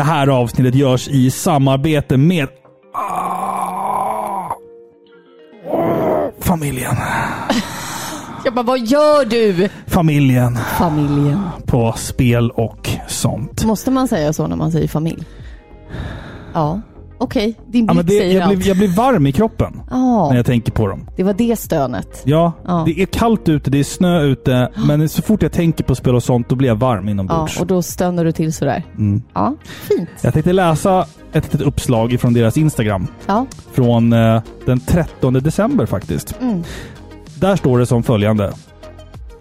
Det här avsnittet görs i samarbete med familjen. Jag bara, vad gör du? Familjen Familjen. på spel och sånt. Måste man säga så när man säger familj? Ja, okej. Din Ja, blick men det, säger jag, allt. blir, jag blir varm i kroppen Ja, när jag tänker på dem. det var det stönet. Ja, Ja. det är kallt ute, det är snö ute, men så fort jag tänker på spel och sånt, då blir jag varm Ja, inombords. och då stönar du till sådär. Mm. Ja, fint. Jag tänkte läsa ett litet uppslag från deras Instagram. Ja. Från eh, den 13 december faktiskt. Mm. Där står det som följande.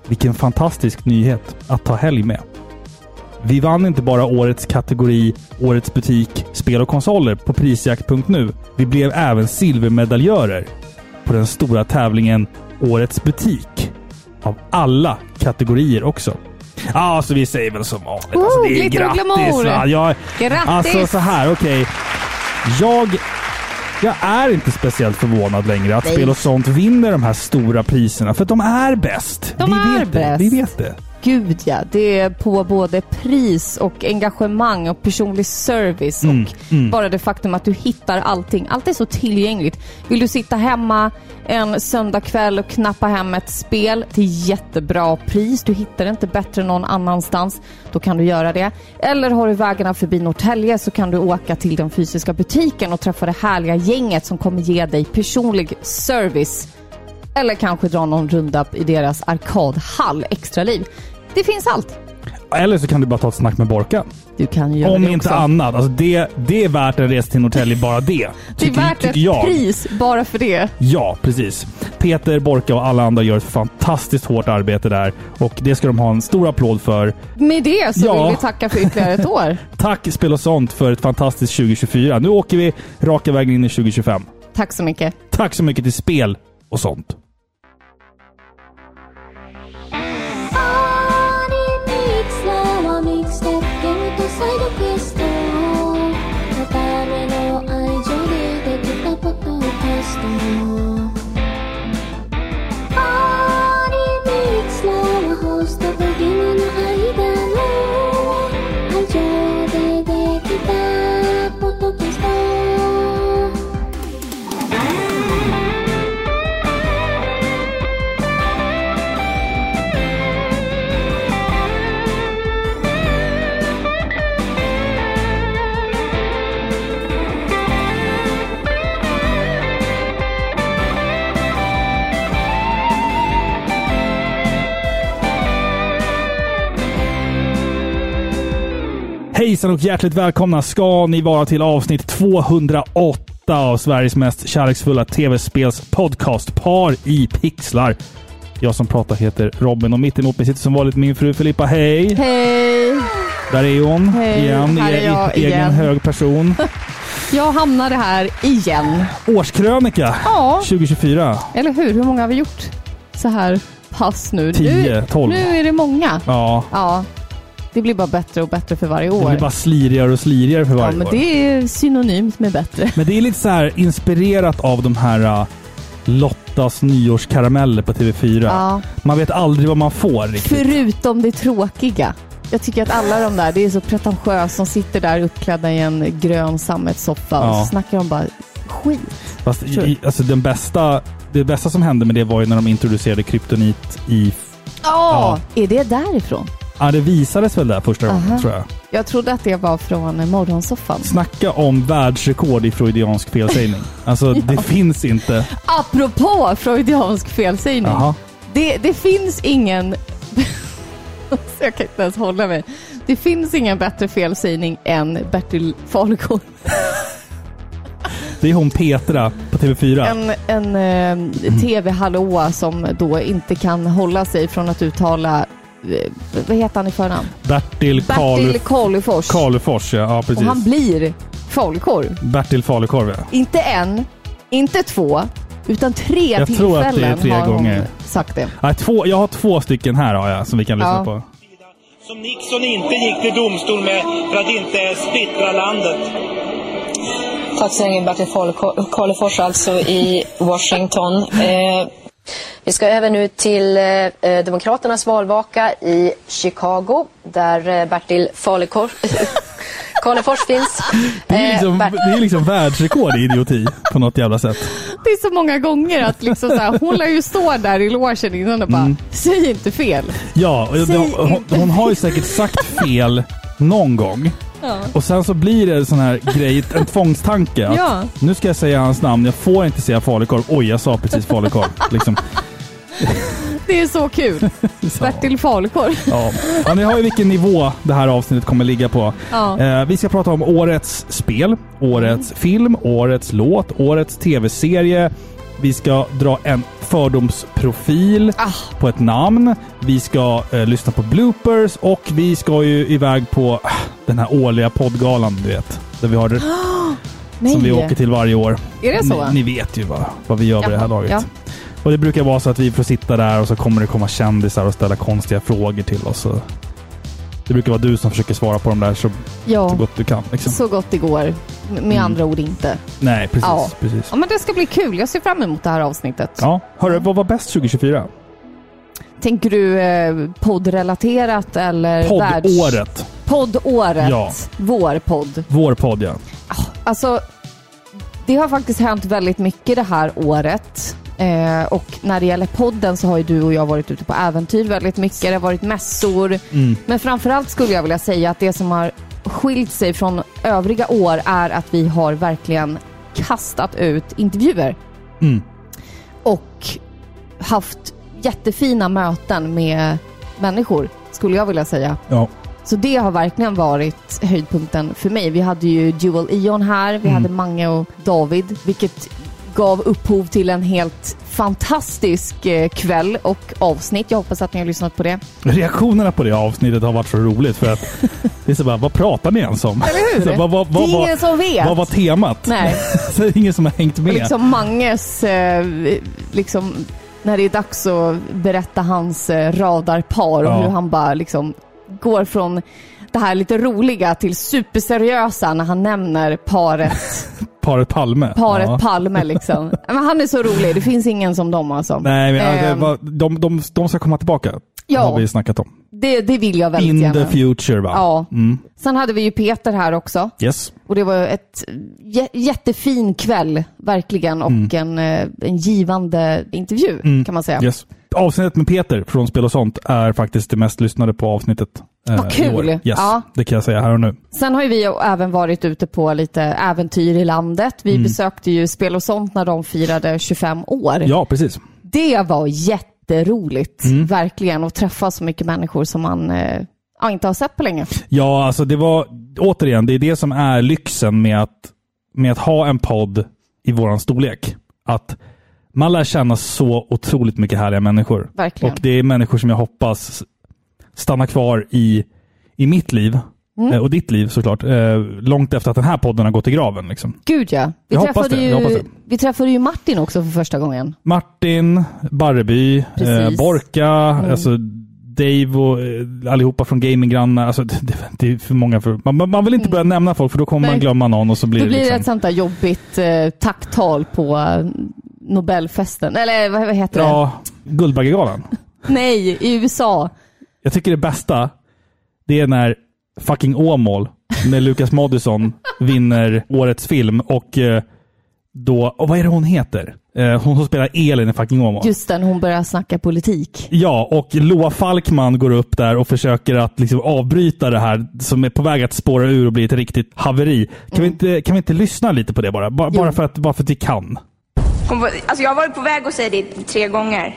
Vilken fantastisk nyhet att ta helg med. Vi vann inte bara årets kategori Årets butik, spel och konsoler på prisjakt.nu. Vi blev även silvermedaljörer på den stora tävlingen Årets butik. Av alla kategorier också. Ja, ah, så vi säger väl som vanligt. Oh, alltså, det är grattis! va? Jag, Grattis! Alltså så här, okej. Jag, jag är inte speciellt förvånad längre att Nej. spel och sånt vinner de här stora priserna. För att de är bäst. De vi är vet Det. bäst. Vi vet det. Gud ja, det är på både pris och engagemang och personlig service Mm, och mm. bara det faktum att du hittar allting. Allt är så tillgängligt. Vill du sitta hemma en söndagkväll och knappa hem ett spel till jättebra pris, du hittar det inte bättre någon annanstans, då kan du göra det. Eller har du vägarna förbi Norrtälje så kan du åka till den fysiska butiken och träffa det härliga gänget som kommer ge dig personlig service eller kanske dra någon runda i deras arkadhall, extra liv. Det finns allt. Eller så kan du bara ta ett snack med Borka. Du kan ju göra Om det inte också. annat. Alltså det, det är värt en resa till Norrtälje, bara det. Det är värt ett jag. pris bara för det. Ja, precis. Peter, Borka och alla andra gör ett fantastiskt hårt arbete där. Och det ska de ha en stor applåd för. Med det så Ja. vill vi tacka för ytterligare ett år. Tack Spel och sånt för ett fantastiskt 2024. Nu åker vi raka vägen in i 2025. Tack så mycket. Tack så mycket till Spel och sånt. Hejsan och hjärtligt välkomna ska ni vara till avsnitt 208 av Sveriges mest kärleksfulla tv-spels podcast Par i pixlar. Jag som pratar heter Robin och mitt emot mig sitter som vanligt min fru Filippa. Hej! Hej! Där är hon Hej, igen. här är jag egen igen. hög person. Jag hamnade här igen. Årskrönika Ja, 2024. eller hur? Hur många har vi gjort så här pass nu? 10, nu, 12. nu är det många. Ja, Ja, det blir bara bättre och bättre för varje det år. blir bara slirigare och slirigare för ja, varje men år. det är synonymt med bättre. Men det är lite så här inspirerat av de här uh, Lottas nyårskarameller på TV4. Ja. Man vet aldrig vad man får riktigt. Förutom det tråkiga. Jag tycker att alla de där, det är så pretentiöst. som sitter där uppklädda i en grön sammetssoffa Ja. och så snackar de bara skit. Fast i, alltså den bästa, det bästa som hände med det var ju när de introducerade kryptonit i... Ja, är det därifrån? Ja, det visades väl där första gången, Aha. tror jag. Jag trodde att det var från morgonsoffan. Snacka om världsrekord i freudiansk felsägning. Alltså, det Ja. finns inte. Apropå freudiansk felsägning. Det, det finns ingen... jag kan inte ens hålla mig. Det finns ingen bättre felsägning än Bertil Fagergård. Det är hon Petra på TV4. En, en eh, tv-hallåa som då inte kan hålla sig från att uttala... Eh, vad heter han i förnamn? Bertil Bertil Karl- Karlefors. Karlefors, ja. ja Och precis. han blir falukorv. Bertil Falukorv, ja. Inte en, inte två, utan tre Jag tror att det är tillfällen tre gånger. hon sagt det. Nej, två, jag har två stycken här har jag, som vi kan lyssna Ja. på. Som Nixon inte gick till domstol med för att inte splittra landet. Tack så länge Bertil Karlefors alltså i Washington. Eh, vi ska över nu till eh, Demokraternas valvaka i Chicago där eh, Bertil Falekor... Karlefors finns. Det är, Eh, liksom, Ber- det är liksom världsrekord i idioti på något jävla sätt. Det är så många gånger att liksom så här, hon lär ju stå där i logen innan och bara, Mm. säg inte fel. Ja, och det, hon, hon har ju säkert sagt fel någon gång. Ja. Och sen så blir det en sån här grej, en tvångstanke. Att Ja. Nu ska jag säga hans namn, jag får inte säga falukorv. Oj, jag sa precis falukorv. liksom. Det är så kul. Bertil Falukorv. Ja. ja, ni har ju vilken nivå det här avsnittet kommer ligga på. Ja. Eh, vi ska prata om årets spel, årets film, årets låt, årets tv-serie. Vi ska dra en fördomsprofil Ah. på ett namn. Vi ska eh, lyssna på bloopers och vi ska ju iväg på ah, den här årliga poddgalan, du vet. Där vi har, Nej. som vi åker till varje år. Är det så? Ni, ni vet ju vad, vad vi gör vid det här laget. ja. Och det brukar vara så att vi får sitta där och så kommer det komma kändisar och ställa konstiga frågor till oss. Och det brukar vara du som försöker svara på dem där så, så Ja, gott du kan. Liksom. så gott det går. Med Mm. andra ord inte. Nej, precis. Ja. precis. Ja, men det ska bli kul. Jag ser fram emot det här avsnittet. Ja. Hörru, vad var bäst 2024? Tänker du eh, poddrelaterat eller världs- Poddåret. Poddåret. Ja. Vår podd. Vår podd, ja. Alltså, det har faktiskt hänt väldigt mycket det här året. Eh, och när det gäller podden så har ju du och jag varit ute på äventyr väldigt mycket. Det har varit mässor. Mm. Men framförallt skulle jag vilja säga att det som har skilt sig från övriga år är att vi har verkligen kastat ut intervjuer Mm. och haft jättefina möten med människor, skulle jag vilja säga. Ja. Så det har verkligen varit höjdpunkten för mig. Vi hade ju Dual Eon här, vi Mm. hade Mange och David, vilket gav upphov till en helt fantastisk eh, kväll och avsnitt. Jag hoppas att ni har lyssnat på det. Reaktionerna på det avsnittet har varit så roligt för att det är så bara, vad pratar ni ens om? Eller hur? Så, vad, vad, det vad, är ingen som vet. vad var temat? Nej. så det är ingen som har hängt Och med. liksom Manges, eh, liksom, när det är dags att berätta hans eh, radarpar och Ja. hur han bara liksom går från det här lite roliga till superseriösa när han nämner paret, Paret Palme. paret Ja. Palme liksom. Men han är så rolig, det finns ingen som dem alltså. Nej, men Ehm, var, de, de, de ska komma tillbaka. Ja. har vi snackat om. det, det vill jag väldigt In gärna. the future, va? Ja. Mm. Sen hade vi ju Peter här också. Yes. Och det var ett jä- jättefin kväll, verkligen. Och en, eh, en givande intervju, Mm. kan man säga. Yes. Avsnittet med Peter från Spel och sånt är faktiskt det mest lyssnade på avsnittet. Eh, Vad kul. Yes, Ja. det kan jag säga här och nu. Sen har ju vi även varit ute på lite äventyr i landet. Vi Mm. besökte ju Spel och sånt när de firade 25 år. Ja, precis. Det var jätteroligt, Mm. verkligen, att träffa så mycket människor som man eh, inte har sett på länge. Ja, alltså det var, återigen, det är det som är lyxen med att, med att ha en podd i våran storlek. Att man lär känna så otroligt mycket härliga människor. Verkligen. Och det är människor som jag hoppas stannar kvar i, i mitt liv. Mm. eh, Och ditt liv såklart. eh, Långt efter att den här podden har gått i graven. Liksom. Gud ja. Vi, Jag träffade det, ju, vi träffade ju Martin också för första gången. Martin, Barreby, eh, Precis. Borka, Mm. alltså Dave och allihopa från Gaminggrannar. Alltså, det, det, är för många. För, man, man vill inte börja nämna folk för då kommer Mm. Nej. man glömma någon och så blir Då det blir det liksom... ett sånt där jobbigt eh, tacktal på Nobelfesten. Eller vad, vad heter det? Ja, Guldbaggegalan. Nej, i USA. Jag tycker det bästa, det är när fucking Åmål med Lukas Moodysson vinner årets film och eh, då, och vad är det hon heter? Eh, hon som spelar Elin i fucking Åmål. Just den, hon börjar snacka politik. Ja, och Loa Falkman går upp där och försöker att liksom avbryta det här som är på väg att spåra ur och bli ett riktigt haveri. Kan, vi, inte, kan vi inte lyssna lite på det bara? Bara, bara, för, att, bara för att vi kan. Hon var, alltså jag har varit på väg att säga det tre gånger.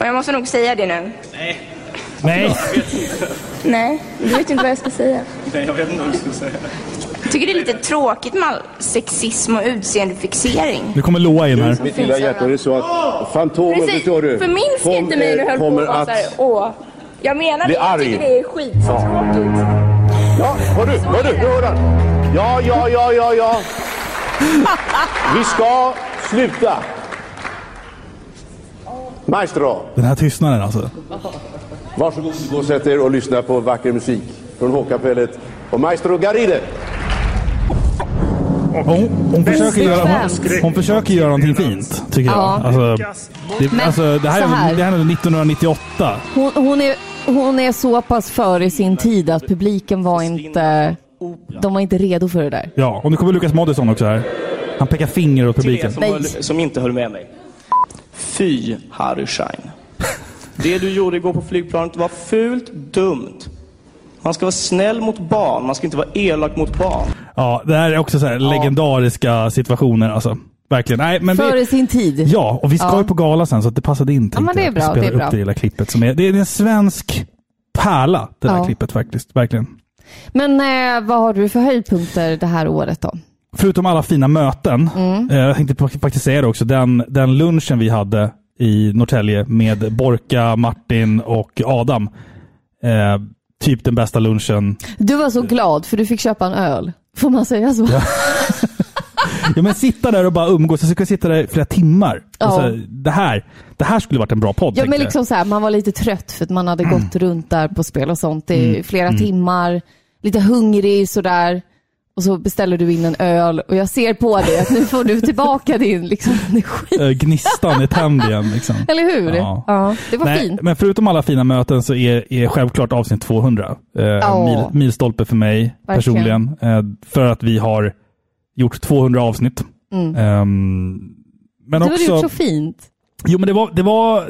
Och jag måste nog säga det nu. Nej! Nej, du vet inte vad jag ska säga. Nej, jag vet inte vad du skulle säga. Jag tycker det är lite tråkigt med all sexism och utseendefixering. Nu kommer Loa in här. Mitt lilla hjärta, det är så att Fantomen, Precis, förstår du? förminska kom- inte mig när du höll på att... såhär, åh. Jag menar det, jag tycker det är skittråkigt. Ja, hör du, hör du, hör han. Ja, ja, ja, ja, ja. Vi ska sluta. Maestro, Den här tystnaden alltså. Varsågod gå och sätt er och lyssna på vacker musik från Hovkapellet och Maestro Garide. Hon, hon, försöker göra, hon, hon försöker göra någonting fint, tycker Ja. jag. Alltså, det, Men alltså, det, här här. är, det här är 1998. Hon, hon, är, hon är så pass före sin tid att publiken var inte. De var inte redo för det där. Ja, och nu kommer Lukas Moodysson också här. Han pekar finger åt publiken. som, höll, som inte höll med mig. Fy Harry Schein. Det du gjorde igår på flygplanet var fult, dumt. Man ska vara snäll mot barn, man ska inte vara elak mot barn. Ja, det här är också så här legendariska situationer alltså. Verkligen. Nej, men Före det, sin tid. ja, och vi ska Ja. ju på gala sen så att det passade in. Ja, men det är bra, Spela det är bra. upp det lilla klippet. Som är, det är en svensk pärla, det där Ja. klippet faktiskt. Verkligen. Men eh, vad har du för höjdpunkter det här året då? Förutom alla fina möten, Mm. eh, jag tänkte faktiskt säga det också, den, den lunchen vi hade i Norrtälje med Borka, Martin och Adam. Eh, typ den bästa lunchen. Du var så glad för du fick köpa en öl. Får man säga så? Ja, men sitta där och bara umgås. Jag skulle sitta där i flera timmar. Ja. Så, det, här, det här skulle varit en bra podd. Ja men liksom så här, man var lite trött för att man hade Mm. gått runt där på spel och sånt i flera timmar. Lite hungrig sådär. Och så beställer du in en öl och jag ser på dig att nu får du tillbaka din liksom, energi. Eh, Gnistan är tänd igen. Liksom. Eller hur? Ja. Ja, det var Nej, fint. men förutom alla fina möten så är, är självklart avsnitt 200 eh, Ja. mil, milstolpe för mig Verkligen. personligen. Eh, för att vi har gjort 200 avsnitt. Mm. Ehm, men Det var också, gjort så fint. Jo, men det var, det var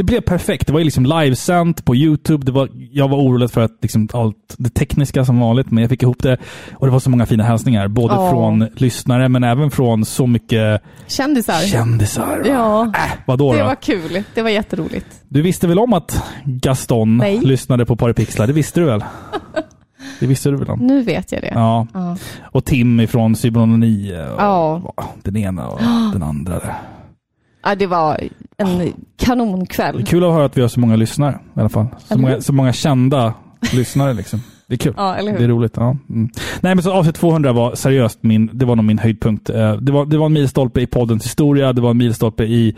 det blev perfekt. Det var ju liksom livesänt på YouTube. Det var, jag var orolig för att liksom allt det tekniska som vanligt, men jag fick ihop det. Och det var så många fina hälsningar, både Ja. från lyssnare men även från så mycket Kändisar. kändisar. Ja, Äh, vadå det var kul. Det var jätteroligt. Du visste väl om att Gaston Nej. lyssnade på Paripixlar? Det visste du väl? Det visste du väl om? Nu vet jag det. Ja. Ja. Och Tim ifrån Cybernon 9. Och Ja. Den ena och den andra. där. Ja, det var en Det är kanonkväll. kul att höra att vi har så många lyssnare i alla fall. Så, många, så många kända lyssnare liksom. Det är kul. Ja, eller hur? Det är roligt. Ja. Mm. Nej, men så avsnitt 200 var seriöst min, det var nog min höjdpunkt. Eh, Det var, det var en milstolpe i poddens historia. Det var en milstolpe i,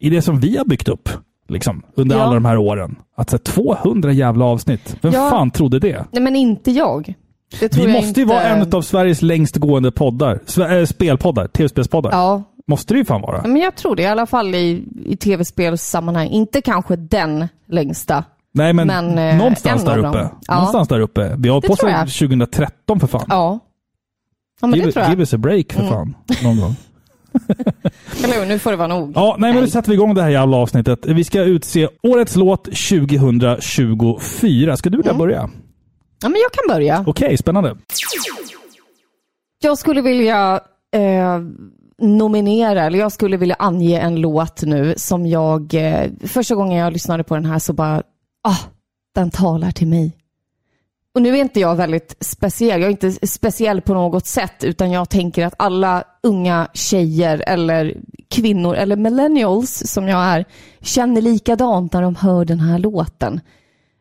i det som vi har byggt upp liksom, under Ja. alla de här åren. Att så här, 200 jävla avsnitt. Vem Ja. fan trodde det? Nej, men inte jag. Det tror Vi jag måste inte... ju vara en av Sveriges längst gående poddar. Sve- äh, spelpoddar. Tv-spelspoddar. Ja, Måste det ju fan vara. men jag tror det i alla fall i, i tv-spelssammanhang. Inte kanske den längsta. Nej, men, Men, eh, någonstans där uppe. Ja. Någonstans där uppe. Vi har hållit på sedan jag. 2013 för fan. Ja. Ja, men give, det tror jag. give us a break för Mm. fan. Någon gång. Hur? Nu får det vara nog. Ja, nej, men nu sätter vi igång det här jävla avsnittet. Vi ska utse årets låt 2024. Ska du vilja Mm. börja? Ja, men jag kan börja. Okej, spännande. Jag skulle vilja eh, nominera, eller jag skulle vilja ange en låt nu som jag, eh, första gången jag lyssnade på den här så bara, ah, den talar till mig. Och nu är inte jag väldigt speciell, jag är inte speciell på något sätt, utan jag tänker att alla unga tjejer eller kvinnor eller millennials som jag är, känner likadant när de hör den här låten.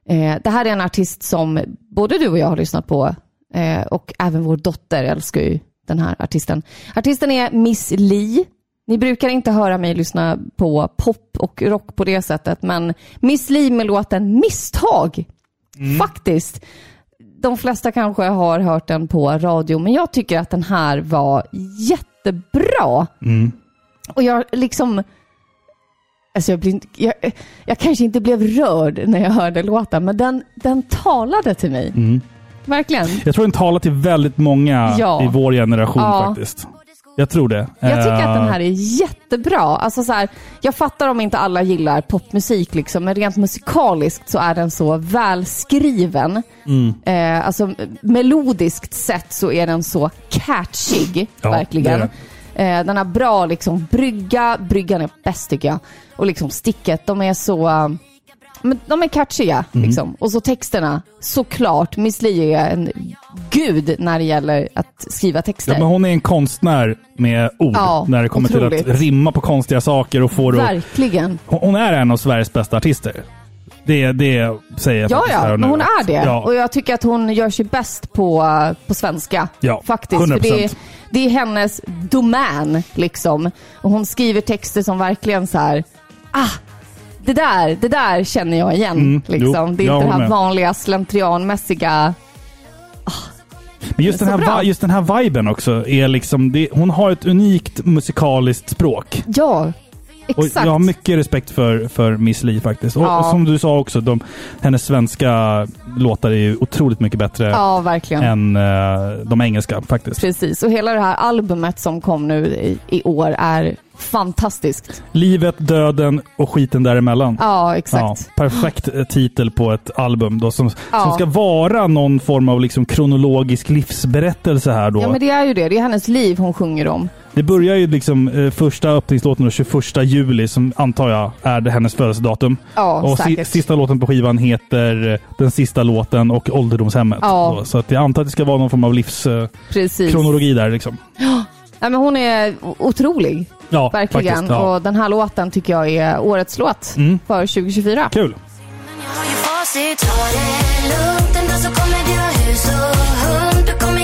Eh, det här är en artist som både du och jag har lyssnat på eh, och även vår dotter älskar ju den här artisten. Artisten är Miss Li. Ni brukar inte höra mig lyssna på pop och rock på det sättet, men Miss Li med låten Misstag. Faktiskt. De flesta kanske har hört den på radio, men jag tycker att den här var jättebra. Mm. Och jag liksom... Alltså jag, blir, jag, jag kanske inte blev rörd när jag hörde låten, men den, den talade till mig. Mm. Verkligen. Jag tror den talar till väldigt många Ja. i vår generation Ja. faktiskt. Jag tror det. Jag tycker att den Eh, här är jättebra. Alltså så här, jag fattar om inte alla gillar popmusik, liksom, men rent musikaliskt så är den så välskriven. Mm. Eh, alltså melodiskt sett så är den så catchig, Ja, verkligen. det Eh, den har bra liksom brygga, bryggan är bäst tycker jag. Och liksom sticket, de är så... men de är catchiga Mm. liksom. Och så texterna, såklart. Miss Li är en gud när det gäller att skriva texter. Ja, men hon är en konstnär med ord Ja, när det kommer till otroligt. att rimma på konstiga saker och få Verkligen. Hon hon är en av Sveriges bästa artister. Det, det säger jag Ja, faktiskt här ja, och men nu. hon är det. Ja. Och jag tycker att hon gör sig bäst på, på svenska. Ja, Faktiskt. 100%. För det, är- det är hennes domän, liksom. Och hon skriver texter som verkligen så här, ah, det där, det där känner jag igen. Mm, liksom. jo, det är inte det här med. vanliga slentrianmässiga... Men just den, är här, bra. just den här viben också är liksom... Det, hon har ett unikt musikaliskt språk. Ja, Och Exakt. jag har mycket respekt för, för Miss Li faktiskt. Och, Ja. och som du sa också, de, hennes svenska låtar är ju otroligt mycket bättre Ja, än eh, de engelska faktiskt. Precis, och hela det här albumet som kom nu i, i år är fantastiskt. Livet, döden och skiten däremellan. Ja, exakt. Ja, perfekt eh, titel på ett album då, som, Ja. som ska vara någon form av liksom kronologisk livsberättelse här då. Ja, men det är ju det. Det är hennes liv hon sjunger om. Det börjar ju liksom eh, första öppningslåten den 21 juli som antar jag är det hennes födelsedatum. Ja, och si- sista låten på skivan heter eh, Den sista låten och Ålderdomshemmet. Ja. Då. Så att jag antar att det ska vara någon form av livskronologi Precis. där liksom. Nej, men hon är otrolig, Ja, verkligen. faktiskt. Ja. Och den här låten tycker jag är årets låt Mm. för 2024. Kul! Ta det lugnt dag så kommer du ha hus och hund Du kommer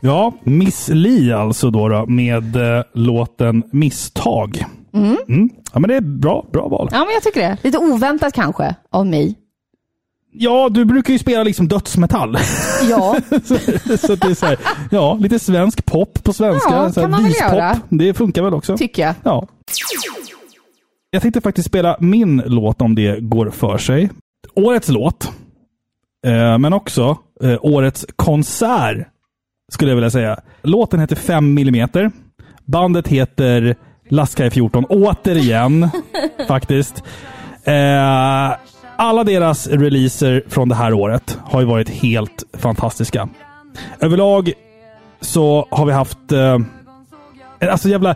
Ja, Miss Li alltså då, då med eh, låten Misstag. Mm. Ja, men det är bra, bra val. Ja, men jag tycker det. Lite oväntat kanske av mig. Ja, du brukar ju spela liksom dödsmetall. Ja, så att det är så här, ja, lite svensk pop på svenska. Ja, så här kan man väl vispop. göra. Det funkar väl också? tycker jag. Ja. Jag tänkte faktiskt spela min låt om det går för sig. Årets låt, eh, men också eh, årets konsert, skulle jag vilja säga. Låten heter 5 mm. Bandet heter Laskaj 14, återigen faktiskt. Eh, alla deras releaser från det här året har ju varit helt fantastiska. Överlag så har vi haft eh, Alltså jävla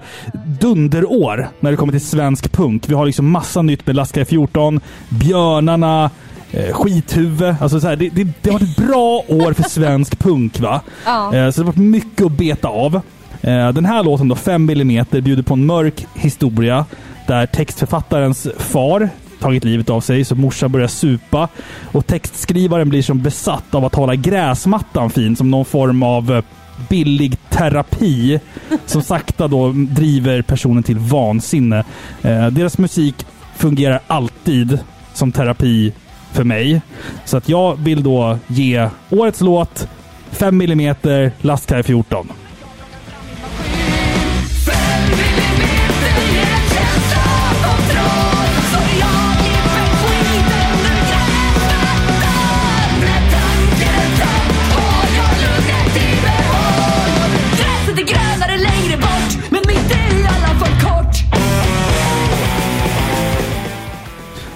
dunderår när det kommer till svensk punk. Vi har liksom massa nytt med Laskaj 14, Björnarna, eh, Skithuvud. Alltså så här, det, det, det har varit ett bra år för svensk punk va? Ja. Eh, så det har varit mycket att beta av. Eh, den här låten då, 5 mm, bjuder på en mörk historia där textförfattarens far tagit livet av sig, så morsan börjar supa. Och textskrivaren blir som besatt av att hålla gräsmattan fin, som någon form av eh, billig terapi som sakta då driver personen till vansinne. Eh, deras musik fungerar alltid som terapi för mig. Så att jag vill då ge årets låt 5 mm Lastkaj 14.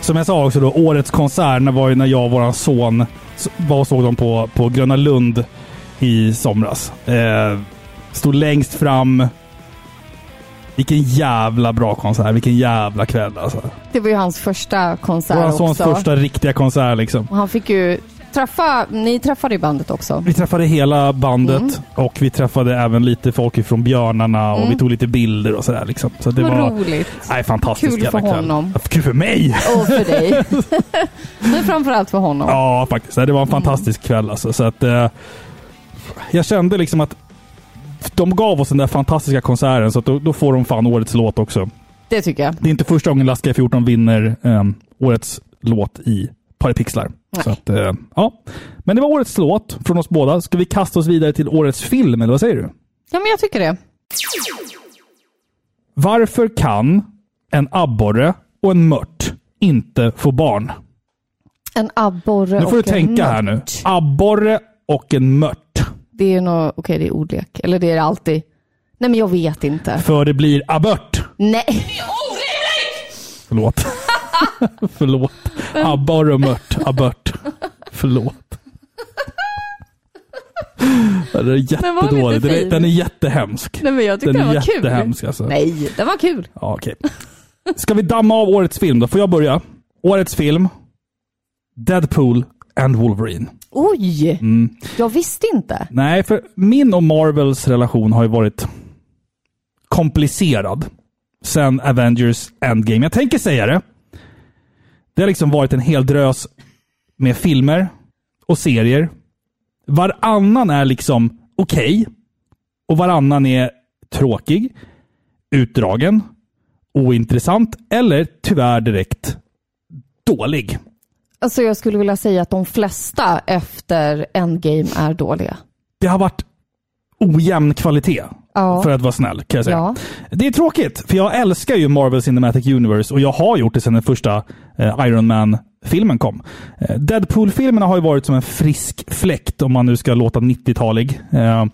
Som jag sa också då, årets konsert var ju när jag och våran son var och såg dem på, på Gröna Lund i somras. Eh, stod längst fram. Vilken jävla bra konsert. Vilken jävla kväll alltså. Det var ju hans första konsert Våran sons också. första riktiga konsert liksom. Och han fick ju träffa, ni träffade ju bandet också. Vi träffade hela bandet Mm. och vi träffade även lite folk från Björnarna och vi tog lite bilder och sådär. Liksom. Så det Mm. Vad var roligt. nej, fantastiskt Kul för honom. Kul för mig! Och för dig. Men framförallt för honom. Ja, faktiskt. Det var en fantastisk kväll alltså. Så att, eh, jag kände liksom att de gav oss den där fantastiska konserten, så då, då får de fan årets låt också. Det tycker jag. Det är inte första gången Laska 14 vinner eh, årets låt i Paripixlar. Nej. Så att, eh, ja. Men det var årets låt från oss båda. Ska vi kasta oss vidare till årets film, eller vad säger du? Ja, men jag tycker det. Varför kan en abborre och en mört inte få barn? En abborre Nu får du och en tänka här nu. mört. Abborre och en mört. Det är nog, okej det är ordlek. Eller det är det alltid. Nej men jag vet inte. För det blir abört. Nej. Förlåt. Förlåt. Abborre och mört. Abört. Förlåt. Den är jättedålig. Den är, den är jättehemsk. Nej men jag tyckte Den den, är var kul. jättehemsk alltså. Nej, den var kul. Ja, okej. Ska vi damma av årets film då? Får jag börja? Årets film. Deadpool and Wolverine. Oj! Mm. Jag visste inte. Nej, för min och Marvels relation har ju varit komplicerad sen Avengers Endgame. Jag tänker säga det. Det har liksom varit en hel drös med filmer och serier. Varannan är liksom okej och varannan är tråkig. utdragen, ointressant eller tyvärr direkt dålig. Alltså jag skulle vilja säga att de flesta efter Endgame är dåliga. Det har varit ojämn kvalitet. Ja. För att vara snäll, kan jag säga. Ja. Det är tråkigt, för jag älskar ju Marvel Cinematic Universe och jag har gjort det sedan den första eh, Iron Man-filmen kom. Eh, Deadpool-filmerna har ju varit som en frisk fläkt, om man nu ska låta 90-talig. Eh,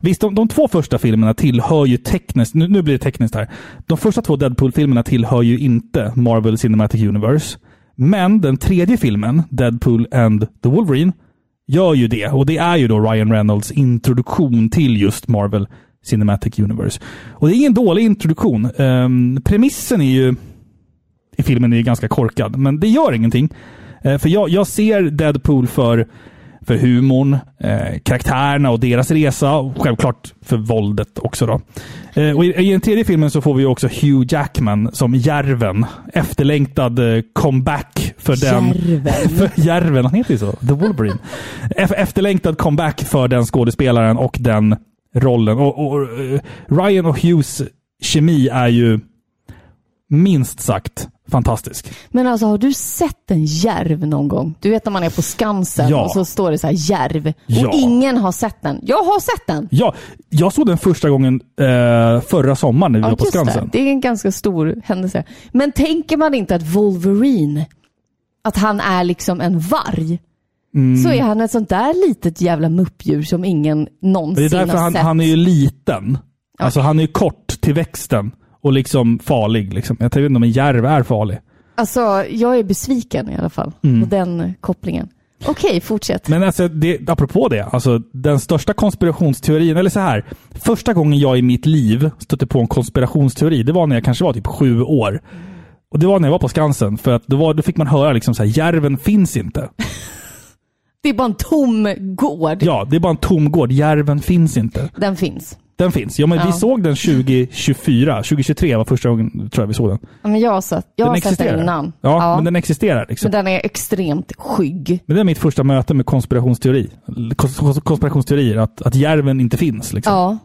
visst, de, de två första filmerna tillhör ju tekniskt, nu, nu blir det tekniskt här. De första två Deadpool-filmerna tillhör ju inte Marvel Cinematic Universe. Men den tredje filmen, Deadpool and the Wolverine, gör ju det. Och det är ju då Ryan Reynolds introduktion till just Marvel Cinematic Universe. Och det är ingen dålig introduktion. Um, premissen är ju i filmen är ju ganska korkad, men det gör ingenting. Uh, för jag, jag ser Deadpool för, för humorn, eh, karaktärerna och deras resa och självklart för våldet också. Då. Eh, och i, I den tredje filmen så får vi också Hugh Jackman som Järven. Efterlängtad eh, comeback för den... Järven. för Järven, han heter ju så. The Wolverine. Ef- efterlängtad comeback för den skådespelaren och den rollen. Och, och eh, Ryan och Hughes kemi är ju minst sagt fantastisk. Men alltså har du sett en järv någon gång? Du vet när man är på Skansen Ja. och så står det så här järv. Ja. Och ingen har sett den. Jag har sett den! Ja, jag såg den första gången eh, förra sommaren när vi var på Skansen. Det. det är en ganska stor händelse. Men tänker man inte att Wolverine, att han är liksom en varg, Mm. så är han ett sånt där litet jävla muppdjur som ingen någonsin Det är därför har han, sett. han är ju liten. Alltså han är kort till växten och liksom farlig. Liksom. Jag vet inte om en järv är farlig. Alltså, jag är besviken i alla fall Mm. på den kopplingen. Okej, fortsätt. Men alltså, det, apropå det, alltså den största konspirationsteorin, eller så här. Första gången jag i mitt liv stötte på en konspirationsteori, det var när jag kanske var typ sju år. Och det var när jag var på Skansen, för att då, var, då fick man höra liksom så här, järven finns inte. Det är bara en tom gård. Ja, det är bara en tom gård. Järven finns inte. Den finns. Den finns. Ja, men vi Ja. såg den 2024. 2023 var första gången, tror jag vi såg den. Ja, Men jag har sett, jag har sett den innan. Ja, men den existerar liksom. Men den är extremt skygg. Men det är mitt första möte med konspirationsteori. Kons- kons- Konspirationsteorier, att, att järven inte finns. Liksom. Ja,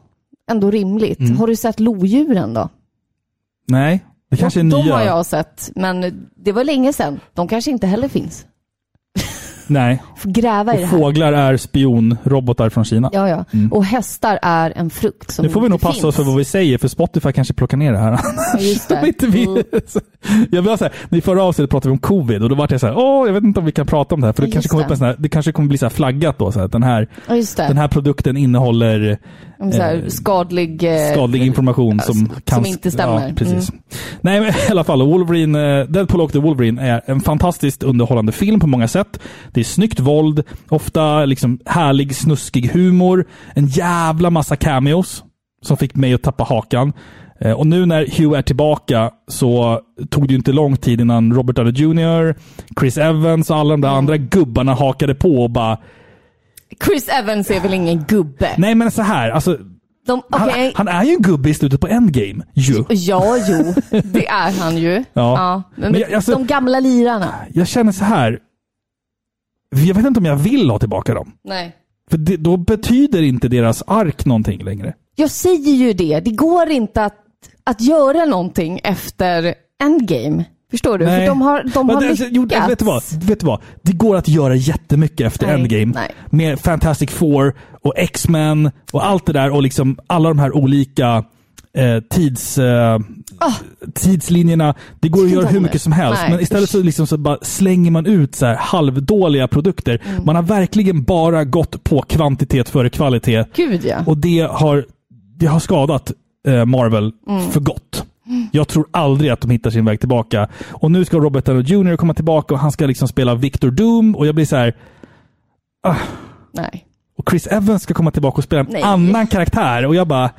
ändå rimligt. Mm. Har du sett lodjuren då? Nej, det kanske är de, nya. De har jag sett, men det var länge sedan. De kanske inte heller finns. Nej. Får gräva i det här. fåglar är spionrobotar från Kina. Ja, ja. Mm. Och hästar är en frukt som Nu får vi nog passa finns. oss för vad vi säger, för Spotify kanske plockar ner det här. Ja, just det. Inte vi. Mm. Jag vill här, I förra avsnittet pratade vi om covid och då var jag så här, åh, jag vet inte om vi kan prata om det här. För det, Ja, kanske just kommer, upp det. en sån här, det kanske kommer bli så här flaggat då. Så här, att den, här, Ja, det. den här produkten innehåller här, eh, skadlig... eh, skadlig information som, som kan... inte stämmer. Ja, precis. Mm. Nej, men i alla fall. Wolverine, eh, Deadpool och The Wolverine är en fantastiskt underhållande film på många sätt. Det är snyggt våld, ofta liksom härlig, snuskig humor, en jävla massa cameos som fick mig att tappa hakan. Och nu när Hugh är tillbaka så tog det ju inte lång tid innan Robert Downey Jr., Chris Evans och alla de där Mm. andra gubbarna hakade på och bara... Chris Evans är väl ingen gubbe? Nej men så här, alltså... De, Han, okej. han är ju en gubbe i slutet på Endgame. Ju. Ja, jo. Det är han ju. Ja. Men, Men jag- alltså- de gamla lirarna. Jag känner så här. Jag vet inte om jag vill ha tillbaka dem. Nej. För det, då betyder inte deras ark någonting längre. Jag säger ju det. Det går inte att, att göra någonting efter Endgame. Förstår du? För de har, de har lyckats. jo, vet, du vad? vet du vad? Det går att göra jättemycket efter Nej, Endgame. nej. Med Fantastic Four och X-Men och allt det där och liksom alla de här olika eh, tids, eh, tidslinjerna. Det går att göra hur mycket som helst. Nej, men istället så, liksom så bara slänger man ut så här halvdåliga produkter. Mm. Man har verkligen bara gått på kvantitet före kvalitet. Gud ja. Och det har, det har skadat eh, Marvel Mm. för gott. Jag tror aldrig att de hittar sin väg tillbaka. Och nu ska Robert Downey Jr komma tillbaka och han ska liksom spela Victor Doom och jag blir så här. Ah. Nej. Och Chris Evans ska komma tillbaka och spela en Nej. annan karaktär och jag bara...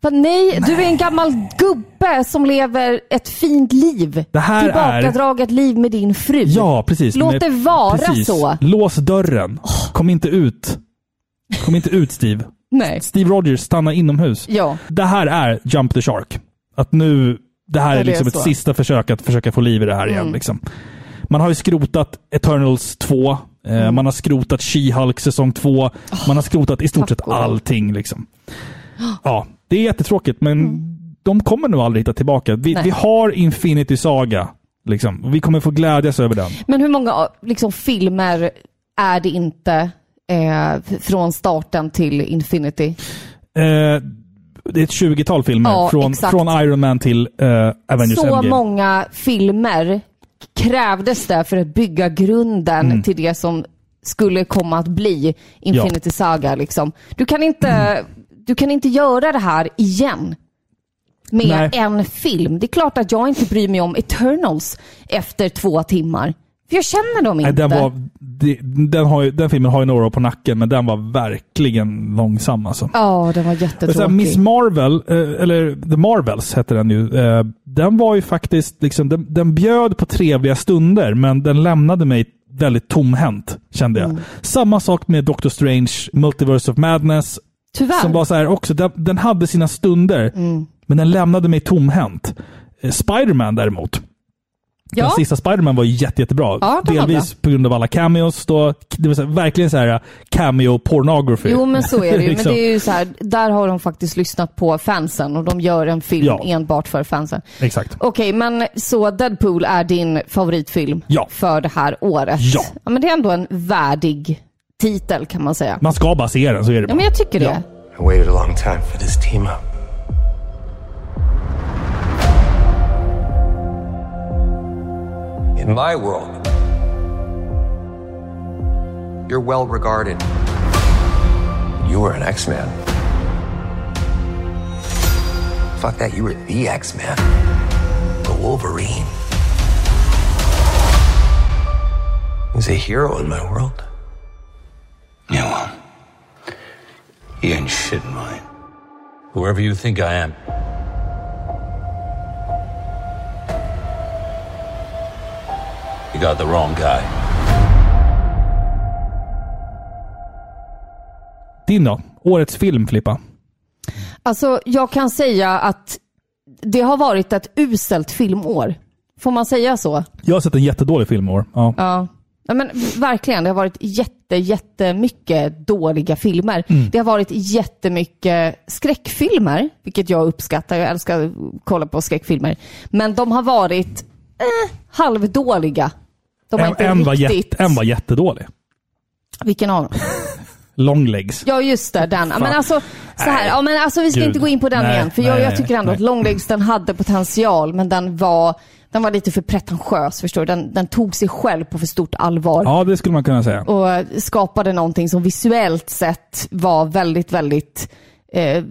Men nej, du är en gammal gubbe som lever ett fint liv. Det här Tillbakadraget liv med din fru. Ja, precis. Låt det vara precis. så. Lås dörren. Kom inte ut. Kom inte ut Steve. Nej. Steve Rogers, stanna inomhus. Ja. Det här är Jump the Shark. Att nu, det här Ja, är det är liksom ett sista försök att försöka få liv i det här igen. Mm. Liksom. Man har ju skrotat Eternals 2. Eh, Mm. Man har skrotat She-Hulk säsong 2. Man har skrotat i stort sett allting. Liksom. Ja, det är jättetråkigt, men Mm. de kommer nog aldrig hitta tillbaka. Vi, vi har Infinity Saga. Liksom. Vi kommer få glädjas över den. Men hur många liksom, filmer är det inte eh, från starten till Infinity? Eh, det är ett 20-tal filmer. Ja, från, exakt. från Iron Man till eh, Avengers Så Endgame. många filmer krävdes det för att bygga grunden Mm. till det som skulle komma att bli Infinity Saga. Liksom. Du, kan inte, Mm. du kan inte göra det här igen med Nej. en film. Det är klart att jag inte bryr mig om Eternals efter två timmar. För jag känner dem inte. Nej, den, var, den, har den filmen har ju några år på nacken, men den var verkligen långsam alltså. Ja, den var sen jättetråkig. Miss Marvel, eh, eller The Marvels hette den ju. Eh, den var ju faktiskt, liksom, den, den bjöd på trevliga stunder, men den lämnade mig väldigt tomhänt, kände jag. Mm. Samma sak med Doctor Strange, Multiverse of Madness. Tyvärr. Som var så här också, den, den hade sina stunder, Mm. men den lämnade mig tomhänt. Eh, Spider-Man däremot. Den Ja. sista Spider-Man var jätte, jättebra. Ja, Delvis på grund av alla cameos. Då, det var så här, verkligen så här cameo pornography. Jo, men så är det ju. Liksom. Men det är ju så här, där har de faktiskt lyssnat på fansen och de gör en film Ja. enbart för fansen. Exakt. Okej, men så Deadpool är din favoritfilm Ja. för det här året? Ja. ja. Men det är ändå en värdig titel kan man säga. Man ska bara se den, så är det Ja, bara. men jag tycker det. I waited a long time for this team up. In my world, you're well regarded. You were an X Man. Fuck that, you were the X Man. The Wolverine. He's a hero in my world. Yeah, well, he ain't shit in mine. Whoever you think I am. You got the wrong guy. Din då? Årets film, Filippa? Alltså, jag kan säga att det har varit ett uselt filmår. Får man säga så? Jag har sett en jättedålig film i år. Ja. Ja. ja men verkligen, det har varit jätte, jättemycket dåliga filmer. Mm. Det har varit jättemycket skräckfilmer, vilket jag uppskattar. Jag älskar att kolla på skräckfilmer. Men de har varit eh, halvdåliga. De En, inte en, var jätte, en var jättedålig. Vilken av dem? Longlegs. Ja, just det. Den. Men alltså, så här, ja, men alltså, vi ska Gud. inte gå in på den Nej, igen. För nej, jag, jag tycker ändå nej. att Longlegs den hade potential, men den var, den var lite för pretentiös. Förstår du? Den, den tog sig själv på för stort allvar. Ja, det skulle man kunna säga. Och skapade någonting som visuellt sett var väldigt, väldigt eh,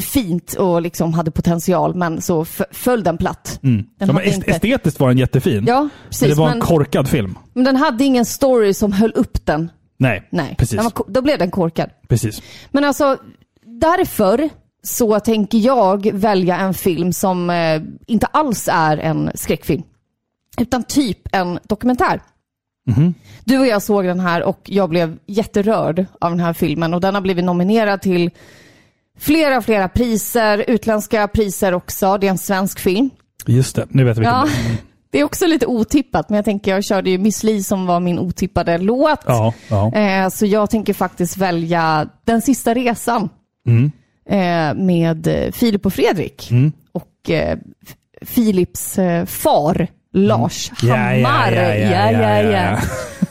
fint och liksom hade potential. Men så föll den platt. Mm. Den Ja, est- Estetiskt var den jättefin. Ja, precis. men det var en men, korkad film. men den hade ingen story som höll upp den. Nej, Nej, precis. Var, då blev den korkad. precis. Men alltså, därför så tänker jag välja en film som eh, inte alls är en skräckfilm. Utan typ en dokumentär. Mhm. Du och jag såg den här och jag blev jätterörd av den här filmen och den har blivit nominerad till flera, flera priser, utländska priser också. Det är en svensk film. Just det, nu vet vilken Ja, det är. det är också lite otippat, men jag tänker jag körde ju Miss Li som var min otippade låt. Ja, ja. Eh, så jag tänker faktiskt välja Den sista resan Mm. eh, med Filip och Fredrik. Mm. Och eh, Filips far, Lars Ja, Hammar. ja, ja, ja.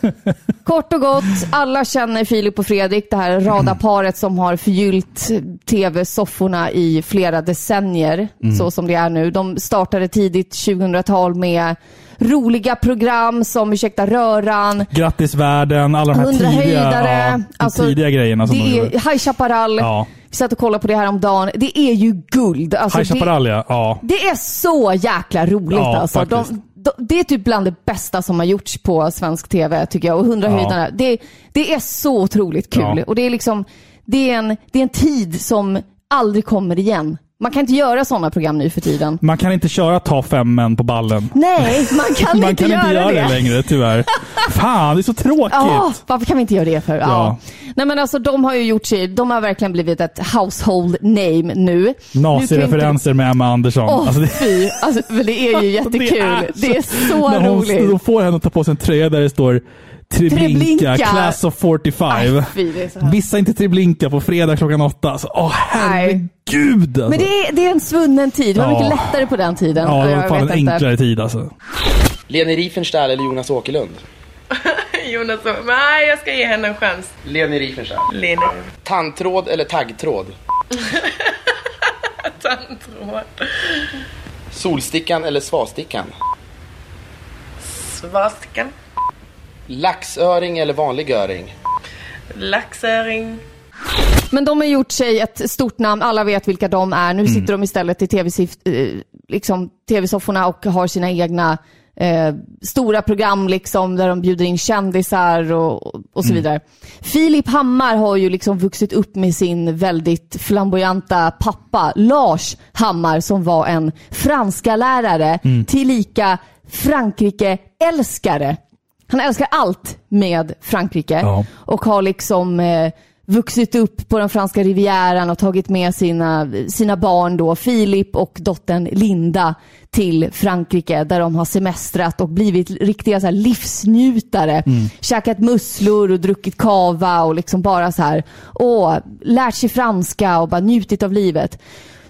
Kort och gott, alla känner Filip och Fredrik, det här radarparet som har förgyllt tv-sofforna i flera decennier, Mm. så som det är nu. De startade tidigt 2000-tal med roliga program som Ursäkta röran, Grattis världen, alla de här 100 tidiga, höjdare. ja, Alltså, tidiga grejerna som de det är High Chaparral. Ja. Vi satt och kollade på det här om dagen. Det är ju guld. Alltså, High det, Chaparral, ja. ja. det är så jäkla roligt Ja, alltså. De, det är typ bland det bästa som har gjorts på svensk tv tycker jag. Och 100 Ja. Det, det är så otroligt kul. Ja. Och det är liksom, det är, en, det är en tid som aldrig kommer igen. Man kan inte göra sådana program nu för tiden. Man kan inte köra ta fem män på ballen. Nej, man kan Man inte kan göra inte göra det. det. längre, tyvärr. Fan, det är så tråkigt. Ja, varför kan vi inte göra det för? Ja. Ja. Nej men alltså de har ju gjort sig, de har verkligen blivit ett household name nu. Nazireferenser med Emma Andersson. inte- Åh Alltså, det, fy, alltså, det är ju jättekul. Det är, så när hon, roligt. De får henne att ta på sig en tröja där det står Treblinka, Treblinka. Class of 45. Aj, fy. Missa inte Treblinka på fredag klockan åtta. Alltså, åh herregud alltså. Men det är, det är en svunnen tid. Det var Ja. mycket lättare på den tiden. Ja, det var fan en vet inte. enklare tid alltså. Leni Riefenstahl eller Jonas Åkerlund? Jonas och... Nej, jag ska ge henne en chans. Leni Riefenstahl. Lena. Tandtråd eller taggtråd? Tandtråd. Solstickan eller svastickan? Svastikan. Laxöring eller vanlig öring? Laxöring. Men de har gjort sig ett stort namn. Alla vet vilka de är. Nu sitter de istället i tv-sofforna eh, liksom, TV-sofforna och har sina egna eh, stora program liksom, där de bjuder in kändisar och, och så vidare. Filip Hammar har ju liksom vuxit upp med sin väldigt flamboyanta pappa Lars Hammar som var en franska lärare tillika Frankrike-älskare. Han älskar allt med Frankrike Ja. och har liksom eh, vuxit upp på den franska rivieran och tagit med sina, sina barn då, Filip och dottern Linda till Frankrike där de har semestrat och blivit riktiga så här, livsnjutare. Käkat musslor och druckit kava och liksom bara så här, åh, lärt sig franska och bara njutit av livet.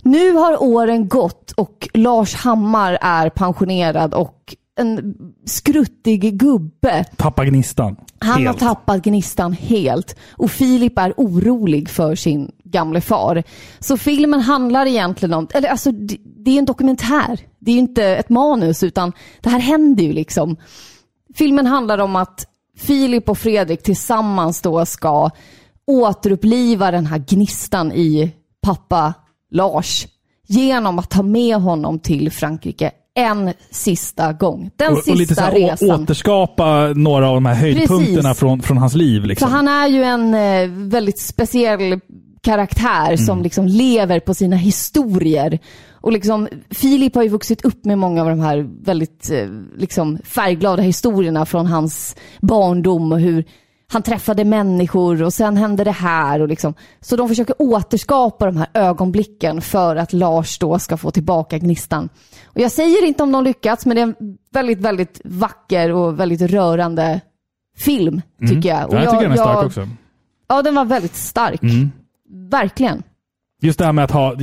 Nu har åren gått och Lars Hammar är pensionerad och en skruttig gubbe Tappa gnistan. han Helt. har tappat gnistan helt och Filip är orolig för sin gamle far. Så filmen handlar egentligen om, eller alltså det, det är en dokumentär. Det är inte ett manus utan det här händer ju liksom. Filmen handlar om att Filip och Fredrik tillsammans då ska återuppliva den här gnistan i pappa Lars genom att ta med honom till Frankrike en sista gång. Den och, sista och lite så här, resan. återskapa några av de här höjdpunkterna Precis. från, från hans liv. Liksom. För han är ju en eh, väldigt speciell karaktär Mm. som liksom lever på sina historier. Och liksom, Filip har ju vuxit upp med många av de här väldigt eh, liksom, färgglada historierna från hans barndom och hur han träffade människor och sen hände det här. Och liksom. Så de försöker återskapa de här ögonblicken för att Lars då ska få tillbaka gnistan. Och jag säger inte om de lyckats, men det är en väldigt, väldigt vacker och väldigt rörande film, tycker jag. Och Mm. Ja, jag tycker den är stark också. Ja, den var väldigt stark. Mm. Verkligen. Just det här med att ha,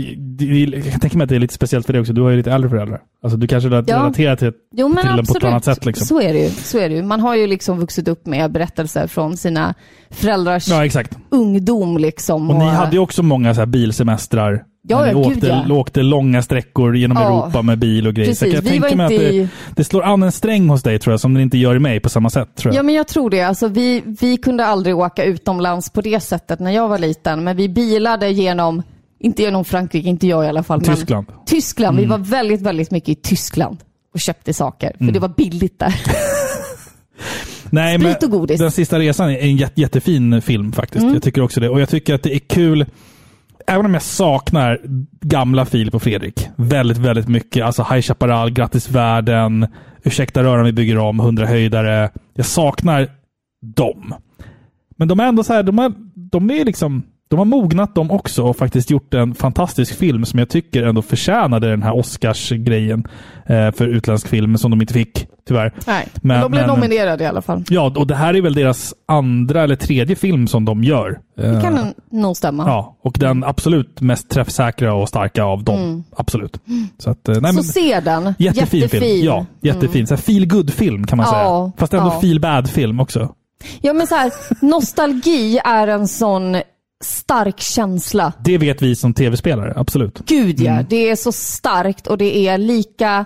jag kan tänka mig att det är lite speciellt för dig också. Du har ju lite äldre föräldrar. Alltså du kanske Ja. relaterar till, Jo, men till den på absolut. ett annat sätt. Liksom. Så är det ju. Så är det ju. Man har ju liksom vuxit upp med berättelser från sina föräldrars Ja, exakt. ungdom. Liksom, Och ni hade ju också många så här bilsemestrar. Ja, ja, åkte, ja. åkte långa sträckor genom Ja. Europa med bil och grejer. Så jag vi tänker mig att det, det slår an en sträng hos dig tror jag, som det inte gör i mig på samma sätt. Tror jag. Ja, men jag tror det. Alltså, vi, vi kunde aldrig åka utomlands på det sättet när jag var liten, men vi bilade genom, inte genom Frankrike, inte jag i alla fall. men- Tyskland. Tyskland. Vi Mm. var väldigt, väldigt mycket i Tyskland och köpte saker, för Mm. det var billigt där. Nej, Sprit men och godis. Den sista resan är en jätte, jättefin film faktiskt. Mm. Jag tycker också det. Och jag tycker att det är kul, även om jag saknar gamla Filip och Fredrik väldigt, väldigt mycket. Alltså High Chaparral, Grattis världen, Ursäkta röran vi bygger om, 100 höjdare. Jag saknar dem. Men de är ändå så här, de, är, de är liksom de har mognat de också och faktiskt gjort en fantastisk film som jag tycker ändå förtjänade den här Oscars-grejen eh, för utländsk film som de inte fick, tyvärr. Nej, men, de blev nominerade i alla fall. Ja, och det här är väl deras andra eller tredje film som de gör. Det Eh, kan nog stämma. Ja, och den absolut mest träffsäkra och starka av dem. Mm. Absolut. Så, att, eh, nej, Så men, se den. jättefin, Jättefin. film. Ja, jättefin. Mm. Så feel good film kan man Ja, säga. Fast ändå ja. feel bad film också. Ja, men så här, nostalgi är en sån stark känsla. Det vet vi som tv-spelare, absolut. Gud ja, Mm. det är så starkt och det är lika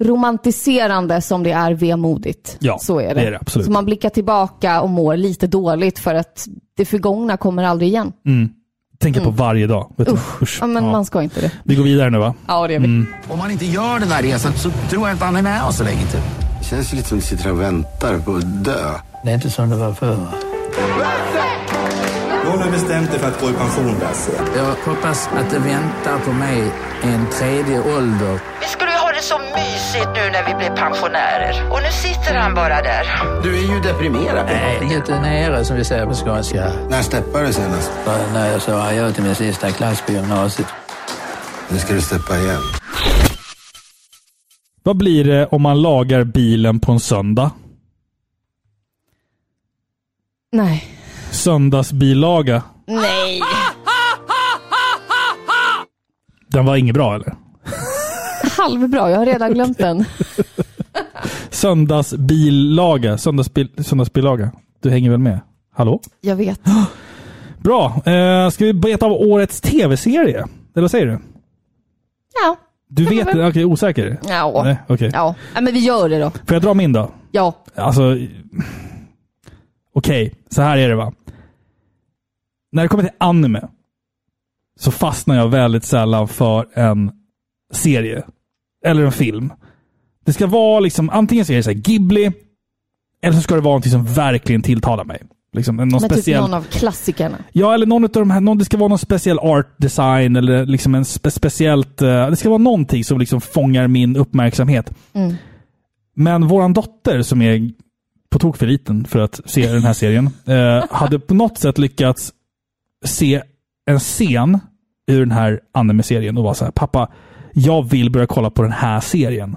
romantiserande som det är vemodigt. Ja, så är det. det är det, absolut. Så man blickar tillbaka och mår lite dåligt för att det förgångna kommer aldrig igen. Mm. Tänker Mm. på varje dag. Vet du? Usch, Usch. Ja, men Ja. man ska inte det. Vi går vidare nu va? Ja, det gör vi. Mm. Om man inte gör den här resan så tror jag inte han är med oss så länge till. Det känns ju lite som att vi sitter och väntar på att dö. Det är inte som det var förr. Någon har bestämt dig för att gå i pension, Lasse. Jag hoppas att det väntar på mig en tredje ålder. Vi skulle ju ha det så mysigt nu när vi blir pensionärer. Och nu sitter han bara där. Du är ju deprimerad. Nej, lite nere som vi säger på skånska. När steppade du senast? När jag sa adjö till min sista klass på gymnasiet. Nu ska du steppa igen. Vad blir det om man lagar bilen på en söndag? Nej. Söndagsbilaga. Nej. Den var inget bra eller? Halvbra, jag har redan glömt den. Söndagsbilaga. Söndagsbil, söndagsbilaga. Du hänger väl med? Hallå? Jag vet. Bra. Eh, ska vi beta av årets tv-serie? Eller vad säger du? Ja. Du vet? väl. Okej, osäker? Ja. Nej, okej. Ja. men vi gör det då. Får jag dra min då? Ja. Alltså... Okej, så här är det va. När det kommer till anime så fastnar jag väldigt sällan för en serie. Eller en film. Det ska vara liksom, antingen så är det så Ghibli, eller så ska det vara någonting som verkligen tilltalar mig. Liksom, någon Med typ speciell... någon av klassikerna. Ja, eller någon av de här, någon, det ska vara någon speciell art design eller liksom en spe, speciellt... eh, det ska vara någonting som liksom fångar min uppmärksamhet. Mm. Men våran dotter som är på tok för liten för att se den här serien, eh, hade på något sätt lyckats se en scen ur den här anime-serien och var så här, pappa, jag vill börja kolla på den här serien.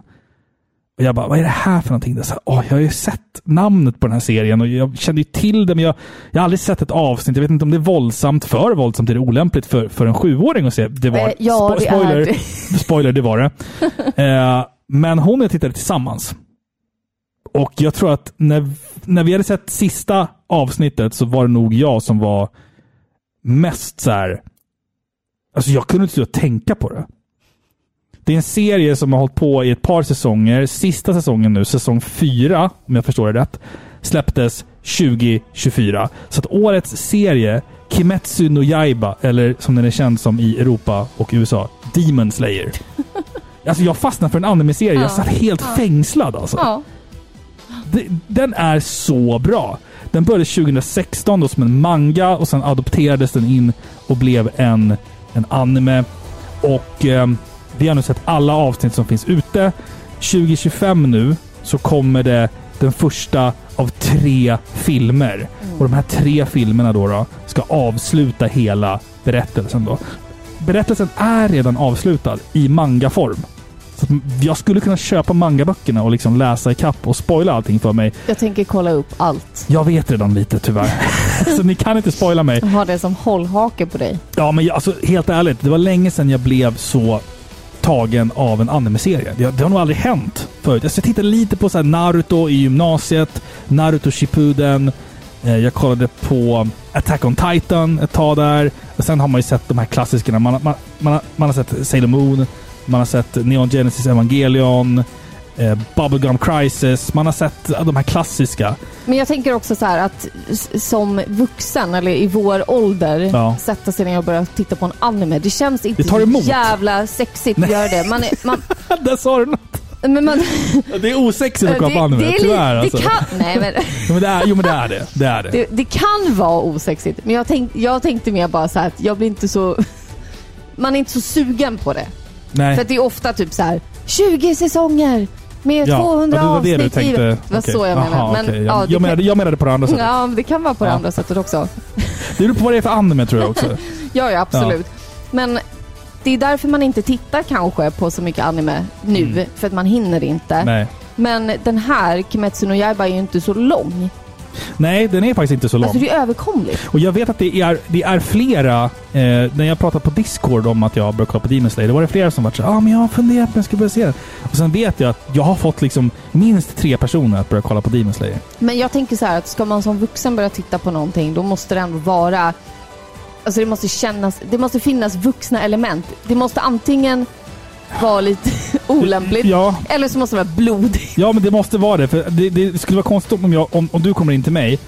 Och jag bara, vad är det här för någonting? Det så här, Åh, jag har ju sett namnet på den här serien och jag kände ju till det, men jag, jag har aldrig sett ett avsnitt. Jag vet inte om det är våldsamt, för våldsamt, är det olämpligt för, för en sjuåring att se? Det var, Eh, ja, är spoiler, det. spoiler, det var det. Eh, men hon och jag tittade tillsammans. Och jag tror att när, när vi hade sett sista avsnittet så var det nog jag som var mest så här. Alltså jag kunde inte sluta tänka på det. Det är en serie som har hållit på i ett par säsonger. Sista säsongen nu, säsong fyra, om jag förstår det rätt, släpptes 2024. Så att årets serie, Kimetsu no Yaiba, eller som den är känd som i Europa och USA, Demon Slayer. Alltså jag fastnade för en anime-serie. Jag Ja. satt helt Ja. fängslad alltså. Ja. Den är så bra. Den började 2016 då som en manga och sen adopterades den in och blev en, en anime. Och eh, vi har nu sett alla avsnitt som finns ute. 2025 nu så kommer det den första av tre filmer. Och de här tre filmerna då, då ska avsluta hela berättelsen. Då. Berättelsen är redan avslutad i mangaform. Så att jag skulle kunna köpa mangaböckerna och liksom läsa ikapp och spoila allting för mig. Jag tänker kolla upp allt. Jag vet redan lite tyvärr. så ni kan inte spoila mig. Jag har det som hållhake på dig. Ja, men jag, alltså, helt ärligt. Det var länge sedan jag blev så tagen av en anime-serie. Det, det har nog aldrig hänt förut. Alltså, jag tittade lite på så här Naruto i gymnasiet, Naruto Shippuden. Eh, jag kollade på Attack on Titan ett tag där. Och sen har man ju sett de här klassikerna. Man, man, man, man har sett Sailor Moon, man har sett Neon Genesis Evangelion, eh, Bubblegum Crisis. Man har sett de här klassiska. Men jag tänker också så här att som vuxen eller i vår ålder Ja. sätta sig ner och börja titta på en anime. Det känns inte Det tar emot. jävla sexigt att göra det. Man, är- man, Där sa du något! men man, Det är osexigt att kolla på anime, det, är li- tyvärr det alltså. kan, nej men, Jo, men det är, jo men det är det. Det är det. det, det kan vara osexigt. Men jag, tänk, jag tänkte mer bara så att jag blir inte så... Man är inte så sugen på det. Nej. För att det är ofta typ så här 20 säsonger med Ja, 200 ja, det var det du avsnitt i-. Det var Okej. så jag menade. Aha, men, okej. ja, jag, det jag, menade, kan, jag menade på det andra sättet. ja, det kan vara på det Ja. andra sättet också. Det beror på vad det är för anime tror jag också. Ja, ja absolut. Men det är därför man inte tittar kanske på så mycket anime nu, Mm. för att man hinner inte. Nej. Men den här, Kimetsu no Yaiba, är ju inte så lång. Nej, den är faktiskt inte så lång. Alltså det är överkomligt. Och jag vet att det är, det är flera, eh, när jag pratade på Discord om att jag började kolla på Demon Slayer, då var det flera som var så ah, men jag har funderat på jag ska börja se den. Och sen vet jag att jag har fått liksom minst tre personer att börja kolla på Demon Slayer. Men jag tänker så här att ska man som vuxen börja titta på någonting, då måste det ändå vara... Alltså det måste kännas... Det måste finnas vuxna element. Det måste antingen vara lite olämpligt, Ja. eller så måste det vara blod. Ja, men det måste vara det. För det, det skulle vara konstigt om, jag, om, om du kommer in till mig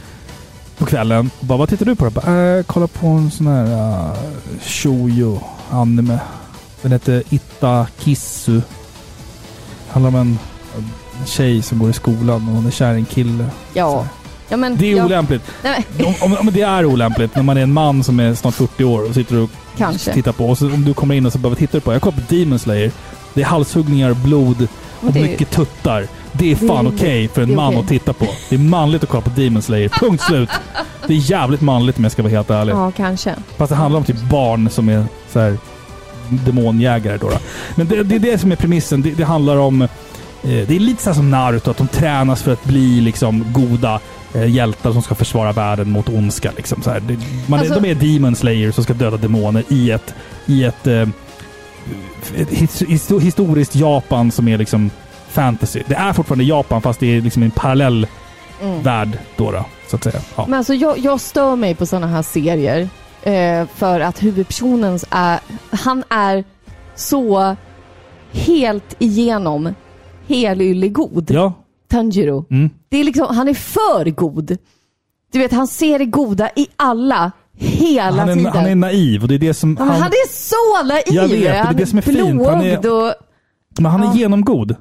på kvällen och bara, vad tittar du på? Jag bara, äh, kolla på en sån här uh, shoujo anime. Den heter Itakisu. Handlar om en, en tjej som går i skolan och hon är kär i en kille. Ja. ja men, Det är ja. olämpligt. Nej, Om, om, om det är olämpligt när man är en man som är snart 40 år och sitter och Kanske. tittar på. Och så, om du kommer in och så tittar du på? Jag kollar på Demon Slayer. Det är halshuggningar, blod och är- mycket tuttar. Det är är fan rimligt. okej för en är man okej. att titta på. Det är manligt att kolla på Demon Slayer. Punkt slut. Det är jävligt manligt om jag ska vara helt ärlig. ja, kanske. Fast det handlar om typ barn som är så här demonjägare då. då. Men det, det är det som är premissen. Det, det handlar om det är lite så här som Naruto, att de tränas för att bli liksom goda eh, hjältar som ska försvara världen mot ondska. Liksom, så här. Man, Alltså- de är demon slayers som ska döda demoner i ett, i ett, eh, historiskt Japan som är liksom fantasy. Det är fortfarande Japan fast det är liksom en parallell Mm. värld då, då så att säga. Ja. Men alltså jag, jag stör mig på sådana här serier. Eh, för att huvudpersonen är, han är så helt igenom helylle-god. Ja. Tanjiro. Mm. Det är liksom, han är för god. Du vet, han ser det goda i alla, hela Han tiden. är, han är naiv och det är det som... Men han är så naiv! Jag vet, det är han det som är fint. Han är- och... Men han är Ja. genomgod.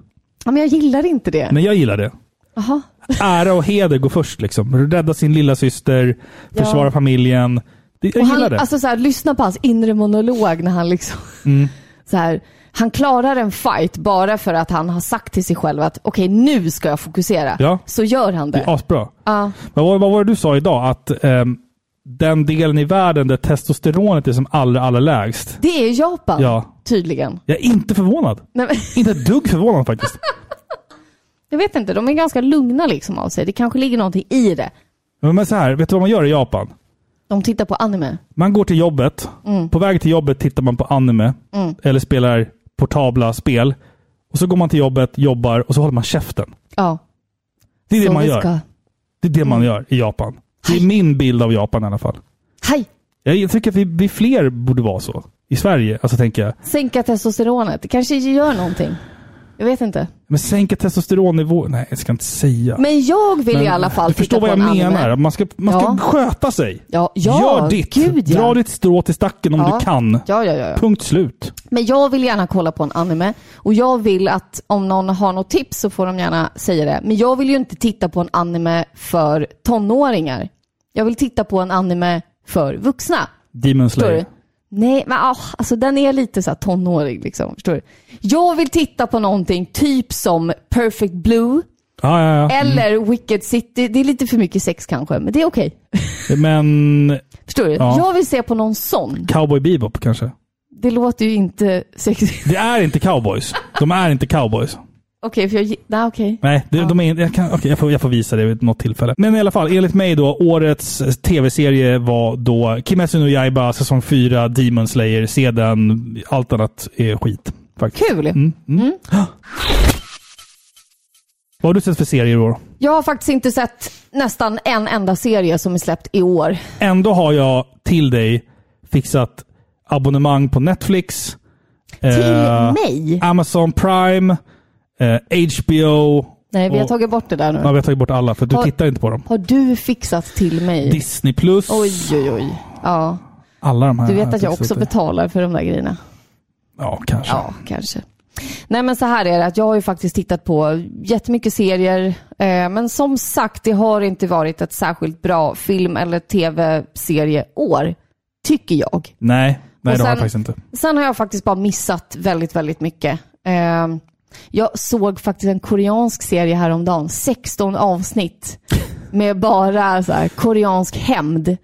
Ja, men jag gillar inte det. Men jag gillar det. Jaha. Ära och heder går först. Liksom. Rädda sin lilla syster, försvara Ja. familjen. Jag och gillar han, det. Alltså så här, lyssna på hans inre monolog när han liksom... Mm. Så här, han klarar en fight bara för att han har sagt till sig själv att okej, nu ska jag fokusera. Ja. Så gör han Det det. är asbra. Men vad, vad var det du sa idag? Att ehm, den delen i världen där testosteronet är som allra, allra lägst. Det är Japan, Ja. tydligen. Jag är inte förvånad. Nej, men, Inte ett dugg förvånad faktiskt. jag vet inte, de är ganska lugna liksom av sig. Det kanske ligger någonting i det. Men men så här, vet du vad man gör i Japan? De tittar på anime. Man går till jobbet. Mm. På väg till jobbet tittar man på anime. Mm. Eller spelar portabla spel. Och så går man till jobbet, jobbar och så håller man käften. Ja. Det är det Så man gör. ska- Det är det man gör i Japan. Det är min bild av Japan i alla fall. Hej! Jag tycker att vi, vi fler borde vara så. I Sverige, alltså tänker jag. Sänka testosteronet. Det kanske gör någonting. Jag vet inte. Men sänka testosteronnivå? Nej, jag ska inte säga. Men jag vill Men i alla fall Du förstår vad jag en menar. anime. Man ska, man ska Ja. sköta sig. Ja, ja, Gör ditt. Gud, ja. Dra ditt strå till stacken om Ja. du kan. Ja, ja, ja. Punkt slut. Men jag vill gärna kolla på en anime och jag vill att om någon har något tips så får de gärna säga det. Men jag vill ju inte titta på en anime för tonåringar. Jag vill titta på en anime för vuxna. Demon Slayer. Nej, men ah, alltså den är lite så här tonårig liksom. Förstår du? Jag vill titta på någonting typ som Perfect Blue Ja, ja, ja. eller Wicked City. Det är lite för mycket sex kanske, men det är okej. Mm. Men Förstår du? Ja. Jag vill se på någon sån. Cowboy Bebop kanske? Det låter ju inte sexigt. Det är inte cowboys. De är inte cowboys. Okej, för jag... Nej, okej. Nej, det, de är, jag, kan, okej, jag, får, jag får visa det vid något tillfälle. Men i alla fall, enligt mig då, årets eh, tv-serie var då Kimetsu no Yaiba, säsong 4, Demon Slayer. Se den. Allt annat är skit. Faktiskt. Kul! Mm, mm. Vad har du sett för serier då? Jag har faktiskt inte sett nästan en enda serie som är släppt i år. Ändå har jag till dig fixat abonnemang på Netflix. Till eh, mig? Amazon Prime, eh, HBO. Nej, vi har och- tagit bort det där nu. Ja, vi har tagit bort alla för du Har- tittar inte på dem. Har du fixat till mig? Disney Plus. Oj, oj, oj. Ja. Alla de här. Du vet att jag också betalar för de där grejerna. Ja, kanske. Ja, kanske. Nej men så här är det att jag har ju faktiskt tittat på jättemycket serier. Eh, men som sagt, det har inte varit ett särskilt bra film eller tv-serieår. Tycker jag. Nej, nej Och det har jag sen- faktiskt inte. Sen har jag faktiskt bara missat väldigt, väldigt mycket. Eh, jag såg faktiskt en koreansk serie häromdagen, 16 avsnitt. Med bara så här, koreansk hämnd.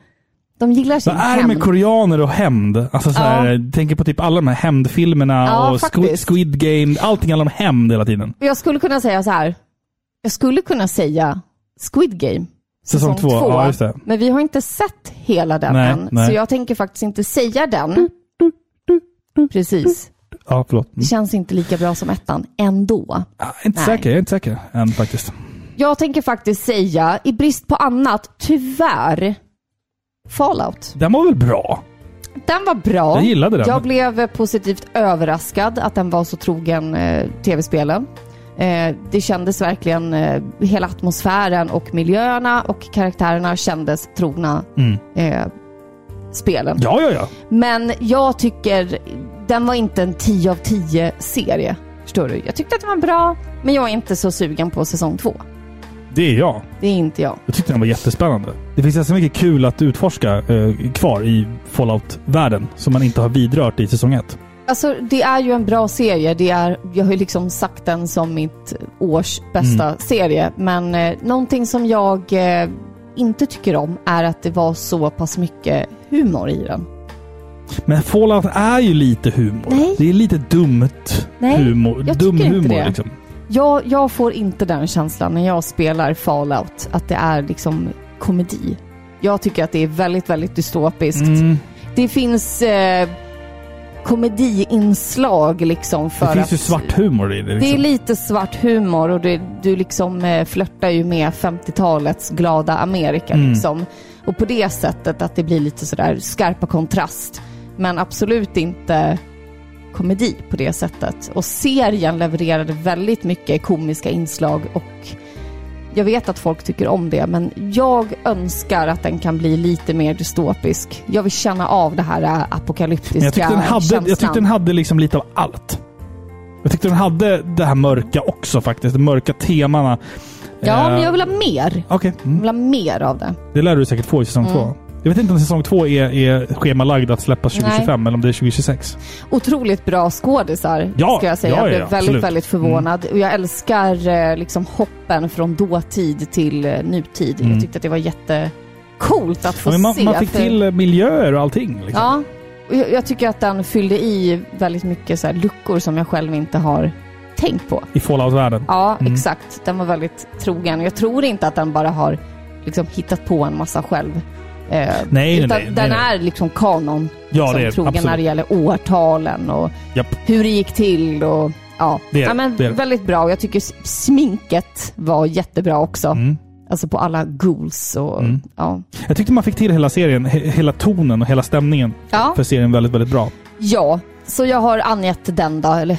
De gillar sin Vad är det hämnd. med koreaner och hämnd? Alltså så här, tänker på typ alla de här hämndfilmerna Ja, och Squid, faktiskt. Squid Game. Allting handlar om hämnd hela tiden. Jag skulle kunna säga så här. Jag skulle kunna säga Squid Game. Säsong två, ja, just det. Men vi har inte sett hela den Nej, än. nej. Så jag tänker faktiskt inte säga den. Precis. Ja, förlåt. Det känns inte lika bra som ettan ändå. Är inte Nej. säker, jag är inte säker än faktiskt. Jag tänker faktiskt säga, i brist på annat, tyvärr, Fallout. Den var väl bra? Den var bra. Jag gillade den. Jag blev positivt överraskad att den var så trogen eh, tv-spelen. Eh, det kändes verkligen, eh, hela atmosfären och miljöerna och karaktärerna kändes trogna Mm. eh, spelen. Ja, ja, ja. Men jag tycker, den var inte en 10 av 10 serie. Förstår du? Jag tyckte att den var bra, men jag är inte så sugen på säsong två. Det är jag. Det är inte jag. Jag tyckte den var jättespännande. Det finns ganska mycket kul att utforska eh, kvar i Fallout-världen som man inte har vidrört i säsong ett. Alltså det är ju en bra serie. Det är, jag har ju liksom sagt den som mitt års bästa Mm. serie. Men eh, någonting som jag eh, inte tycker om är att det var så pass mycket humor i den. Men Fallout är ju lite humor. Nej. Det är lite dumt Nej, humor. jag Dum tycker inte humor det. liksom. Jag, jag får inte den känslan när jag spelar Fallout, att det är liksom komedi. Jag tycker att det är väldigt, väldigt dystopiskt. Mm. Det finns eh, komediinslag liksom för Det finns att... ju svart humor i det. Det är Liksom. lite svart humor och det, du liksom eh, flörtar ju med 50-talets glada Amerika Mm. liksom. Och på det sättet att det blir lite sådär skarpa kontrast. Men absolut inte komedi på det sättet. Och serien levererade väldigt mycket komiska inslag och jag vet att folk tycker om det, men jag önskar att den kan bli lite mer dystopisk. Jag vill känna av det här äh, apokalyptiska Men jag tyckte, den hade, känslan. jag tyckte den hade liksom lite av allt. Jag tyckte den hade det här mörka också faktiskt. De mörka temana. Ja, Eh, men jag vill ha mer. Jag Mm. vill ha mer av det. Det lär du säkert få i säsong Mm. två. Jag vet inte om säsong två är, är schemalagd att släppas 2025 eller om det är 2026. Otroligt bra skådisar, Ja, ska jag säga. ja, jag ja, blev ja, väldigt, absolut. Mm. väldigt förvånad. Och jag älskar eh, liksom hoppen från dåtid till eh, nutid. Mm. Jag tyckte att det var jättecoolt att få Ja, man, se. man fick för- till eh, miljöer och allting. Liksom. Ja, jag, jag tycker att den fyllde i väldigt mycket så luckor som jag själv inte har tänkt på. I Fallout-världen. Ja, Mm. exakt. Den var väldigt trogen. Jag tror inte att den bara har liksom hittat på en massa själv. Eh, nej, utan nej, nej, den nej. är liksom kanon Ja, det är trogen absolut. när det gäller årtalen och Japp. hur det gick till och ja. Det är ja men det är väldigt bra. Jag tycker sminket var jättebra också. Mm. Alltså på alla ghouls och Mm. ja. Jag tyckte man fick till hela serien, he, hela tonen och hela stämningen Ja. för serien väldigt, väldigt bra. Ja, så jag har angett den då, eller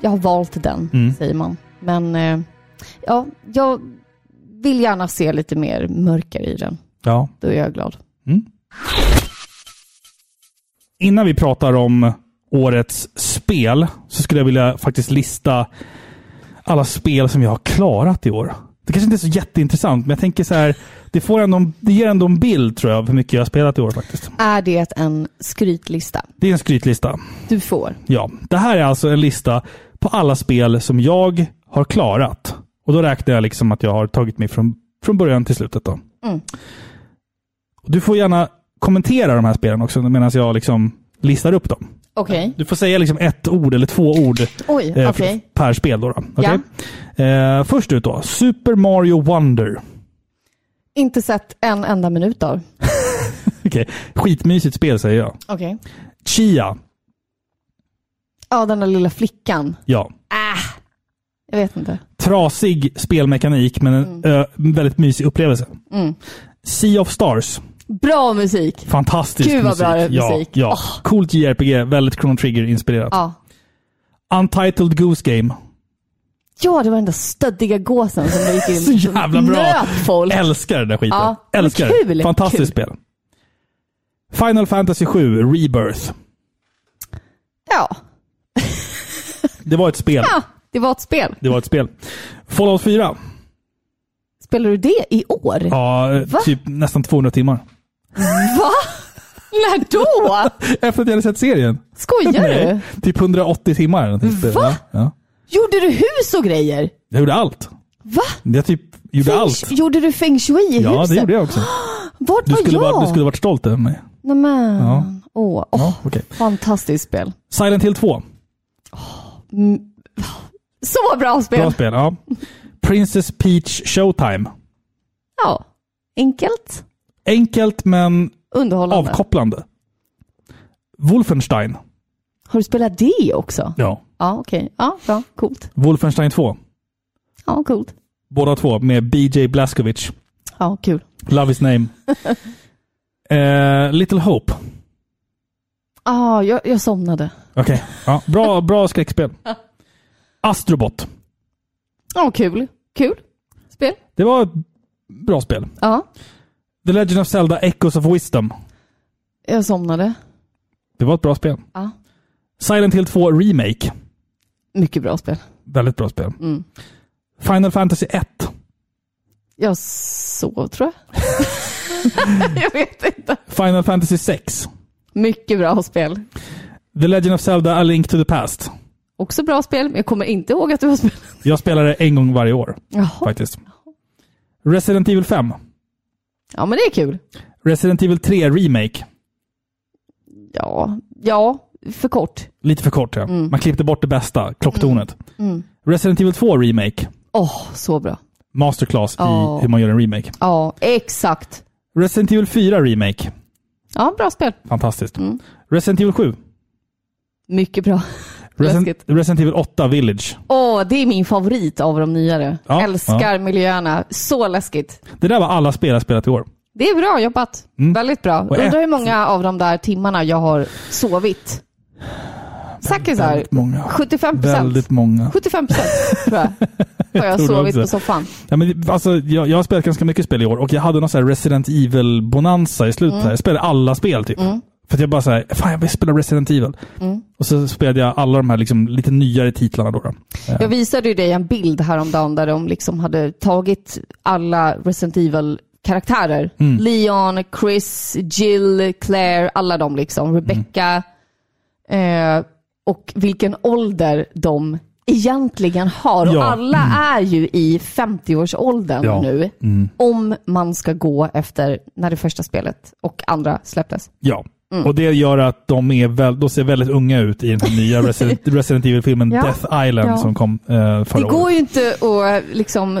jag har valt den, Mm. säger man. Men eh, ja, jag vill gärna se lite mer mörker i den. Ja. Då är jag glad. Innan vi pratar om årets spel så skulle jag vilja faktiskt lista alla spel som jag har klarat i år. Det kanske inte är så jätteintressant, men jag tänker så här. Det, får ändå, en- det ger ändå en bild tror jag av hur mycket jag har spelat i år faktiskt. Är det en skrytlista? Det är en skrytlista. Du får. Ja, det här är alltså en lista på alla spel som jag har klarat. Och då räknar jag liksom att jag har tagit mig från, från början till slutet. Då. Mm. Du får gärna kommentera de här spelen också medan jag liksom listar upp dem. Okej. Du får säga liksom ett ord eller två ord Oj, eh, okej. per spel. Då, då. Okej? Eh, först ut då, Super Mario Wonder. Inte sett en enda minut av. Okej. Skitmysigt spel säger jag. Okej. Chia. Ja, den där lilla flickan. Ja. Jag vet inte. Trasig spelmekanik men en ö, väldigt mysig upplevelse. Mm. Sea of Stars. Bra musik! Fantastisk Gud musik. bra ja, musik. Ja. Åh. Coolt JRPG, väldigt Chrono Trigger-inspirerat. Ja. Untitled Goose Game. Ja, det var den där stöddiga gåsen som gick in Så jävla bra! nöt folk. Älskar den där skiten. Ja, Älskar kul. Fantastiskt kul. spel. Final Fantasy 7 Rebirth. Ja. Det var ett spel. ja, det var ett spel. Det var ett spel. Fallout 4. Spelar du det i år? Ja, Va? typ nästan 200 timmar. Va? När då? Efter att jag hade sett serien. Skojar Nej, Typ 180 timmar. eller. Va? Ja. Gjorde du hus och grejer? Jag gjorde allt. Va? Jag typ gjorde Feng- allt. Gjorde du feng shui i Ja, huset? det gjorde jag också. Vart Du var skulle, jag? varit, du skulle varit stolt över mig. Nämen. Ja. Åh, Ja, åh, okej. fantastiskt spel. Silent Hill 2. Mm. Så bra spel! Bra spel, ja. Princess Peach Showtime. Ja. Enkelt. Enkelt men Underhållande. avkopplande. Wolfenstein. Har du spelat det också? Ja. Ja, okej. Ja, bra. Coolt. Wolfenstein 2. Ja, coolt. Båda två med BJ Blazkowicz. Ja, kul. Love his name. Eh, Little Hope. Ah, jag, jag somnade. Okej. Ja, bra, bra skräckspel. Astrobot. Ja, kul. Kul. Spel. Det var ett bra spel. Ja, The Legend of Zelda Echoes of Wisdom. jag somnade. Det var ett bra spel. Ja. Silent Hill 2 Remake. Mycket bra spel. Väldigt bra spel. Mm. Final Fantasy 1. Jag sov, tror jag. jag vet inte. Final Fantasy 6. Mycket bra spel. The Legend of Zelda A Link to the Past. Också bra spel, men jag kommer inte ihåg att du har spelat. Jag spelar det en gång varje år. Jaha. Faktiskt. Resident Evil 5. Ja, men det är kul. Resident Evil 3 Remake. Ja, ja, för kort. Lite för kort ja. Mm. Man klippte bort det bästa, klocktornet. Mm. Resident Evil 2 Remake. Åh, så bra. Masterclass Ja. i hur man gör en remake. Ja, exakt. Resident Evil 4 Remake. Ja, bra spel. Fantastiskt. Mm. Resident Evil 7. Mycket bra. Resident. Resident Evil 8 Village. Åh, det är min favorit av de nyare. Ja, Älskar ja. miljöerna. Så läskigt. Det där var alla spel jag spelat i år. Det är bra jobbat. Mm. Väldigt bra. Och Undrar ett- hur många av de där timmarna jag har sovit. Säkert många. 75 procent. Väldigt många. 75 procent tror jag. Har jag det sovit på soffan. Ja, men, alltså, jag, jag har spelat ganska mycket spel i år och jag hade någon Resident Evil-bonanza i slutet. Mm. Jag spelade alla spel typ. Mm. För att jag bara såhär, fan jag vill spela Resident Evil. Mm. Och så spelade jag alla de här liksom, lite nyare titlarna då. då. Eh, Jag visade ju dig en bild häromdagen där de liksom hade tagit alla Resident Evil-karaktärer. Mm. Leon, Chris, Jill, Claire, alla de liksom. Rebecca. Eh, och vilken ålder de egentligen har. Och Ja. alla Mm. är ju i 50-årsåldern Ja. nu. Mm. Om man ska gå efter när det första spelet och andra släpptes. Ja. Mm. Och det gör att de, är väl, de ser väldigt unga ut i den här nya Resident, Resident Evil-filmen Ja. Death Island Ja. som kom eh, förra Det går året. ju inte att liksom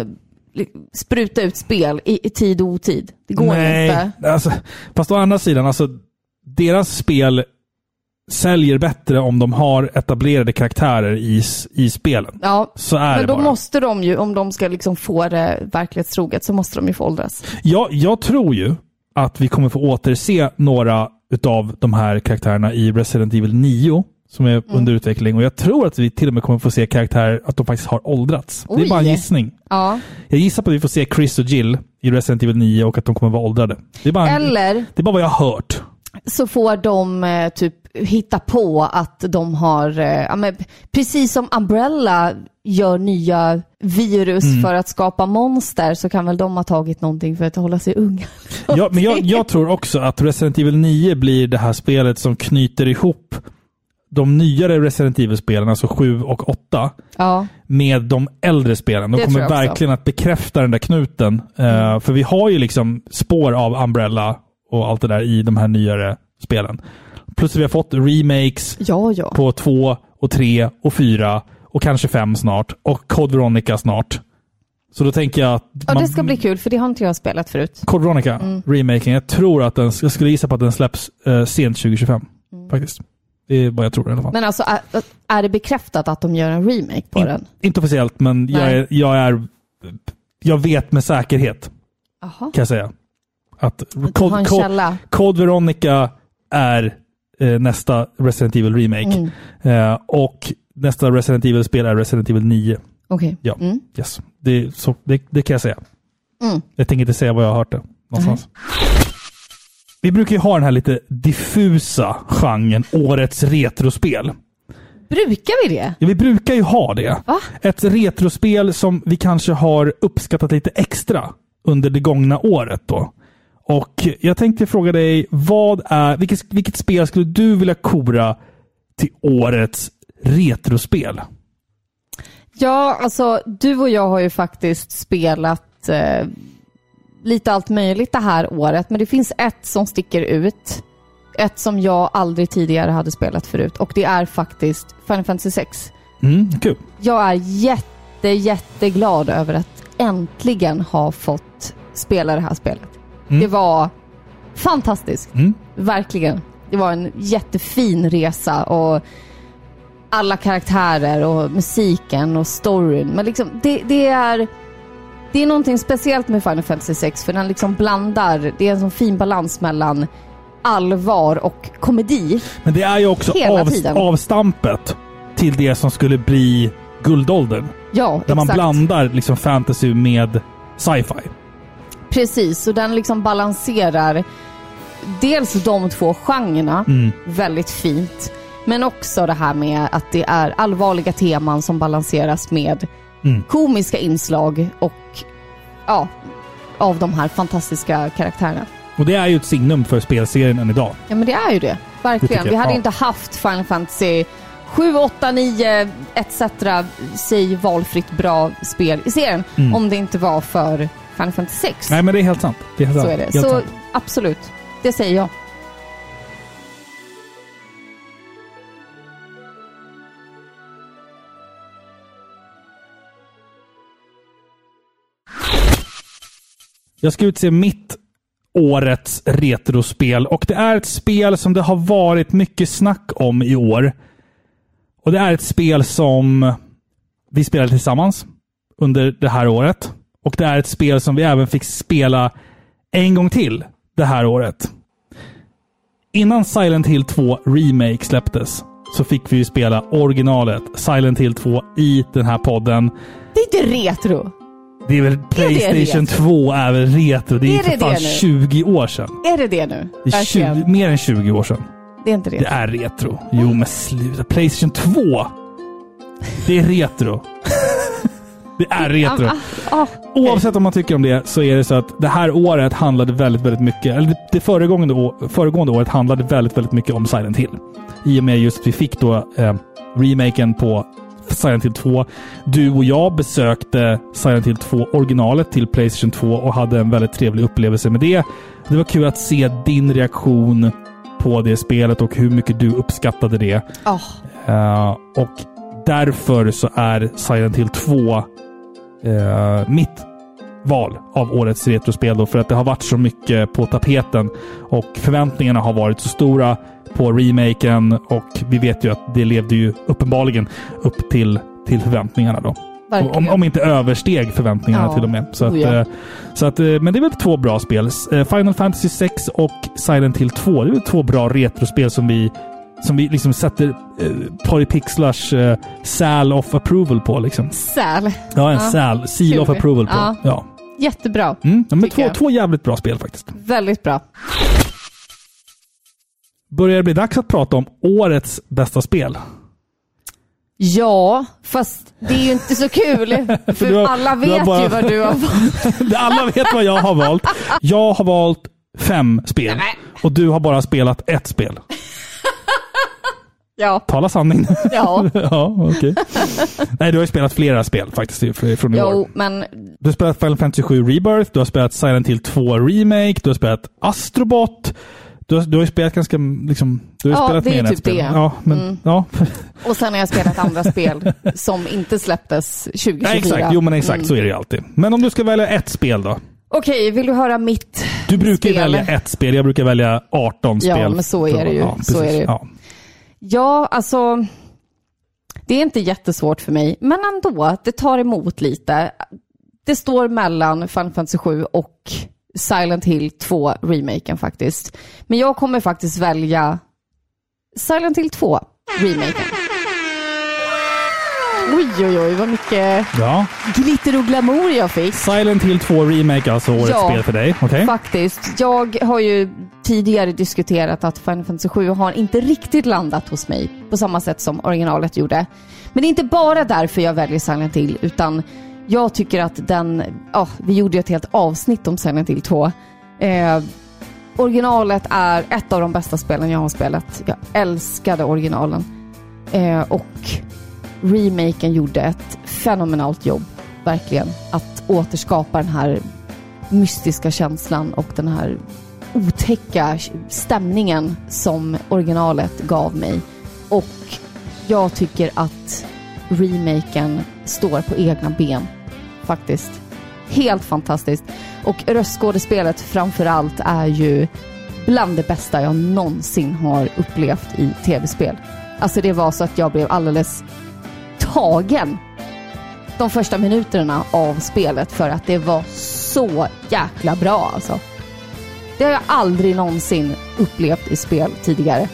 li- spruta ut spel i, i tid och otid. Det går Nej, inte. Alltså, fast å andra sidan, alltså, deras spel säljer bättre om de har etablerade karaktärer i, i spelen. Ja, Så är men då bara. måste de ju, om de ska liksom få det verklighetstroget, så måste de ju få åldras. Jag, jag tror ju att vi kommer få återse några utav de här karaktärerna i Resident Evil 9 som Mm. är under utveckling. Och jag tror att vi till och med kommer få se karaktärer att de faktiskt har åldrats. Det är Oj. bara en gissning. Ja. Jag gissar på att vi får se Chris och Jill i Resident Evil 9 och att de kommer vara åldrade. Det är bara, Eller det är bara vad jag har hört. Så får de eh, typ hitta på att de har, eh, ja, men, precis som Umbrella gör nya virus Mm. för att skapa monster, så kan väl de ha tagit någonting för att hålla sig unga. Ja, men jag, jag tror också att Resident Evil 9 blir det här spelet som knyter ihop de nyare Resident Evil-spelen, alltså 7 och 8, Ja. med de äldre spelen. De Det kommer tror jag också. verkligen att bekräfta den där knuten. Eh, för vi har ju liksom spår av Umbrella och allt det där i de här nyare spelen. Plus att vi har fått remakes Ja, ja. på 2 och 3 och 4 och kanske 5 snart. Och Code Veronica snart. Så då tänker jag att... Ja, man- det ska bli kul, för det har inte jag spelat förut. Code Veronica, Mm. remaken. Jag tror att den, jag skulle gissa på att den släpps eh, sent 2025. Mm. Faktiskt. Det är vad jag tror i alla fall. Men alltså, är, är det bekräftat att de gör en remake på In- den? Inte officiellt, men jag är, jag är... Jag vet med säkerhet, Jaha. kan jag säga. Att Code, Code. Code Veronica är eh, nästa Resident Evil Remake. Mm. Eh, och nästa Resident Evil-spel är Resident Evil 9. Okej. Ja, Mm. yes. Det, så, det, det kan jag säga. Mm. Jag tänker inte säga var jag har hört det någonstans. Vi brukar ju ha den här lite diffusa genren Årets Retrospel. Brukar vi det? Ja, vi brukar ju ha det. Va? Ett retrospel som vi kanske har uppskattat lite extra under det gångna året. då. Och jag tänkte fråga dig, vad är, vilket, vilket spel skulle du vilja kora till årets retrospel? Ja, alltså du och jag har ju faktiskt spelat eh, lite allt möjligt det här året, men det finns ett som sticker ut. Ett som jag aldrig tidigare hade spelat förut och det är faktiskt Final Fantasy 6. Mm, kul. Jag är jätte, jätteglad över att äntligen ha fått spela det här spelet. Mm. Det var fantastiskt. Mm. Verkligen. Det var en jättefin resa och alla karaktärer och musiken och storyn. Men liksom, det, det är... Det är någonting speciellt med Final Fantasy 6 för den liksom blandar, det är en sån fin balans mellan allvar och komedi. Men det är ju också av, avstampet till det som skulle bli guldåldern. Ja, Där man exakt. blandar liksom fantasy med sci-fi. Precis, och den liksom balanserar dels de två genrerna Mm. väldigt fint. Men också det här med att det är allvarliga teman som balanseras med Mm. komiska inslag och ja, av de här fantastiska karaktärerna. Och det är ju ett signum för spelserien än idag. Ja men det är ju det. Det Verkligen. jag, Vi hade ja. inte haft Final Fantasy 7, 8, 9 etc. Säg valfritt bra spel i serien. Mm. Om det inte var för Final Fantasy 6. Nej, men det är helt sant. Det är helt Så sant. är det. Helt Så sant. absolut, det säger jag. Jag ska utse mitt årets retrospel och det är ett spel som det har varit mycket snack om i år. Och det är ett spel som vi spelade tillsammans under det här året. Och det är ett spel som vi även fick spela en gång till det här året. Innan Silent Hill 2 Remake släpptes så fick vi ju spela originalet Silent Hill 2 i den här podden. Det är inte retro. Det är väl Playstation retro? 2 är väl retro? Det är, Är för det fan det nu? 20 år sedan. Är det det nu? Det är Verkligen. 20, mer än 20 år sedan. Det är inte Det retro. är retro. Jo, men sluta. Playstation 2! Det är retro. det är retro. Ah, ah, Oavsett om man tycker om det så är det så att det här året handlade väldigt, väldigt mycket, eller det- föregående, å- föregående året handlade väldigt, väldigt mycket om Silent Hill. I och med just att vi fick då eh, remaken på Silent Hill 2. Du och jag besökte Silent Hill 2 originalet till Playstation 2 och hade en väldigt trevlig upplevelse med det. Det var kul att se din reaktion på det spelet och hur mycket du uppskattade det. Ah. Eh, och därför så är Silent Hill 2 eh, mitt val av årets retrospel. Då, för att det har varit så mycket på tapeten och förväntningarna har varit så stora på remaken och vi vet ju att det levde ju uppenbarligen upp till, till förväntningarna. då. Om, om inte översteg förväntningarna Ja. till och med. Så att, Oh ja. eh, så att, eh, men det är väl två bra spel. Eh, Final Fantasy 6 och Silent Hill 2. Det är väl två bra retrospel som vi som vi liksom sätter eh, Polypixlars eh, Sal of Approval på. Liksom. Säl. Ja, en Sal. Seal of Approval på. Ja. Ja. Jättebra. Mm, ja, men två, jag. två jävligt bra spel faktiskt. Väldigt bra. Börjar det bli dags att prata om årets bästa spel? Ja, fast det är ju inte så kul. För du har- alla vet bara- ju vad du har valt. Alla vet vad jag har valt. Jag har valt fem spel. Och du har bara spelat ett spel. Ja. Tala sanning. Ja. ja, okej. Nej, du har ju spelat flera spel faktiskt fr- från i år. Jo, men Du har spelat Final Fantasy 7 Rebirth, du har spelat Silent Hill 2 Remake, du har spelat Astrobot. Du har, du har ju spelat ganska, liksom, du har Ja, spelat mer än typ ett spel. det. Ja, men, Mm. ja. Och sen har jag spelat andra spel som inte släpptes 2024. Nej, exakt. Jo, men exakt. Mm. Så är det ju alltid. Men om du ska välja ett spel då? Okej, vill du höra mitt Du brukar spel? välja ett spel, jag brukar välja 18 Ja, spel. men så är det ju. Ja, Så är det ju. Ja. Ja, alltså. Det är inte jättesvårt för mig, men ändå. Det tar emot lite. Det står mellan Final Fantasy 7 och Silent Hill 2 remaken faktiskt. Men jag kommer faktiskt välja Silent Hill 2 remaken. Oj, oj, oj, vad mycket ja. glitter och glamour jag fick. Silent Hill 2 Remake alltså årets Ja, spel för dig. Okej? Faktiskt. Jag har ju tidigare diskuterat att Final Fantasy 7 har inte riktigt landat hos mig på samma sätt som originalet gjorde. Men det är inte bara därför jag väljer Silent Hill, utan jag tycker att den... Ja, vi gjorde ju ett helt avsnitt om Silent Hill 2. Eh, originalet är ett av de bästa spelen jag har spelat. Jag älskade originalen. Eh, och remaken gjorde ett fenomenalt jobb, verkligen. Att återskapa den här mystiska känslan och den här otäcka stämningen som originalet gav mig. Och jag tycker att remaken står på egna ben, faktiskt. Helt fantastiskt. Och röstskådespelet framför allt är ju bland det bästa jag någonsin har upplevt i tv-spel. Alltså det var så att jag blev alldeles tagen de första minuterna av spelet för att det var så jäkla bra alltså. Det har jag aldrig någonsin upplevt i spel tidigare.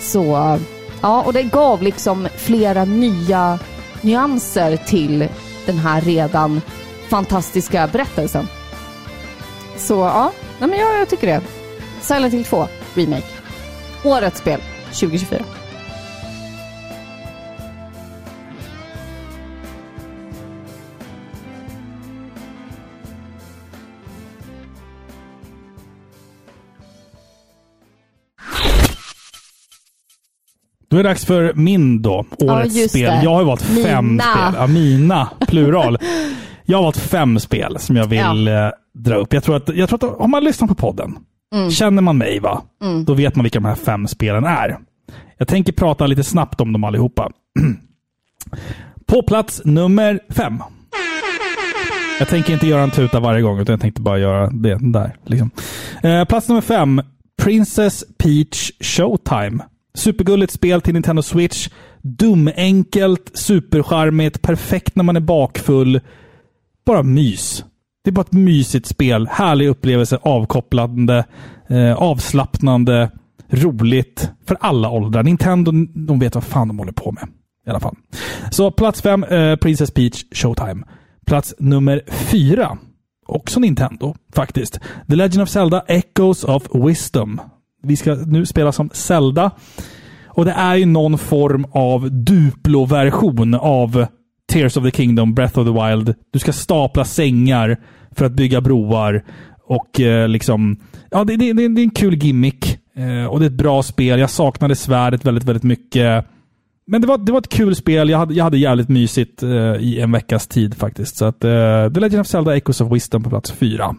Så ja, och det gav liksom flera nya nyanser till den här redan fantastiska berättelsen. Så ja, nej men jag, jag tycker det. Silent Hill 2 Remake. Årets spel 2024. Då är det dags för min då, årets just spel. det. Jag har valt fem Mina. spel. Ja, mina, plural. jag har valt fem spel som jag vill eh, dra upp. Jag tror, att, jag tror att om man lyssnar på podden, Mm. känner man mig va? Mm. Då vet man vilka de här fem spelen är. Jag tänker prata lite snabbt om dem allihopa. på plats nummer fem. Jag tänker inte göra en tuta varje gång, utan jag tänkte bara göra det där. Liksom. Eh, plats nummer fem. Princess Peach Showtime. Supergulligt spel till Nintendo Switch. Dumenkelt, supercharmigt, perfekt när man är bakfull. Bara mys. Det är bara ett mysigt spel. Härlig upplevelse, avkopplande, eh, avslappnande, roligt för alla åldrar. Nintendo, de vet vad fan de håller på med. I alla fall. Så plats fem, eh, Princess Peach Showtime. Plats nummer fyra, också Nintendo faktiskt. The Legend of Zelda Echoes of Wisdom. Vi ska nu spela som Zelda. Och det är ju någon form av Duplo-version av Tears of the Kingdom, Breath of the Wild. Du ska stapla sängar för att bygga broar. Och eh, liksom... Ja, det, det, det, det är en kul gimmick. Eh, och det är ett bra spel. Jag saknade svärdet väldigt, väldigt mycket. Men det var, det var ett kul spel. Jag hade, jag hade jävligt mysigt eh, i en veckas tid faktiskt. Så att eh, The Legend of Zelda Echoes of Wisdom på plats fyra.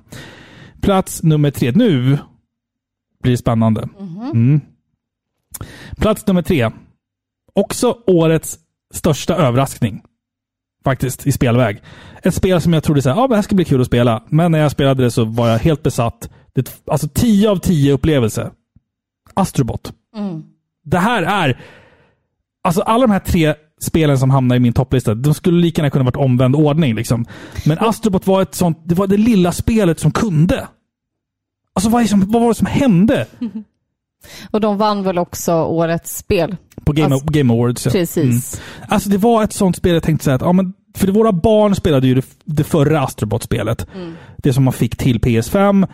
Plats nummer tre. Nu blir spännande. Mm. Plats nummer tre. Också årets största överraskning. Faktiskt, i spelväg. Ett spel som jag trodde så här, ja, men det här ska bli kul att spela. Men när jag spelade det så var jag helt besatt. Det, alltså 10 av 10 upplevelse. Astrobot. Mm. Det här är... Alltså alla de här tre spelen som hamnar i min topplista, de skulle lika gärna kunna varit omvänd ordning. Liksom. Men Astrobot var ett sånt, det var det lilla spelet som kunde. Alltså vad, som, vad var det som hände? Och de vann väl också årets spel? På Game, Alltså, Game Awards. ja. precis. Mm. Alltså det var ett sånt spel jag tänkte säga att, ja men, för våra barn spelade ju det, det förra Astrobot-spelet. Mm. Det som man fick till PS5.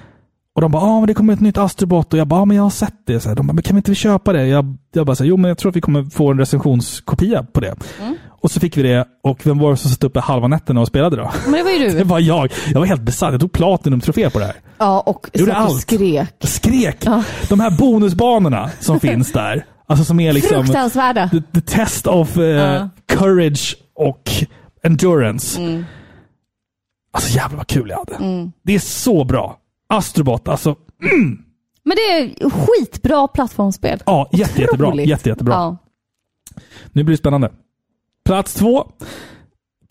Och de bara, ja men det kommer ett nytt Astrobot. Och jag bara, ja men jag har sett det. Så här, de bara, men kan vi inte köpa det? Jag, jag bara, så här, jo men jag tror att vi kommer få en recensionskopia på det. Mm. Och så fick vi det. Och vem var det som satt uppe halva nätterna och spelade då? Men det var ju du. Det var jag. Jag var helt besatt. Jag tog Platinum-trofé på det här. Ja, och gjorde och allt. skrek. Skrek. De här bonusbanorna som finns där. Alltså som är liksom... Fruktansvärda. The, the test of eh, Ja. courage och endurance. Mm. Alltså jävlar vad kul jag hade. Mm. Det är så bra. Astrobot, alltså. Men det är skitbra plattformsspel. Ja, jätte, jättebra. Jätte, jättebra. Ja. Nu blir det spännande. Plats två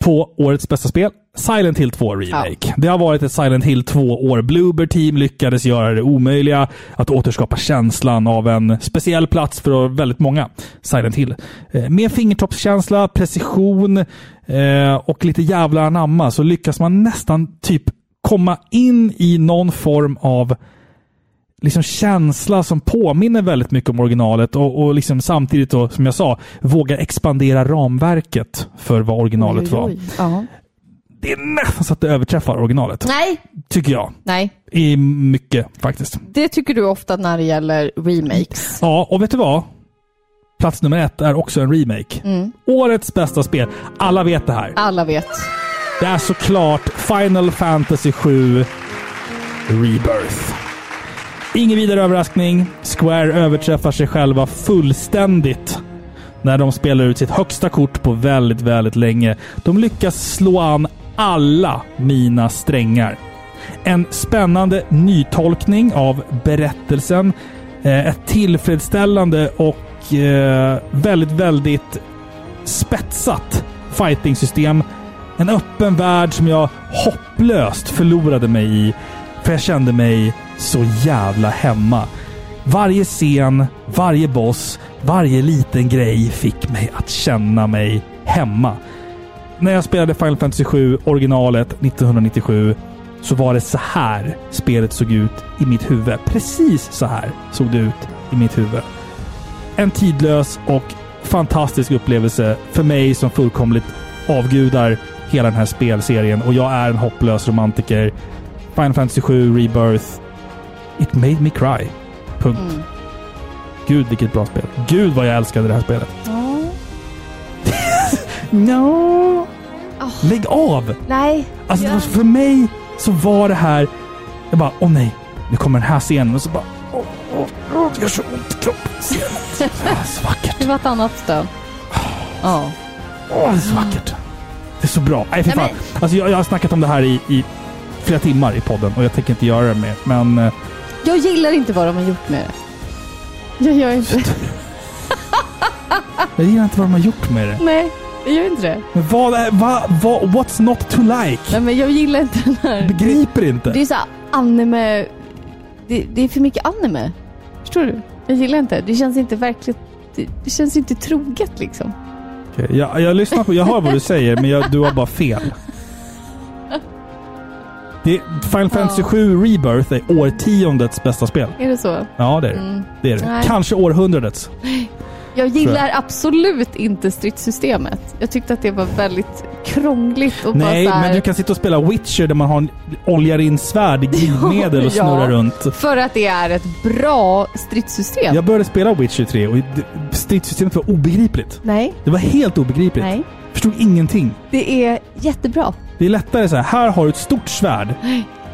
på årets bästa spel. Silent Hill 2 Remake. Det har varit ett Silent Hill 2-år. Bloober Team lyckades göra det omöjliga att återskapa känslan av en speciell plats för väldigt många. Silent Hill. Eh, med fingertoppskänsla, precision eh, och lite jävla anamma så lyckas man nästan typ komma in i någon form av liksom känsla som påminner väldigt mycket om originalet och, och liksom samtidigt då, som jag sa, våga expandera ramverket för vad originalet Oj, var. oj. Ja. Det är nästan så att det överträffar originalet. Nej, Tycker jag. nej. I mycket faktiskt. Det tycker du ofta när det gäller remakes. Ja, och vet du vad? Plats nummer ett är också en remake. Mm. Årets bästa spel. Alla vet det här. Alla vet. Det är såklart Final Fantasy 7 Rebirth. Ingen vidare överraskning. Square överträffar sig själva fullständigt när de spelar ut sitt högsta kort på väldigt, väldigt länge. De lyckas slå an alla mina strängar. En spännande nytolkning av berättelsen. Eh, ett tillfredsställande och eh, väldigt, väldigt spetsat fighting-system. En öppen värld som jag hopplöst förlorade mig i. För jag kände mig så jävla hemma. Varje scen, varje boss, varje liten grej fick mig att känna mig hemma. När jag spelade Final Fantasy 7 originalet 1997 så var det så här spelet såg ut i mitt huvud. Precis så här såg det ut i mitt huvud. En tidlös och fantastisk upplevelse för mig som fullkomligt avgudar hela den här spelserien och jag är en hopplös romantiker. Final Fantasy 7 Rebirth. It made me cry. Punkt. Mm. Gud vilket bra spel. Gud vad jag älskade det här spelet. Ja. No. Lägg av! Nej. Alltså Ja. för mig så var det här... Jag bara, åh nej. Nu kommer den här scenen och så bara... Åh, åh, åh, det gör så ont i kroppen. Ah, så vackert. Det var ett annat stöd. Ja. Åh, det är så vackert. Det är så bra. Nej, för Nej, fan. Alltså, jag, jag har snackat om det här i, i flera timmar i podden och jag tänker inte göra det mer. Men eh, Jag gillar inte vad de har gjort med det. Jag gör inte det. jag gillar inte vad de har gjort med det. Nej. Det gör inte det. Men vad är... Va, va, what's not to like? Nej, men jag gillar inte den här... Begriper inte. Det är så här anime... Det, det är för mycket anime. Förstår du? Jag gillar inte. Det känns inte verkligt... Det, det känns inte troget liksom. Okej, jag, jag lyssnar på... Jag hör vad du säger, men jag, du har bara fel. Det, Final Fantasy 7 Rebirth är årtiondets bästa spel. Är det så? Ja, det är det. Mm. det, är det. Kanske århundradets. Jag gillar jag. absolut inte stridssystemet. Jag tyckte att det var väldigt krångligt och Nej, bara här, men du kan sitta och spela Witcher där man har en, oljar in svärd i glidmedel och Ja. snurrar runt. För att det är ett bra stridssystem. Jag började spela Witcher 3 och stridssystemet var obegripligt. Nej, Det var helt obegripligt. nej. Förstod ingenting. Det är jättebra. Det är lättare så här. Här har du ett stort svärd.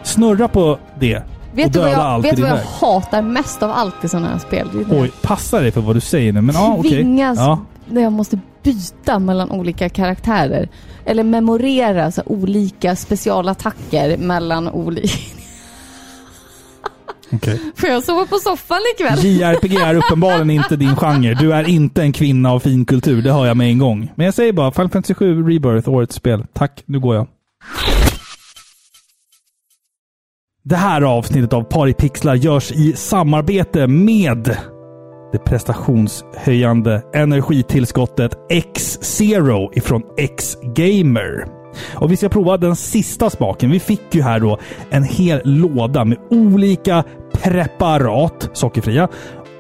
Snurra på det. Vet och du vad jag, vet du vad jag hatar mest av allt i sådana här spel? Det när Oj, passa dig för vad du säger nu. Men jag okej. tvingas, Ja. när jag måste byta mellan olika karaktärer. Eller memorera så olika specialattacker mellan olika... Okej. Får jag sova på soffan ikväll? JRPG är uppenbarligen inte din genre. Du är inte en kvinna av fin kultur, det har jag med en gång. Men jag säger bara, Final Fantasy 7 Rebirth, årets spel. Tack, nu går jag. Det här avsnittet av Paripixlar görs i samarbete med det prestationshöjande energitillskottet X-Zero ifrån X-Gamer. Och vi ska prova den sista smaken. Vi fick ju här då en hel låda med olika preparat, sockerfria,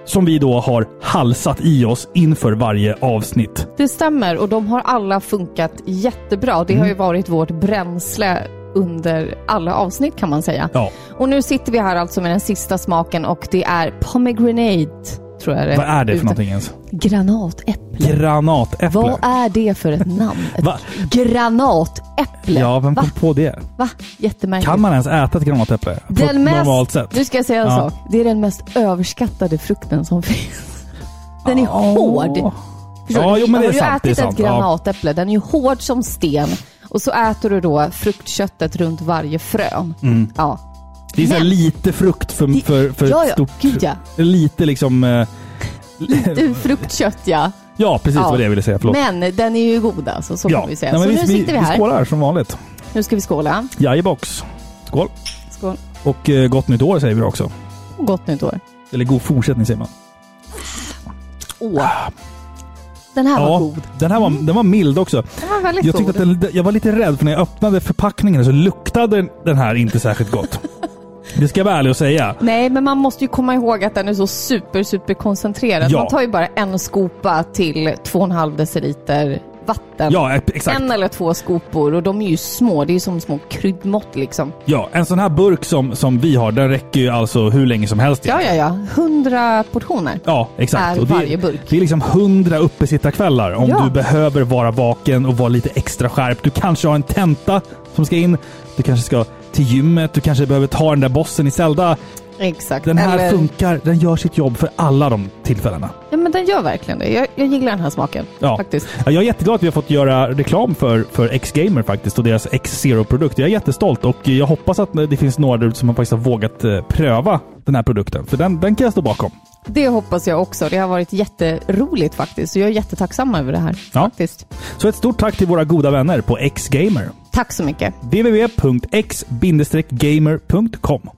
som vi då har halsat i oss inför varje avsnitt. Det stämmer och de har alla funkat jättebra. Det har Mm. ju varit vårt bränsle under alla avsnitt kan man säga. Ja. Och nu sitter vi här alltså med den sista smaken och det är pomegranate, tror jag det Vad är det för någonting ens? Granatäpple. Granatäpple. Vad är det för ett namn? Ett Va? granatäpple? Ja, vem kom Va? på det? Va? Jättemärkligt. Kan man ens äta ett granatäpple? På den mest, normalt sätt? Nu ska jag säga en Ja. sak. Det är den mest överskattade frukten som finns. Den är hård. Förstår Ja, du? jo, men det är Har sant, du det är ätit sant, ett ja. granatäpple, den är ju hård som sten. Och så äter du då fruktköttet runt varje frön. Mm. Ja. Det är så lite frukt för, för, för ja, ja. stort... Gud, ja. Lite liksom... eh, Du, fruktkött ja. ja, precis Ja. vad det jag ville säga. Förlåt. Men den är ju god alltså, så ja. får vi säga. Nej, så men nu sitter vi här. Vi skålar som vanligt. Nu ska vi skåla. Jajebox. Skål. Skål. Och eh, gott nytt år säger vi också. Gott nytt år. Eller god fortsättning säger man. Åh. Den här var ja, god. Den här var, den var mild också. Den var väldigt Jag, tyckte god. att den, jag var lite rädd för när jag öppnade förpackningen så luktade den här inte särskilt gott. Det ska jag vara ärlig och säga. Nej, men man måste ju komma ihåg att den är så super, super koncentrerad. Ja. Man tar ju bara en skopa till 2,5 deciliter vatten. Ja, exakt. En eller två skopor och de är ju små. Det är ju som små kryddmått liksom. Ja, en sån här burk som, som vi har, den räcker ju alltså hur länge som helst. Ja, ja, ja. 100 portioner. Ja, exakt. Är Och det, varje burk. det är liksom hundra uppesittarkvällar om Ja. du behöver vara vaken och vara lite extra skärpt. Du kanske har en tenta som ska in. Du kanske ska till gymmet. Du kanske behöver ta den där bossen i Zelda. Exakt. Den här Eller- funkar. Den gör sitt jobb för alla de tillfällena. Ja, men den gör verkligen det. Jag, jag gillar den här smaken. Ja. Faktiskt. Ja, Jag är jätteglad att vi har fått göra reklam för, för X-Gamer faktiskt och deras X-Zero-produkt. Jag är jättestolt och jag hoppas att det finns några där ute som har faktiskt har vågat eh, pröva den här produkten. För den, den kan jag stå bakom. Det hoppas jag också. Det har varit jätteroligt faktiskt. Så jag är jättetacksam över det här. Ja. Faktiskt. Så ett stort tack till våra goda vänner på X-Gamer. Tack så mycket. www.x-gamer.com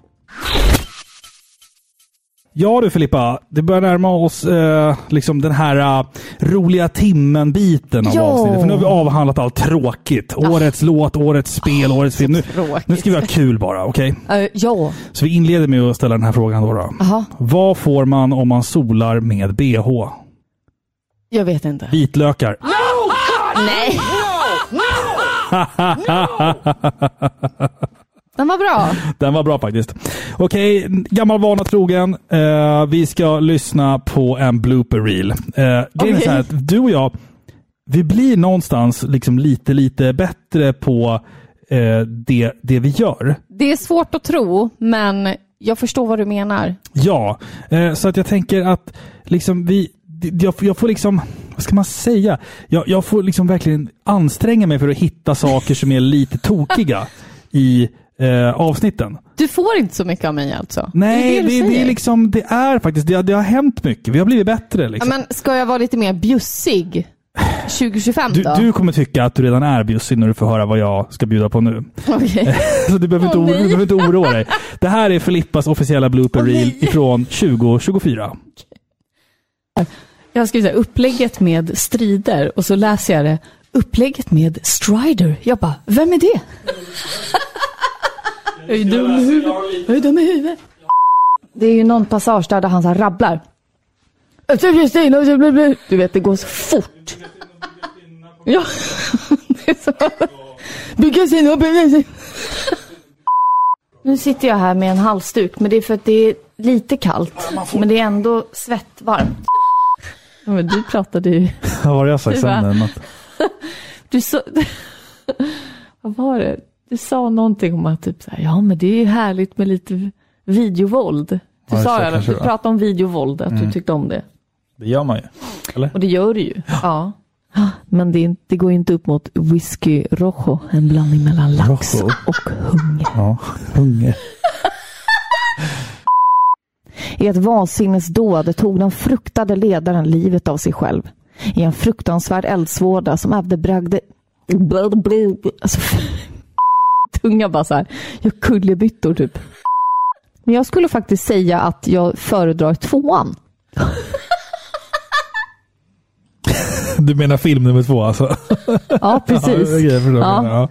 Ja du Filippa, det börjar närma oss eh, liksom den här eh, roliga timmen-biten av Ja. avsnittet. För nu har vi avhandlat allt tråkigt. Årets låt, årets spel, årets film. Nu, nu ska vi ha kul bara, okej? Eh, ja. Så vi inleder med att ställa den här frågan då. då. Aha. Vad får man om man solar med bh? Jag vet inte. Vitlökar. Nej. Den var bra. Den var bra faktiskt. Okej, gammal vana trogen. Eh, vi ska lyssna på en blooper reel. Eh, Okej. så här att du och jag, vi blir någonstans liksom lite, lite bättre på eh, det, det vi gör. Det är svårt att tro, men jag förstår vad du menar. Ja, eh, så att jag tänker att liksom vi, jag, jag får liksom, vad ska man säga? Jag, jag får liksom verkligen anstränga mig för att hitta saker som är lite tokiga i eh, avsnitten. Du får inte så mycket av mig alltså? Nej, det är det, det, det, är liksom, det är faktiskt, det, har- det har hänt mycket. Vi har blivit bättre. Ja, Liksom. men ska jag vara lite mer bjussig? 2025 Du, då? du kommer tycka att du redan är bjussig när du får höra vad jag ska bjuda på nu. Okej. Så du behöver, inte oro, nej. du behöver inte oroa dig. Det här är Filippas officiella blooper reel ifrån 2024. Jag skulle säga upplägget med strider och så läser jag det. Upplägget med Strider. Jag bara, vem är det? jag är dum i huvudet. Jag är dum i huvudet. Det är ju någon passage där, där han så här rabblar. Du vet, det går så fort. Ja, det är så. Bygga sin upp. Nu sitter jag här med en halsduk, men det är för att det är lite kallt. Men det är ändå svettvarmt. Ja, men du pratade ju... Vad var det jag sa? Du bara- Sen. Du sa... Vad var det? Du sa någonting om att typ så här, ja men det är ju härligt med lite videovåld. Du Ja, sa det du pratade om videovåld, att Mm. du tyckte om det. Det gör man ju. Eller? Och det gör du ju. Ja. Men det, det går inte upp mot whisky rojo, en blandning mellan lax Rojo. och hunger. Ja, hunger. I ett vansinnesdåd tog den fruktade ledaren livet av sig själv. I en fruktansvärd eldsvåda som ävde bragde... Alltså, tunga bara så här. Jag kullerbyttor typ. Men jag skulle faktiskt säga att jag föredrar tvåan. Du menar film nummer två alltså? Ja, precis. Ja, du menar, Ja.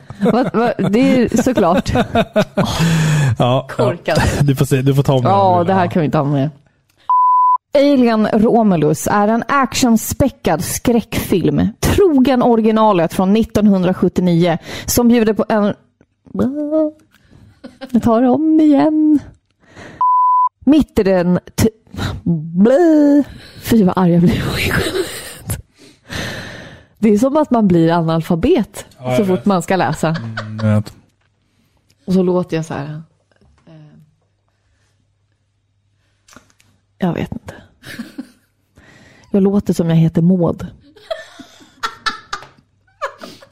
ja. Det är såklart. Ja, Korkad. ja. Du, får se, du får ta om Ja, det här kan vi inte ha med. Alien Romulus är en actionspäckad skräckfilm, trogen originalet från 1979, som bjuder på en... Jag tar om igen. Mitt i den... T... Blä. Fy vad arg jag blir. Det är som att man blir analfabet Ja, så vet. fort man ska läsa. Vet. Och så låter jag så här. eh, Jag vet inte. Jag låter som jag heter Maud.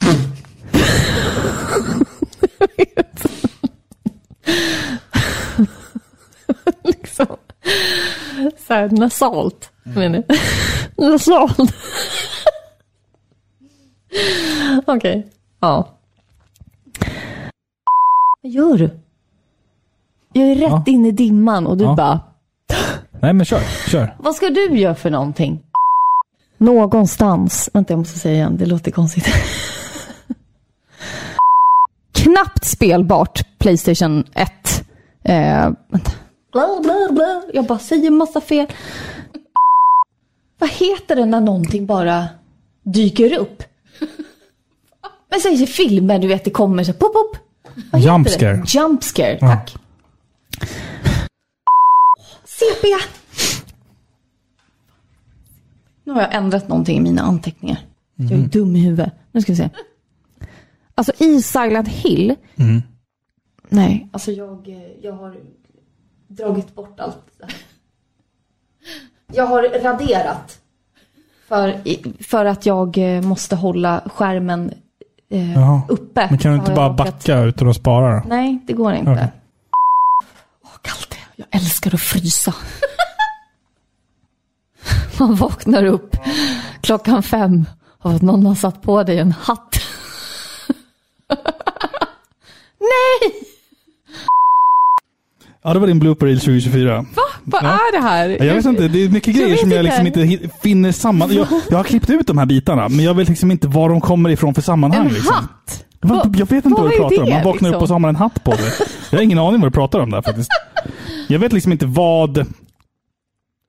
liksom. Så här nasalt. Menar jag. Nasalt. Okej. Ja. Vad gör du? Jag är rätt Ja. inne i dimman och du Ja. bara, Nej men kör, kör. vad ska du göra för någonting? Någonstans. Vänta, jag måste säga igen. Det låter konstigt. Knappt spelbart Playstation 1. Eh, vänta. Bla, bla, bla. Jag bara säger massa fel. Vad heter det när någonting bara dyker upp? Men säg filmer, du vet, det kommer så pop, pop. Vad heter Jump det? scare. Jump scare, Ja. tack. CP. Nu har jag ändrat någonting i mina anteckningar. Jag är Mhm. dum i huvudet. Nu ska vi se. Alltså i Silent Hill. Mm. Nej, alltså jag, eh, jag har dragit bort allt. Jag har raderat. För, för att jag eh, måste hålla skärmen eh, Jaha. uppe. Men kan du inte bara backa utan att spara då? Nej, det går inte. Okej. Åh, kallt det. Jag älskar att frysa. Man vaknar upp klockan fem av att någon har satt på dig en hatt. Nej! Ja, det var din blooper reel 2024. Va? Vad är det här? Jag vet inte, det är mycket grejer som jag inte. liksom inte finner samman. Jag, jag har klippt ut de här bitarna, men jag vet liksom inte var de kommer ifrån för sammanhang. En liksom. hatt? Vad- Jag vet inte vad vad du pratar om. det, Man vaknar upp liksom? och så har man en hatt på sig. Jag har ingen aning vad du pratar om där faktiskt. Jag vet liksom inte vad,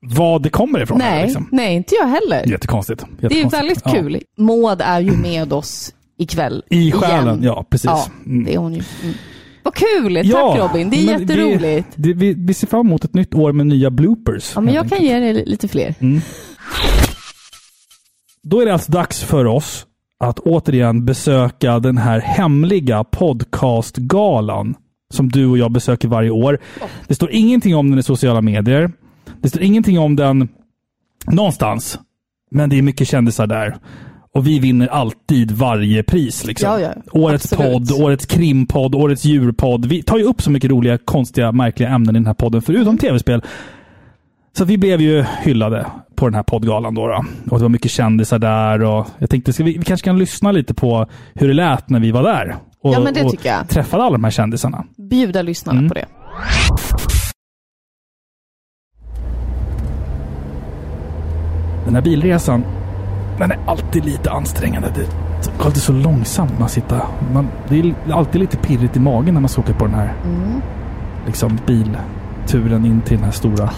vad det kommer ifrån. här, Nej, liksom. nej, inte jag heller. Jättekonstigt. Det är Jättekonstigt. väldigt Ja. kul. Maud är ju med oss ikväll. I själen, igen. ja precis. Ja, Mm. det är hon ju. Mm. Vad kul! Tack Ja, Robin, det är jätteroligt. Vi, det, vi, vi ser fram emot ett nytt år med nya bloopers. ja, men jag kan ge dig lite fler. Mm. Då är det alltså dags för oss att återigen besöka den här hemliga podcastgalan som du och jag besöker varje år. Det står ingenting om den i sociala medier. Det står ingenting om den någonstans. Men det är mycket kändisar där. Och vi vinner alltid varje pris. Liksom. Ja, ja. Årets Absolut. podd, årets krimpodd, årets djurpodd. Vi tar ju upp så mycket roliga, konstiga, märkliga ämnen i den här podden, förutom tv-spel. Så vi blev ju hyllade på den här poddgalan då. då. Och det var mycket kändisar där och jag tänkte, ska vi, vi kanske kan lyssna lite på hur det lät när vi var där. Och, Ja, men det och tycker jag. träffade alla de här kändisarna. Bjuda lyssnarna Mm. på det. Den här bilresan, den är alltid lite ansträngande. Det går alltid så långsamt man sitter. Man, det är alltid lite pirrigt i magen när man ska åka på den här Mm. liksom, bilturen in till den här stora...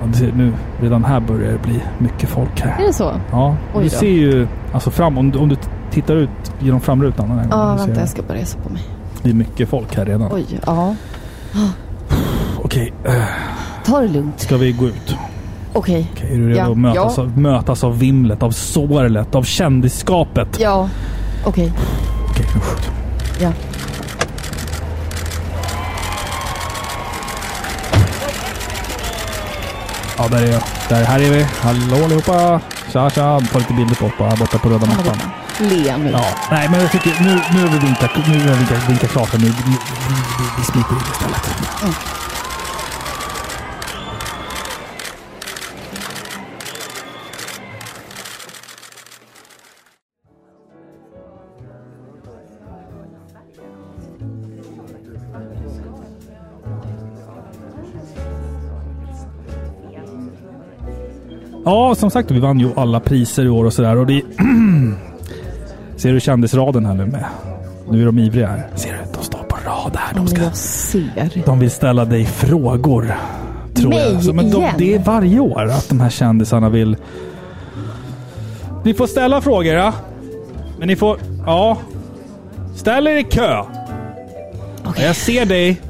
Ja, nu, redan här börjar det bli mycket folk här. Är det så? Ja, du ser ju alltså fram, om, du- om du tittar ut genom framrutan. den här Ja, gången, vänta jag ska bara resa på mig. Det är mycket folk här redan. Oj, ja. Okej, eh, Ta det lugnt. ska vi gå ut? Okej. Okej, är du redo Ja. att mötas, Ja. av, mötas av vimlet, av sorlet, av kändisskapet? Ja, okej. Okej, usch. Ja. Ja, där är jag. Där, här är vi. Hallå allihopa! Tja, tja! Ta lite bilder på bara borta på röda mattan. Le nu. Ja, nej men jag tycker nu, nu har vi vinkat, nu har vi vinkat, vinkat klart här. Nu, vi, vi, smiter in istället. Ja, som sagt, vi vann ju alla priser i år och sådär. Och det Ser du kändisraden här nu med? Nu är de ivriga här. Ser du? De står på rad här. De, ska, jag ser. de vill ställa dig frågor. Tror Mig jag. Så, men de, igen? det är varje år att de här kändisarna vill... Ni får ställa frågor, ja. Men ni får... Ja. Ställ er i kö. Jag ser dig.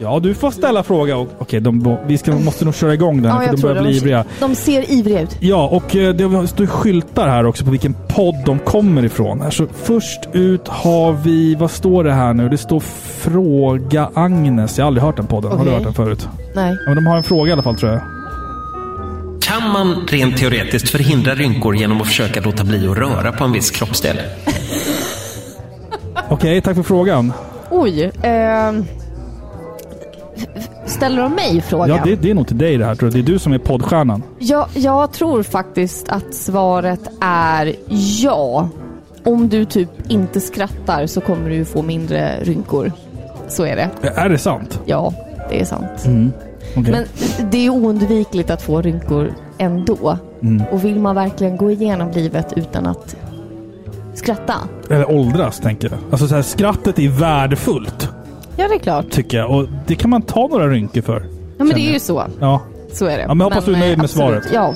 Ja, du får ställa fråga. Och- Okej, de, vi ska, måste nog köra igång den, Ja, för de börjar det. bli ivriga. De ser ivriga ut. Ja, och eh, det står skyltar här också på vilken podd de kommer ifrån. Alltså, först ut har vi, vad står det här nu? Det står Fråga Agnes. Jag har aldrig hört den podden. Har du hört den förut? Nej. Ja, men de har en fråga i alla fall tror jag. Kan man rent teoretiskt förhindra rynkor genom att försöka låta bli att röra på en viss kroppsdel? Okej, tack för frågan. Oj. ehm. Ställer de mig frågan? Ja, det, det är nog till dig det här tror jag. Det är du som är poddstjärnan. Ja, jag tror faktiskt att svaret är ja. Om du typ inte skrattar så kommer du få mindre rynkor. Så är det. Är det sant? Ja, det är sant. Mm. Okej. Men det är oundvikligt att få rynkor ändå. Mm. Och vill man verkligen gå igenom livet utan att skratta? Eller åldras, tänker jag. Alltså så här, skrattet är värdefullt, Ja, det är klart. tycker jag. Och det kan man ta några rynkor för. Ja, men det är ju så. Ja. Så är det. Ja, men jag hoppas du är nöjd eh, med absolut. svaret. Ja.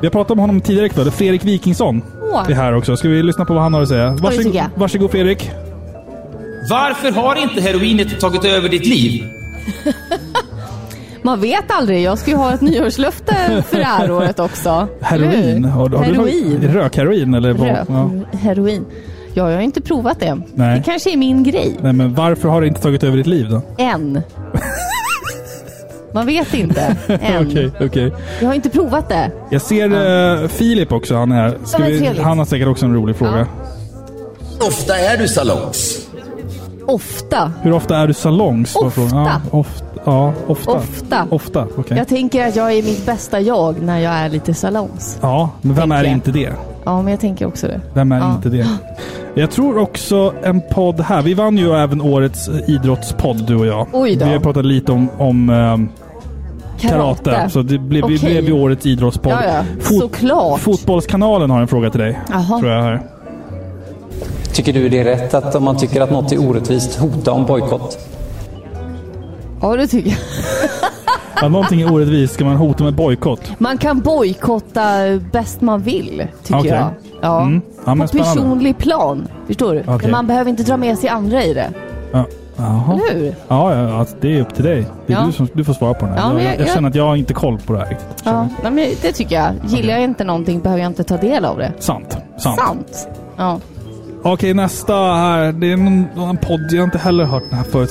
Vi har pratat om honom tidigare ikväll. Fredrik Wikingsson Åh. är här också. Ska vi lyssna på vad han har att säga? tycker Varsågod, jag. varsågod Fredrik. Varför har inte heroinet tagit över ditt liv? Man vet aldrig. Jag ska ju ha ett nyårslöfte för det här året också. Eller Heroin? Har, har Heroin. Du, rökheroin eller vad? Rök, Ja. Heroin. Ja, jag har inte provat det. Nej. Det kanske är min grej. Nej, men varför har det inte tagit över ditt liv då? Än. Man vet inte. Än. Okej, okej. Jag har inte provat det. Jag ser eh, Filip också, han är här. Ja, vi, han har säkert också en rolig fråga. Ofta är du salongs. Ofta. Hur ofta är du salongs? Ofta. Ja, ofta. Ja, ofta. Ofta. Ofta, okej. Jag tänker att jag är mitt bästa jag när jag är lite salongs. Ja, men vem är Tänker jag. inte det? Ja, men jag tänker också det. Vem är Ja. inte det? Jag tror också en podd här. Vi vann ju även årets idrottspodd, du och jag. Oj då. Vi har pratat lite om, om ehm, karate. Karate. Så det blev, vi Okej. blev ju årets idrottspodd. Ja, ja. Såklart. Fotbollskanalen har en fråga till dig. Jaha. Tror jag här. Tycker du det är rätt att om man tycker att något är orättvist hota om bojkott? Ja, det tycker jag. Om någonting är orättvist ska man hota med bojkott. Man kan bojkotta bäst man vill, tycker Okej. jag. Ja. Mm. Ja, men På spännande. personlig plan. Förstår du? Okej. Man behöver inte dra med sig andra i det. Ja. Jaha. Eller hur? Ja, ja alltså, det är upp till dig. Det är Ja. du som du får svara på den här. Ja, men jag, jag- jag, jag- känner att jag har inte koll på det här riktigt. Ja, nej, men det tycker jag. Gillar jag inte någonting behöver jag inte ta del av det. Sant. Sant. Sant. Ja. Okej, nästa här. Det är någon, någon podd. Jag inte heller hört den här förut.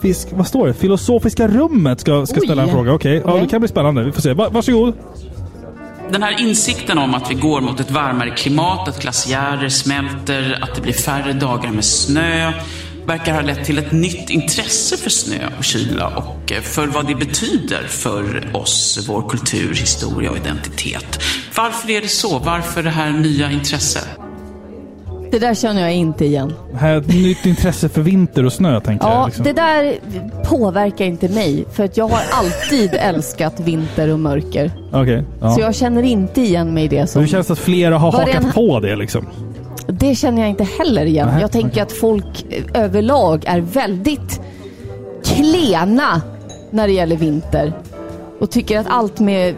Filosofisk... Vad står det? Filosofiska rummet ska, ska Oj. ställa en fråga. Okej, ja, Okej. det kan bli spännande. Vi får se. Va, varsågod. Den här insikten om att vi går mot ett varmare klimat, att glaciärer smälter, att det blir färre dagar med snö. verkar ha lett till ett nytt intresse för snö och kyla och eh, för vad det betyder för oss, vår kultur, historia och identitet. Varför är det så? Varför det här nya intresset? Det där känner jag inte igen. Det här är ett nytt intresse för vinter och snö, tänker jag. Ja, Liksom. det där påverkar inte mig. För att jag har alltid älskat vinter och mörker. Okej. ja. Så jag känner inte igen mig i det som... det känns att flera har Var det hakat en- på det liksom. Det känner jag inte heller igen. Nej, jag tänker att folk eh, överlag är väldigt klena när det gäller vinter. Och tycker att allt med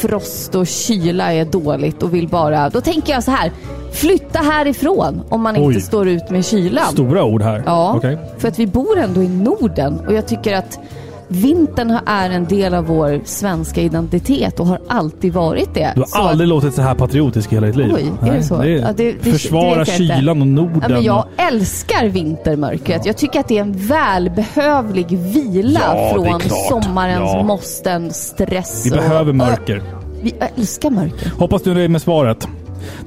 frost och kyla är dåligt och vill bara... Då tänker jag så här. Flytta härifrån om man Oj. inte står ut med kylan. Stora ord här. Ja, Okej. för att vi bor ändå i Norden och jag tycker att vintern är en del av vår svenska identitet och har alltid varit det. Du har Så aldrig låtit så här patriotisk i hela ditt liv. Oj, är det så? Det är, Ja, det- det- försvara det vet jag inte. kylan och Norden. Ja, men jag älskar vintermörkret. Jag tycker att det är en välbehövlig vila Ja, det är från klart. sommarens Ja. måsten, stress Vi och... behöver mörker. Vi älskar mörker. Hoppas du är nöjd med svaret.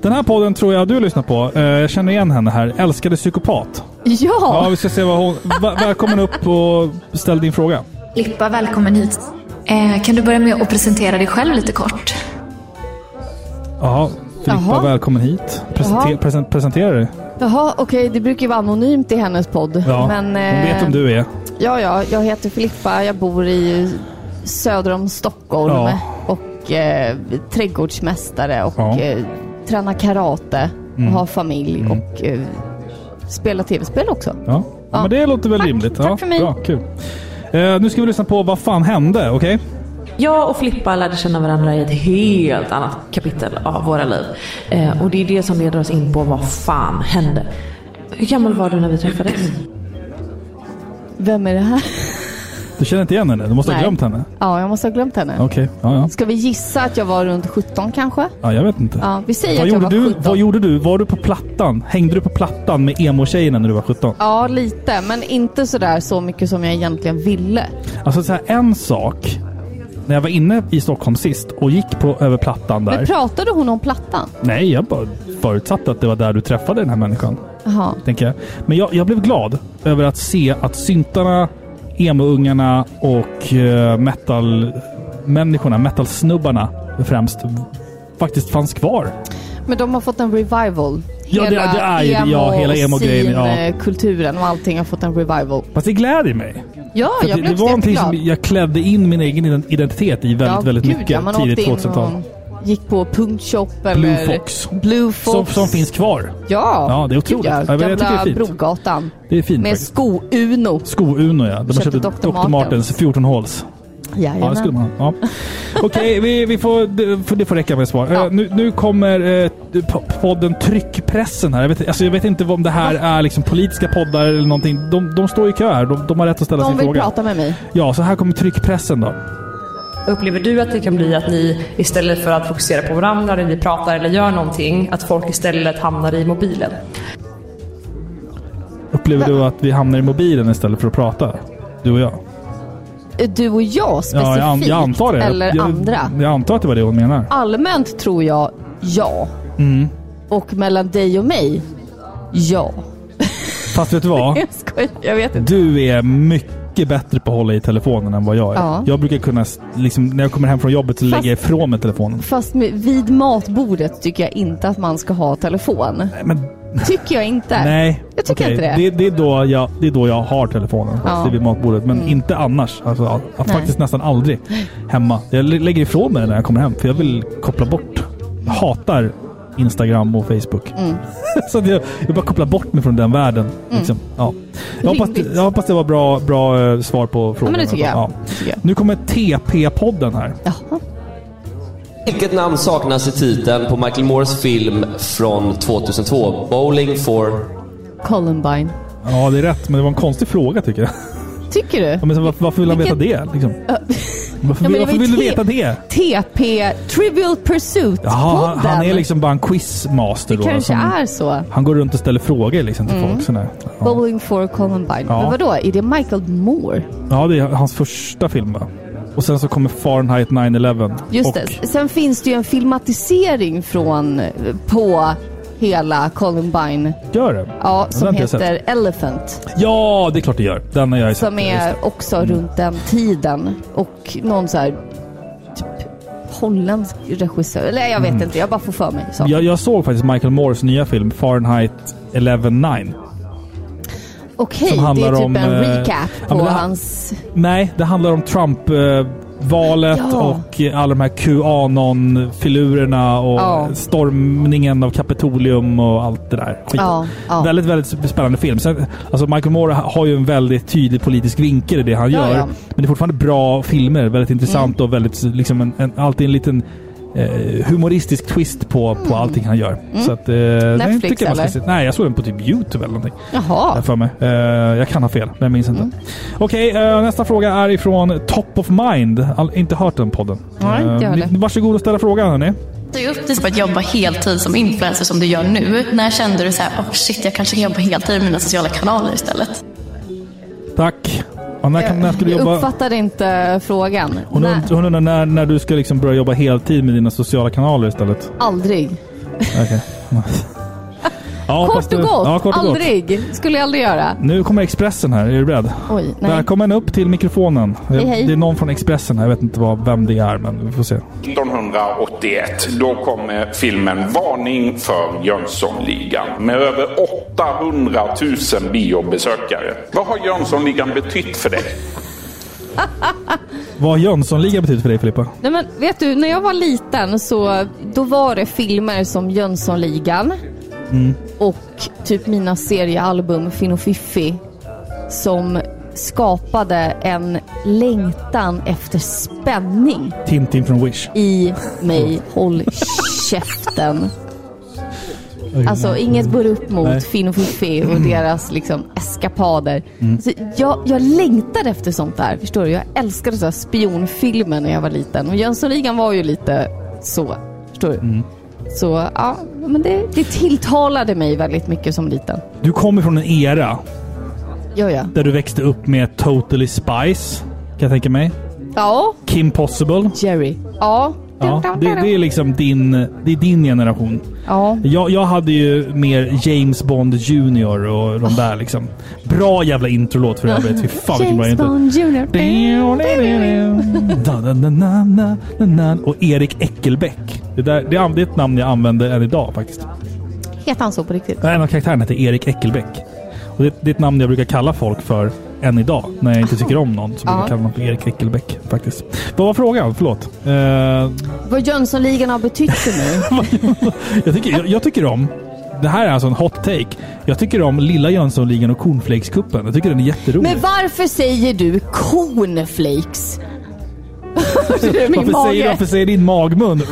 Den här podden tror jag du lyssnar på. Eh, Jag känner igen henne här. Älskade psykopat. Ja! Ja, vi ska se vad hon... Välkommen upp och ställ din fråga. Lippa, välkommen hit. Eh, kan du börja med att presentera dig själv lite kort? Jaha, Filippa, Jaha. välkommen hit. Jaha. Presenter, present, presentera dig. Jaha, okej, det brukar ju vara anonymt i hennes podd. Ja, men, hon eh, vet vem du är. Ja, ja, jag heter Filippa. Jag bor i söder om Stockholm Ja. och eh, trädgårdsmästare och Ja. eh, tränar karate Mm. och har familj och eh, spelar tv-spel också. Ja. Ja, Ja. men det låter väl Tack, rimligt. tack ja, för mig. Bra, kul. Eh, nu ska vi lyssna på Vad fan hände, okej? Jag och Filippa lärde känna varandra i ett helt annat kapitel av våra liv. Eh, och det är det som leder oss in på vad fan hände. Hur gammal var du när vi träffades? Vem är det här? Du känner inte igen henne? Du måste ha Nej. glömt henne? Ja, jag måste ha glömt henne. Okej, ja, ja. Ska vi gissa att jag var runt 17 kanske? ja. Jag vet inte. Ja, vi säger vad, att jag gjorde var du, 17. vad gjorde du? Var du på plattan? Hängde du på plattan med emo-tjejerna när du var 17? Ja, lite. Men inte sådär så mycket som jag egentligen ville. Alltså så här, en sak. När jag var inne i Stockholm sist och gick på över plattan där. Men pratade hon om plattan? Nej, jag bara förutsatte att det var där du träffade den här människan. Jaha. Tänker jag. Men jag, jag blev glad över att se att syntarna, emo-ungarna och uh, metal-människorna, metal-snubbarna främst, faktiskt fanns kvar. Men de har fått en revival. Ja, det- det är ju det. Ja, hela emo-grejen, ja. kulturen och allting har fått en revival. Fast det gläder mig. Ja, För jag det, blev det var någonting som jag klädde in min egen identitet i väldigt, väldigt gud, mycket ja, tidigt åkte in 2000-tal. Gick på Punktshop eller... Blue Fox. Blue Som, Fox. som finns kvar. Ja, Ja, det är otroligt. Ja, ja. men jag tycker det är fint. Brogatan. Det är fint Med faktiskt. sko-Uno. Sko-Uno ja. De Köpte Dr. Dr. Martens 14 håls. Ja, det skulle man ha. Ja. Okej, vi, vi får, det, får- det får räcka med svar. Eh, nu, nu kommer p- podden Tryckpressen här. Jag vet, alltså, jag vet inte om det här är liksom politiska poddar eller någonting. De, de står i kö här. De, de har rätt att ställa De sin vill fråga. prata med mig. Ja, så här kommer Tryckpressen då. Upplever du att det kan bli att ni istället för att fokusera på varandra när ni pratar eller gör någonting, att folk istället hamnar i mobilen? Upplever du att vi hamnar i mobilen istället för att prata? Du och jag? Du och jag specifikt? Ja, jag, an- jag antar det. Eller jag, andra? Jag antar att det var det hon menar. Allmänt tror jag ja. Mm. Och mellan dig och mig, ja. Fast vet du vad? Jag skojar, jag vet inte. Du är mycket bättre på att hålla i telefonen än vad jag är. Ja. Jag brukar kunna, liksom, när jag kommer hem från jobbet så Fast- lägger jag ifrån mig telefonen. Fast med, vid matbordet tycker jag inte att man ska ha telefon. Men, Tycker jag inte. nej. Jag tycker okej. inte det. Det, det, är då jag, det är då jag har telefonen. Ja. Ja. vid matbordet. Men Mm. inte annars. Alltså, Nej. faktiskt nästan aldrig hemma. Jag lä- lägger ifrån mig den när jag kommer hem. För jag vill koppla bort. Jag hatar Instagram och Facebook. Mm. så att jag, jag bara kopplar bort mig från den världen. Liksom. Ja. Jag, hoppas, jag hoppas det var bra, bra eh, svar på frågan. men det tycker jag. Ja. Det tycker jag. Nu kommer TP-podden här. Vilket namn saknas i titeln på Michael Moores film från 2002? Bowling for... Columbine. Ja, det är rätt. Men det var en konstig fråga tycker jag. Tycker du? Ja, men varför, vill han veta det? Liksom? Varför, Ja, varför vill du veta det? TP, Trivial Pursuit Jaha, han, är liksom bara en quizmaster Det då. kanske som- är så. Han går runt och ställer frågor liksom till Mm. folk. Sådär. Ja. Bowling for Columbine. Ja. Men vadå, är det Michael Moore? ja, det är hans första film va? Och sen så kommer Fahrenheit 9-11. Just och, det. Sen finns det ju en filmatisering från, på hela Columbine. Gör det? Ja, som heter Elephant. Ja, det är klart det gör. Den har jag sett. Som är också runt den tiden. Och någon så här typ holländsk regissör. Eller jag vet Mm. inte, jag bara får för mig så. Jag, jag såg faktiskt Michael Moores nya film Fahrenheit 11-9. Okej, det är typ om, en eh, recap ja, på men det- hans... Nej, det handlar om Trump-valet Ja. och alla de här QAnon-filurerna och Ja. stormningen av Kapitolium och allt det där. Ja. Väldigt, väldigt spännande film. Sen, alltså Michael Moore har ju en väldigt tydlig politisk vinkel i det han gör. Men det är fortfarande bra filmer. Väldigt intressant och väldigt, liksom en, en, alltid en liten eh, humoristisk twist på, på allting han gör. Mm. Så att, eh, Netflix, tycker jag man ska eller? se. Nej, jag såg den på typ YouTube eller någonting. Jaha. Jag för mig. Eh, jag kan ha fel, men jag minns inte. Mm. Okej, eh, nästa fråga är ifrån Top of Mind. All, inte hört den podden. Nej, inte jag Eh, ni- varsågod och ställa frågan hörni. Du är upp dig på att jobba heltid som influencer som du gör nu. När kände du så här, oh shit, jag kanske kan jobba heltid med mina sociala kanaler istället? Tack. När, kan, när ska du Jag jobba? uppfattade inte frågan. Hon, und- hon undrar när, när du ska liksom börja jobba heltid med dina sociala kanaler istället. aldrig. Okej. ja, Kort och gott, Ja, kort och gott. aldrig. Skulle jag aldrig göra. Nu kommer Expressen här. Är du beredd? Oj, nej. Välkommen upp till mikrofonen. Hej, hej. Det är någon från Expressen här. Jag vet inte vad, vem det är, men vi får se. 1981. Då kom eh, filmen Varning för Jönssonligan med över 800 000 biobesökare. Vad har Jönssonligan betytt för dig? Vad har Jönssonligan betytt för dig Filippa? Nej men vet du, när jag var liten så då var det filmer som Jönssonligan Mm. och typ mina seriealbum Finn och Fiffi som skapade en längtan efter spänning Tintin från Wish. i mig. Håll käften. Alltså inget bör upp mot Nej. Finn och Fiffi och deras liksom eskapader. Mm. Alltså, jag, jag längtade efter sånt där, förstår du? Jag älskade så här spionfilmer när jag var liten. Och Jönssonligan var ju lite så, förstår du? Mm. Så ja, men det, det tilltalade mig väldigt mycket som liten. Du kommer från en era Ja, ja. där du växte upp med Totally Spice. Kan jag tänka mig. Ja, Kim Possible. Jerry. Ja. Ja, det, det är liksom din, det är din generation. Ja. Jag, jag hade ju mer James Bond Junior och de där liksom. Bra jävla introlåt för övrigt. Fy fan vilken bra James intro. Bond na, na, na. Och Erik Eckelbeck. Det, där, det är ett namn jag använder än idag faktiskt. Heter han så på riktigt? En av karaktärerna heter Erik Eckelbeck. Och det, det är ett namn jag brukar kalla folk för än idag. När jag inte tycker om någon så brukar Ja. jag kalla för Erik Eckelbeck faktiskt. Vad var frågan? Förlåt. Eh, Vad Jönssonligan har betytt för mig? jag, tycker, jag, jag tycker om det här är alltså en hot take. Jag tycker om Lilla Jönssonligan och Cornflakescupen. Jag tycker den är jätterolig. Men varför säger du cornflakes? varför, mage. säger, varför säger din magmun?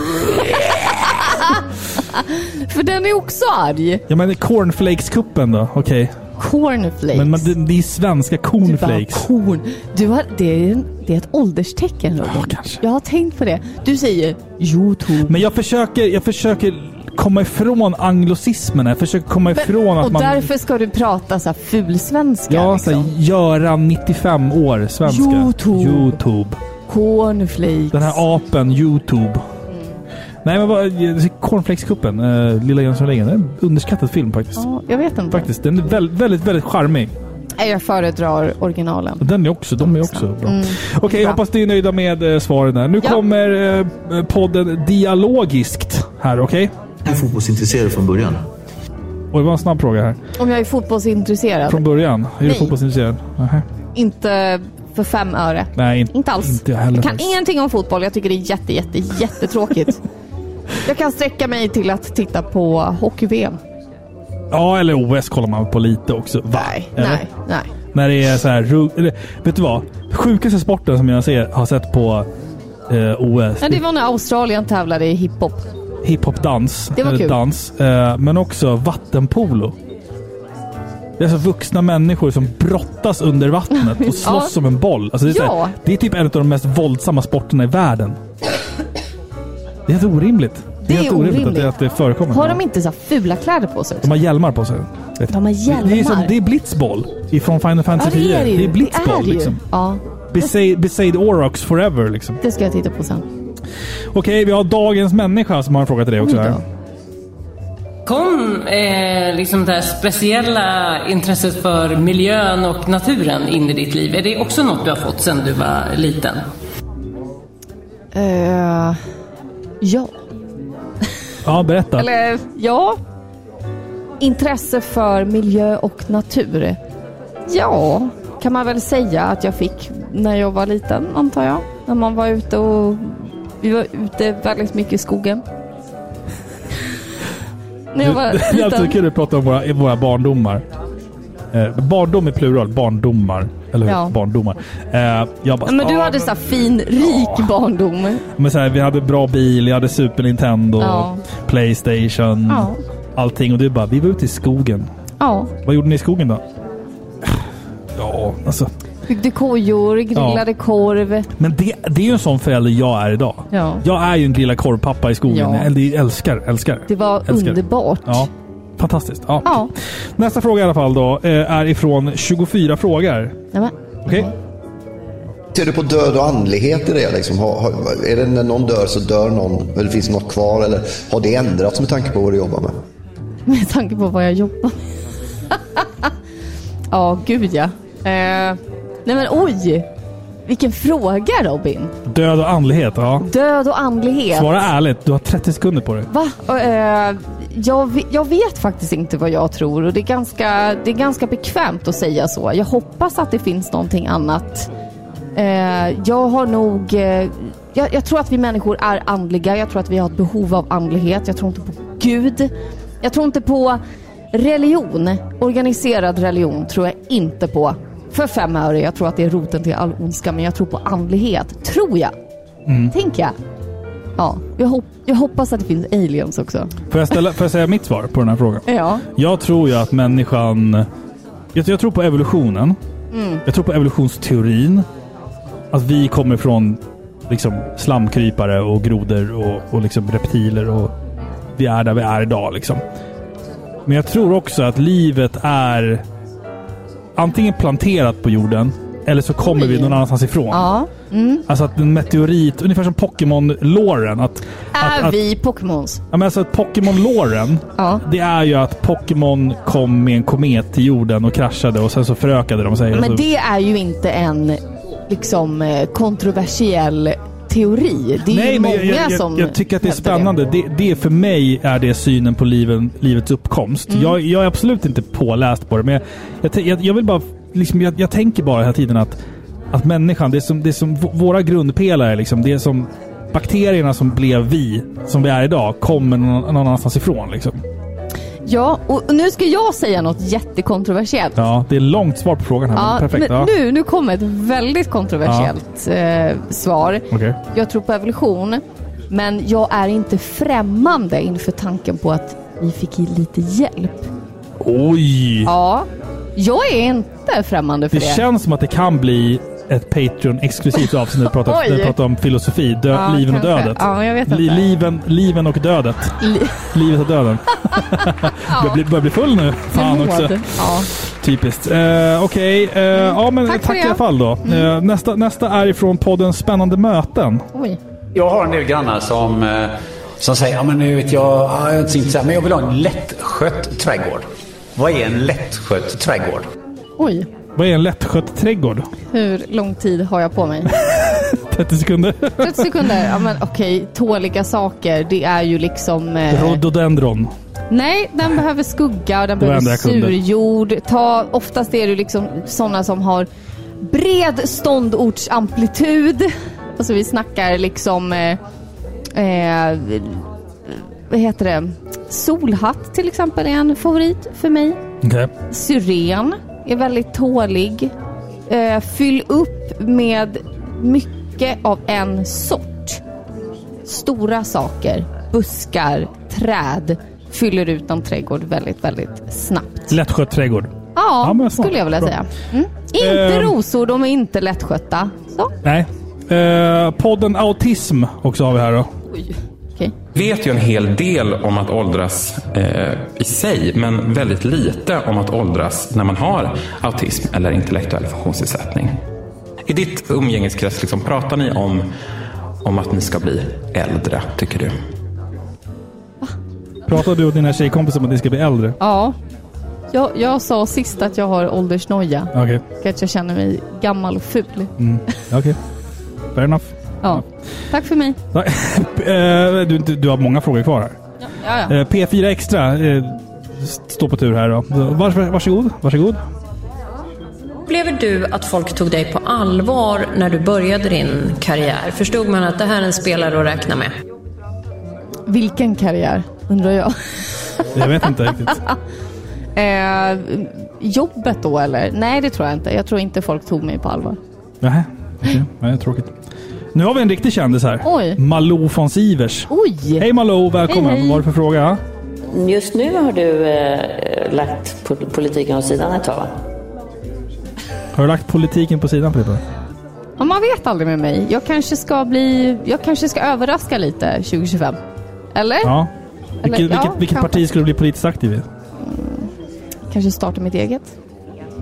För den är också arg. Ja men Cornflakescupen då? Okej. Cornflakes. Men man, det, det är svenska Du bara, cornflakes. corn. Du har, det, är, det är ett ålderstecken Robin. Jag har tänkt på det. Du säger Youtube. Men jag försöker, jag försöker komma ifrån anglosismerna. Jag försöker komma ifrån att och man... därför ska du prata så här fulsvenska. Ja, liksom. så här, Göran 95 år, svenska. Youtube. Youtube. Cornflakes. Den här apen, Youtube. Nej men vad, Cornflakescupen, uh, Lilla Jönssonligan. Det är en underskattad film faktiskt. Ja, jag vet inte. Faktiskt. Den är väldigt, väldigt, väldigt charmig. Jag föredrar originalen. Den är också, de är också bra. Mm. Okej, jag hoppas ni är nöjda med eh, svaren där. Nu Ja. kommer eh, podden Dialogiskt här, okej? Jag är fotbollsintresserad från början. Oj, det var en snabb fråga här. Om jag är fotbollsintresserad? Från början? Är du Nej. fotbollsintresserad? Nähä. Inte för fem öre. Nej, inte, Inte alls. Inte jag heller Jag kan faktiskt. ingenting om fotboll. Jag tycker det är jätte, jätte, jättetråkigt. jag kan sträcka mig till att titta på hockey-VM. Ja, eller OS kollar man på lite också. Va? Nej, Eller? nej, nej. När det är så här... Eller, vet du vad? Sjukaste sporten som jag ser, har sett på eh, OS. Ja, det var när Australien tävlade i hiphop. hiphop-dans. Det var eller kul. Dans, eh, men också vattenpolo. Det är alltså vuxna människor som brottas under vattnet och slåss Ja. som en boll. Alltså det, är så här, Ja. det är typ en av de mest våldsamma sporterna i världen. Det är helt orimligt. Det är helt orimligt, Att, det, att det förekommer. Har de inte så här fula kläder på sig? De har hjälmar på sig. De har du. Det, det, är som, hjälmar? det är blitzboll ifrån Final Fantasy Ja, det är 10. det ju. Det är Det blitzboll är det ju. liksom. Ja, Besaid, Besaid Orox forever liksom. det ska jag titta på sen. Okej, vi har dagens människa som har en fråga till dig också. Här. Kom kom eh, liksom det här speciella intresset för miljön och naturen in i ditt liv? Är det också något du har fått sedan du var liten? Eh, ja. Ja, berätta. Eller ja. Intresse för miljö och natur. Ja, kan man väl säga att jag fick när jag var liten, antar jag. När man var ute och... Vi var ute väldigt mycket i skogen. när jag var Det är alltid liten. kul att prata om våra, våra barndomar. Eh, barndom i plural, barndomar. Eller hur? Ja. Barndomar. Eh, jag bara, Ja, Men du "Ah, hade så här fin, rik barndom. Men så här, vi hade bra bil, jag hade Super Nintendo, Ja. Playstation, Ja. allting. Och du bara, vi var ute i skogen. Ja. Vad gjorde ni i skogen då? Ja, alltså. Byggde kojor, grillade korv. Men det, det är ju en sån förälder jag är idag. Ja. Jag är ju en grilla korvpappa i skogen. Ja. Jag äl- älskar, älskar. Det var älskar. underbart. Ja, fantastiskt. Ja. Ja. Nästa fråga i alla fall då eh, är ifrån 24 frågor. Okej? Ser du på död och andlighet i det? Liksom? Har, har, är det när någon dör så dör någon? Eller finns det något kvar? Eller har det ändrats med tanke på vad du jobbar med? Med tanke på vad jag jobbar med. ja, gud ja. Eh, nej men oj! Vilken fråga Robin. Död och andlighet, ja. Död och andlighet. Svara ärligt, du har 30 sekunder på dig. Va? Eh, jag, jag vet faktiskt inte vad jag tror och det är, ganska, det är ganska bekvämt att säga så. Jag hoppas att det finns någonting annat. Eh, jag har nog... Eh, jag, jag tror att vi människor är andliga. Jag tror att vi har ett behov av andlighet. Jag tror inte på Gud. Jag tror inte på religion. Organiserad religion tror jag inte på. För fem öre. Jag tror att det är roten till all ondska. Men jag tror på andlighet. Tror jag. Mm. Tänker jag. Ja, jag, hop- jag hoppas att det finns aliens också. Får jag, ställa, får jag säga mitt svar på den här frågan? Ja. Jag tror ju att människan... Jag, jag tror på evolutionen. Mm. Jag tror på evolutionsteorin. Att vi kommer från liksom, slamkrypare och grodor och, och liksom reptiler och vi är där vi är idag. Liksom. Men jag tror också att livet är antingen planterat på jorden eller så kommer vi någon annanstans ifrån. Ja. Mm. Alltså att en meteorit, ungefär som Pokémon-låren. Att, Är att, vi Pokémons? Ja, men alltså att Pokémon-låren, Ja. det är ju att Pokémon kom med en komet till jorden och kraschade och sen så förökade de sig. Men så, det är ju inte en liksom eh, kontroversiell teori. Det är ju Nej, men många jag, jag, som jag, tycker att det är spännande. Det. Det, för mig är det synen på liven, livets uppkomst. Mm. Jag, jag är absolut inte påläst på det, men jag, jag, vill bara... Liksom, jag, tänker bara hela tiden att, att människan, det är som, det är som våra grundpelare, liksom, det är som bakterierna som blev vi, som vi är idag, kommer någon, någon annanstans ifrån. Liksom. Ja, och nu ska jag säga något jättekontroversiellt. Ja, det är långt svar på frågan här. Ja, men perfekt. men ja. nu, nu kommer ett väldigt kontroversiellt eh, svar. Okej. Jag tror på evolution, men jag är inte främmande inför tanken på att vi fick lite hjälp. Oj! Ja, jag är inte främmande för Det det. känns som att det kan bli ett Patreon-exklusivt avsnitt när vi pratar, vi om filosofi, dö, Ja, liven och kanske. dödet. Ja, jag vet inte. Li, liven, liven och dödet. Li- Livet och döden. börjar, bli, börjar bli full nu. Fan också. Ja. Typiskt. Eh, Okej, eh, ja men Tack tack, för i alla fall då. Eh, nästa, nästa är ifrån podden Spännande möten. Oj. Jag har en del grannar som, eh, som säger ja men nu vet jag, ja, jag är inte så intresserad, men jag vill ha en lättskött trädgård. Vad är en lättskött trädgård? Oj, Vad är en lättskött trädgård? hur lång tid har jag på mig? 30 sekunder. 30 sekunder? Ja men okej, tåliga saker. Det är ju liksom... Eh, Rhododendron. nej, den behöver skugga och den behöver surjord. Ta, oftast är det liksom sådana som har bred ståndortsamplitud. Alltså vi snackar liksom... Eh, eh, vad heter det? Solhatt till exempel är en favorit för mig. Okej. Syren är väldigt tålig. Eh, fyll upp med mycket av en sort. Stora saker, buskar, träd fyller ut en trädgård väldigt, väldigt snabbt. Lättskött trädgård. Ja, Ja, skulle jag vilja Bra. säga. Mm. Inte Ehm. rosor, de är inte lättskötta. Så. Nej. Eh, podden Autism också har vi här då. Vet ju en hel del om att åldras eh, i sig, men väldigt lite om att åldras när man har autism eller intellektuell funktionsnedsättning. I ditt umgängeskrets, liksom, pratar ni om, om att ni ska bli äldre, tycker du? Pratar du och dina tjejkompisar om att ni ska bli äldre? Ja. Jag, jag sa sist att jag har åldersnoja. Okej. Och att jag känner mig gammal och ful. Mm. Okej. Fair enough. Ja. Tack för mig. Eh, du, du, du har många frågor kvar här. Ja, ja. Eh, P4 Extra eh, står på tur här då. Vars, varsågod. Varsågod. Upplever du att folk tog dig på allvar när du började din karriär? Förstod man att det här är en spelare att räkna med? Vilken karriär, undrar jag. Jag vet inte riktigt. eh, jobbet då eller? Nej, det tror jag inte. Jag tror inte folk tog mig på allvar. Nähä. Okej. Nej, tråkigt. Nu har vi en riktig kändis här. Oj. Malou von Sivers. Oj! Hej Malou, välkommen. Hej, hej. Vad har du för fråga? Just nu har du eh, lagt po- politiken åt sidan ett tag va? Har du lagt politiken på sidan Filippa? Ja, man vet aldrig med mig. Jag kanske ska bli... Jag kanske ska överraska lite 2025. Eller? Ja. Eller, Vilket, ja, vilket, parti skulle du bli politiskt aktiv i? Kanske starta mitt eget.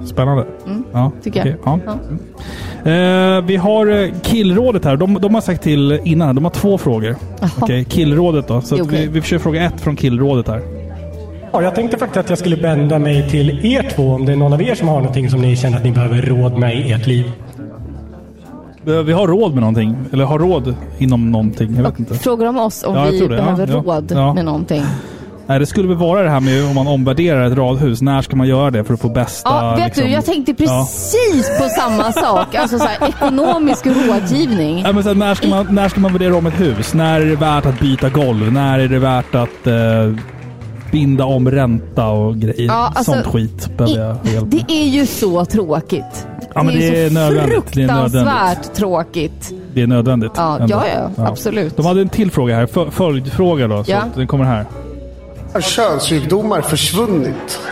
Spännande. Mm, Ja, tycker jag. okej, Ja. Eh, vi har eh, killrådet här. De, de har sagt till innan. De har två frågor. Okej, killrådet då. Så vi, vi försöker fråga ett från killrådet här. Ja, jag tänkte faktiskt att jag skulle vända mig till er två om det är någon av er som har någonting som ni känner att ni behöver råd med i ert liv. Vi har råd med någonting. Eller har råd inom någonting. Jag vet inte. Frågar de oss om Ja, vi behöver ja, råd ja. med någonting. Nej, det skulle väl vara det här med om man omvärderar ett radhus. När ska man göra det för att få bästa... Ja, vet liksom- du, jag tänkte Ja. precis på samma sak. Alltså så här, ekonomisk rådgivning. Ja, men så här, när, ska man, när ska man värdera om ett hus? När är det värt att byta golv? När är det värt att eh, binda om ränta och grejer? Ja, alltså, Sånt skit behöver jag hjälp med. Det är ju så tråkigt. Ja, men det är så nödvändigt. Det är fruktansvärt nödvändigt. tråkigt. Det är nödvändigt. Ja, ja, ja, absolut. De hade en till fråga här. Följdfråga då. Så Ja. den kommer här. Har könssjukdomar försvunnit?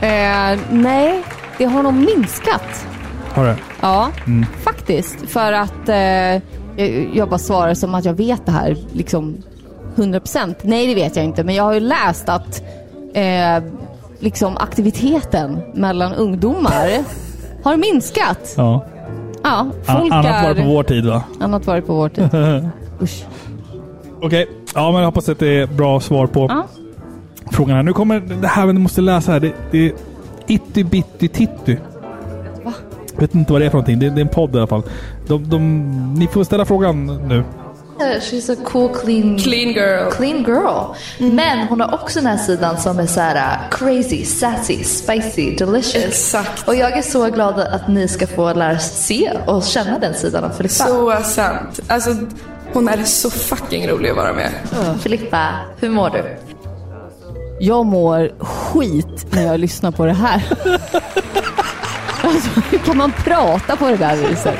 Eh, nej, det har nog minskat. Har det? Ja, Mm. faktiskt. För att eh, jag, bara svarar som att jag vet det här liksom 100%. Nej, det vet jag inte. Men jag har ju läst att eh, liksom aktiviteten mellan ungdomar har minskat. Ja. Ja, folk annat var är... det på vår tid va? Annat var det på vår tid. Usch. Okej. Ja, men jag hoppas att det är bra svar på Ja. frågan här. Nu kommer det här, men du måste läsa här. Det, det är Itty Bitty Titty. Va? Jag vet inte vad det är för någonting. Det, det är en podd i alla fall. De, de, ni får ställa frågan nu. She's a cool clean... Clean girl. Clean girl. Men hon har också den här sidan som är så här uh, crazy, sassy, spicy, delicious. Exakt. Och jag är så glad att ni ska få lära se och känna den sidan av Filippa. Så sant. Alltså, hon är så fucking rolig att vara med. Filippa, hur mår du? Jag mår skit när jag lyssnar på det här. Alltså, hur kan man prata på det där viset?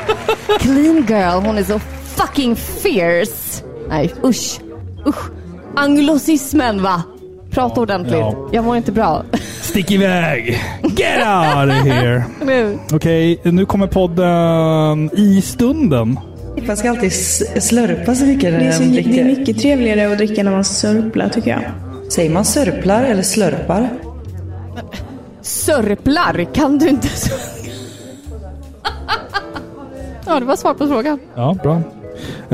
Clean girl, hon är så fucking fierce. Nej, usch. Usch. Anglosismen va? Prata ordentligt. Ja. Jag mår inte bra. Stick iväg! Get out of here! Okej, nu kommer podden I stunden. Man ska alltid slurpa så mycket när Det är, så, man det är dricker. mycket trevligare att dricka när man sörplar tycker jag. Säger man sörplar eller slurpar? Sörplar, kan du inte... ja, det var svar på frågan. Ja, bra.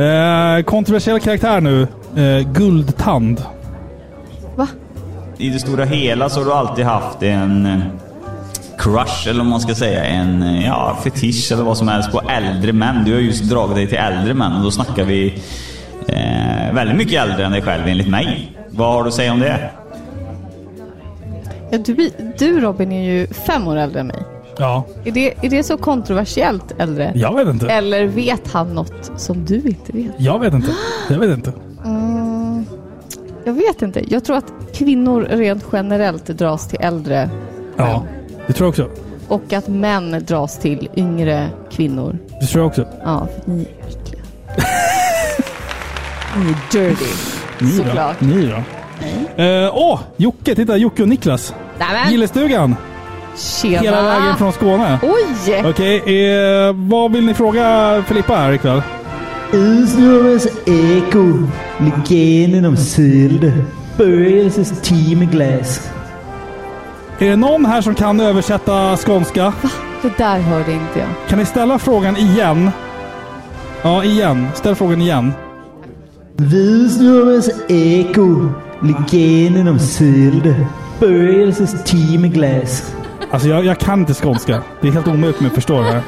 Eh, kontroversiell karaktär nu. Eh, guldtand. I det stora hela så har du alltid haft en eh, crush, eller om man ska säga, en ja, fetisch eller vad som helst på äldre män. Du har just dragit dig till äldre män och då snackar vi eh, väldigt mycket äldre än dig själv enligt mig. Vad har du att säga om det? Ja, du, du Robin är ju fem år äldre än mig. Ja. Är det, är det så kontroversiellt äldre? Jag vet inte. Eller vet han något som du inte vet? Jag vet inte. Jag vet inte. Mm, jag vet inte. Jag tror att kvinnor rent generellt dras till äldre Ja, det tror jag också. och att män dras till yngre kvinnor. Det tror jag också. Ja, för ni är äckliga. ni är dirty. Ni då? Såklart. Ni då? Eh, Åh! Jocke! Titta! Jocke och Niklas. Nämen. Gillestugan. Tjena. Hela vägen från Skåne. Oj! Okej, eh, vad vill ni fråga Filippa här ikväll? Udsnurres eko. Legenden om Selde. Böjelses timeglas. Är det någon här som kan översätta skånska? Det där hörde inte jag. Kan ni ställa frågan igen? Ja, igen. Ställ frågan igen. Hvidesnurres eko. Legenden om Sölde. Spøgelses timeglas. Alltså jag, jag kan inte skånska. Det är helt omöjligt för mig att förstå det här.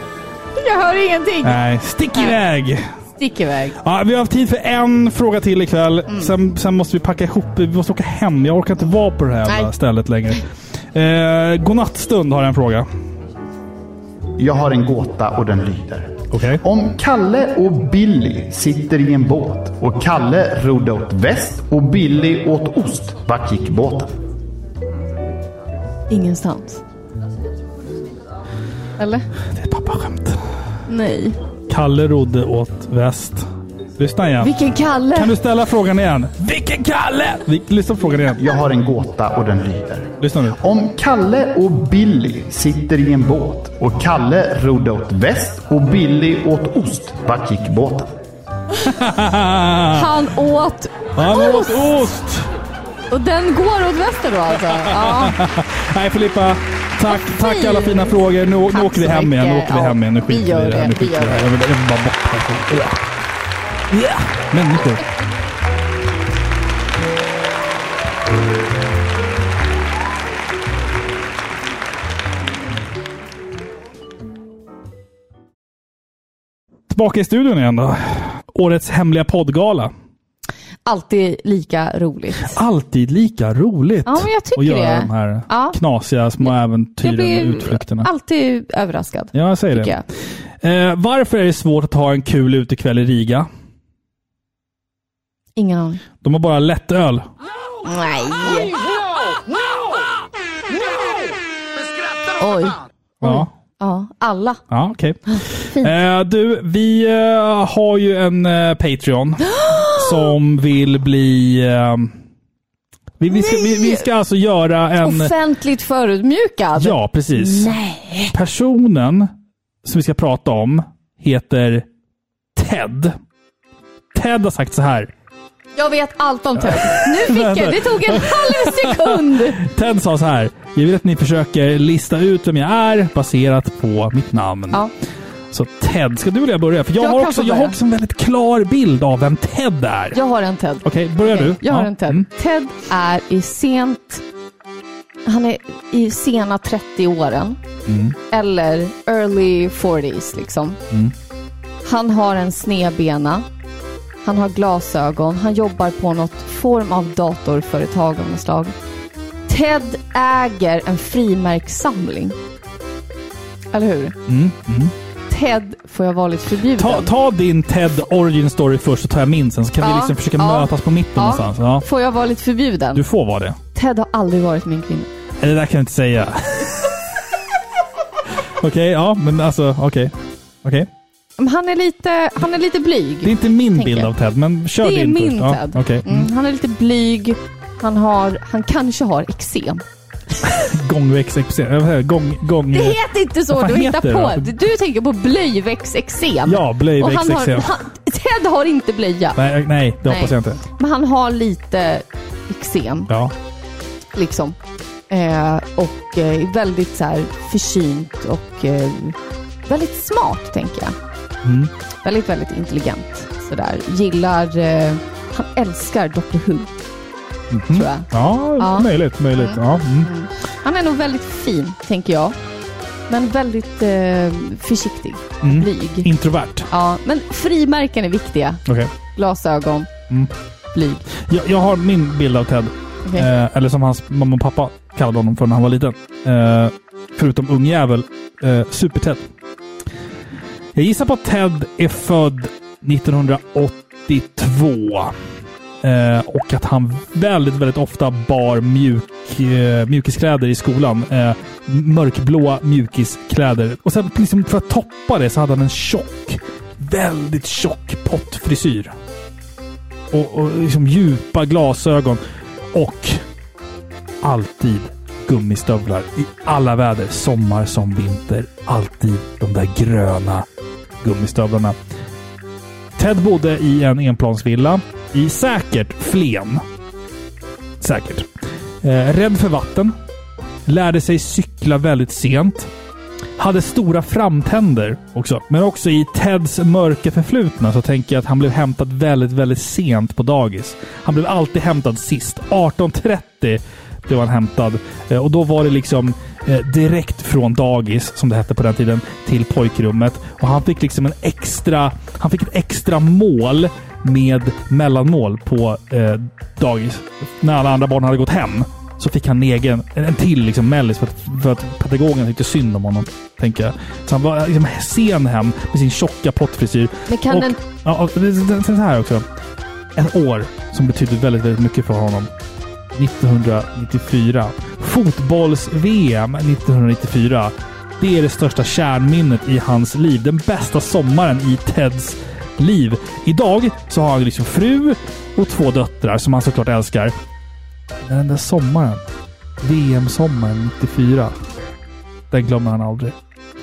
Jag hör ingenting. Nej, stick iväg! Stick iväg. Ja, vi har haft tid för en fråga till ikväll. Sen, sen måste vi packa ihop. Vi måste åka hem. Jag orkar inte vara på det här jävla Nej. stället längre. Eh, godnattstund har jag en fråga. Jag har en gåta och den lyder. Okej. Om Kalle och Billy sitter i en båt och Kalle rodde åt väst och Billy åt ost, vart gick båten? Ingenstans. Eller? Det är ett pappaskämt. Nej. Kalle rodde åt väst. Lyssna igen. Vilken Kalle? Kan du ställa frågan igen? Vilken Kalle? Vi, lyssna på frågan igen. Jag har en gåta och den lyder. Lyssna nu. Om Kalle och Billy sitter i en båt och Kalle rodde åt väst och Billy åt ost, vart gick båten? Han åt Han ost! åt ost! Och den går åt väster då alltså? Ja. Nej Filippa, tack, tack alla fina frågor. Nu, nu åker vi hem igen. Nu åker vi hem igen. Nu skiter vi i det här. Nu vi skiter vi i gör det här. Jag vill, jag vill bara bort härifrån. Ja. Människor. Tillbaka i studion igen då. Årets hemliga poddgala. Alltid lika roligt. Alltid lika roligt Ja, men jag tycker att göra det. de här Ja. knasiga små Jag äventyren och blir utflykterna. alltid överraskad. Ja, jag säger det. Eh, varför är det svårt att ha en kul utekväll i Riga? Ingen aning. De har bara lättöl. Nej. Oj. Ja. Ja, alla. Ja, okej. Eh, du, vi eh, har ju en eh, Patreon som vill bli... Eh, vi, vi, ska, vi, vi ska alltså göra en... Offentligt förödmjukad? Ja, precis. Nej. Personen som vi ska prata om heter Ted. Ted har sagt så här. Jag vet allt om Ted. Nu fick jag. Det tog en halv sekund. Ted sa så här. Jag vill att ni försöker lista ut vem jag är baserat på mitt namn. Ja. Så Ted, ska du vilja börja? För jag, Jag har kan också, få jag har börja. också en väldigt klar bild av vem Ted är. Jag har en Ted. Okej, börjar Okej, du. Jag har Ja. en Ted. Mm. Ted är i sent... Han är i sena 30-åren. Mm. Eller early 40s liksom. Mm. Han har en snedbena. Han har glasögon. Han jobbar på något form av datorföretag av något slag. Ted äger en frimärkssamling. Eller hur? Mm. Mm. Ted får jag vara lite förbjuden. Ta, ta din Ted origin story först så tar jag min sen så kan vi Ja, liksom försöka ja. mötas på mitten Ja. någonstans. Ja. Får jag vara lite förbjuden? Du får vara det. Ted har aldrig varit min kvinna. Det där kan jag inte säga. Okej, ja, men alltså okej. Okej. Men Han är lite, han är lite blyg. Det är inte min bild jag. av Ted, men kör Det är din min först. Ja, Ted. okej. Mm, Mm. han är lite blyg. Han, har, han kanske har eksem. Gångväxteksem. Gång, gång... Det heter inte så du hittar på. det Du tänker på blöjväxteksem. Ja, blöjväxteksem. han, Ted har inte blöja. Nej, nej, det Nej. hoppas jag inte. Men han har lite eksem. Ja. Liksom. Eh, och eh, väldigt så här försynt och eh, väldigt smart, tänker jag. Mm. Väldigt, väldigt intelligent. Sådär. Gillar... Eh, han älskar Doctor Who. Mhm. Tror jag. Ja, Ja. möjligt. möjligt. Ja. Mm. Han är nog väldigt fin, tänker jag. Men väldigt eh, försiktig. Mm. Blyg. Introvert. Ja, men frimärken är viktiga. Okej. Glasögon, Mm. blyg. Jag, jag har min bild av Ted. Okej. Eh, eller som hans mamma och pappa kallade honom för när han var liten. Eh, förutom ungjävel. Eh, Super-Ted. Jag gissar på att Ted är född 1982. Eh, och att han väldigt, väldigt ofta bar mjuk, eh, mjukiskläder i skolan. Eh, mörkblåa mjukiskläder. Och sen liksom för att toppa det så hade han en tjock, väldigt tjock pottfrisyr. Och, och liksom djupa glasögon. Och alltid gummistövlar i alla väder. Sommar som vinter. Alltid de där gröna gummistövlarna. Ted bodde i en enplansvilla i säkert Flen. Säkert. Eh, rädd för vatten. Lärde sig cykla väldigt sent. Hade stora framtänder också. Men också i Teds mörka förflutna så tänker jag att han blev hämtad väldigt, väldigt sent på dagis. Han blev alltid hämtad sist. 18.30 blev han hämtad. Eh, och då var det liksom direkt från dagis, som det hette på den tiden, till pojkrummet. Och han fick liksom en extra... Han fick ett extra mål med mellanmål på eh, dagis. När alla andra barn hade gått hem så fick han en egen, en till liksom mellis för att, för att pedagogen tyckte synd om honom. Tänker jag. Så han var liksom sen hem med sin tjocka pottfrisyr. Men kan och, den- ja, och så här också. Ett år som betydde väldigt, väldigt mycket för honom. 1994. Fotbolls-VM 1994. Det är det största kärnminnet i hans liv. Den bästa sommaren i Teds liv. Idag så har han liksom fru och två döttrar som han såklart älskar. Men den där sommaren, VM-sommaren 94, den glömmer han aldrig.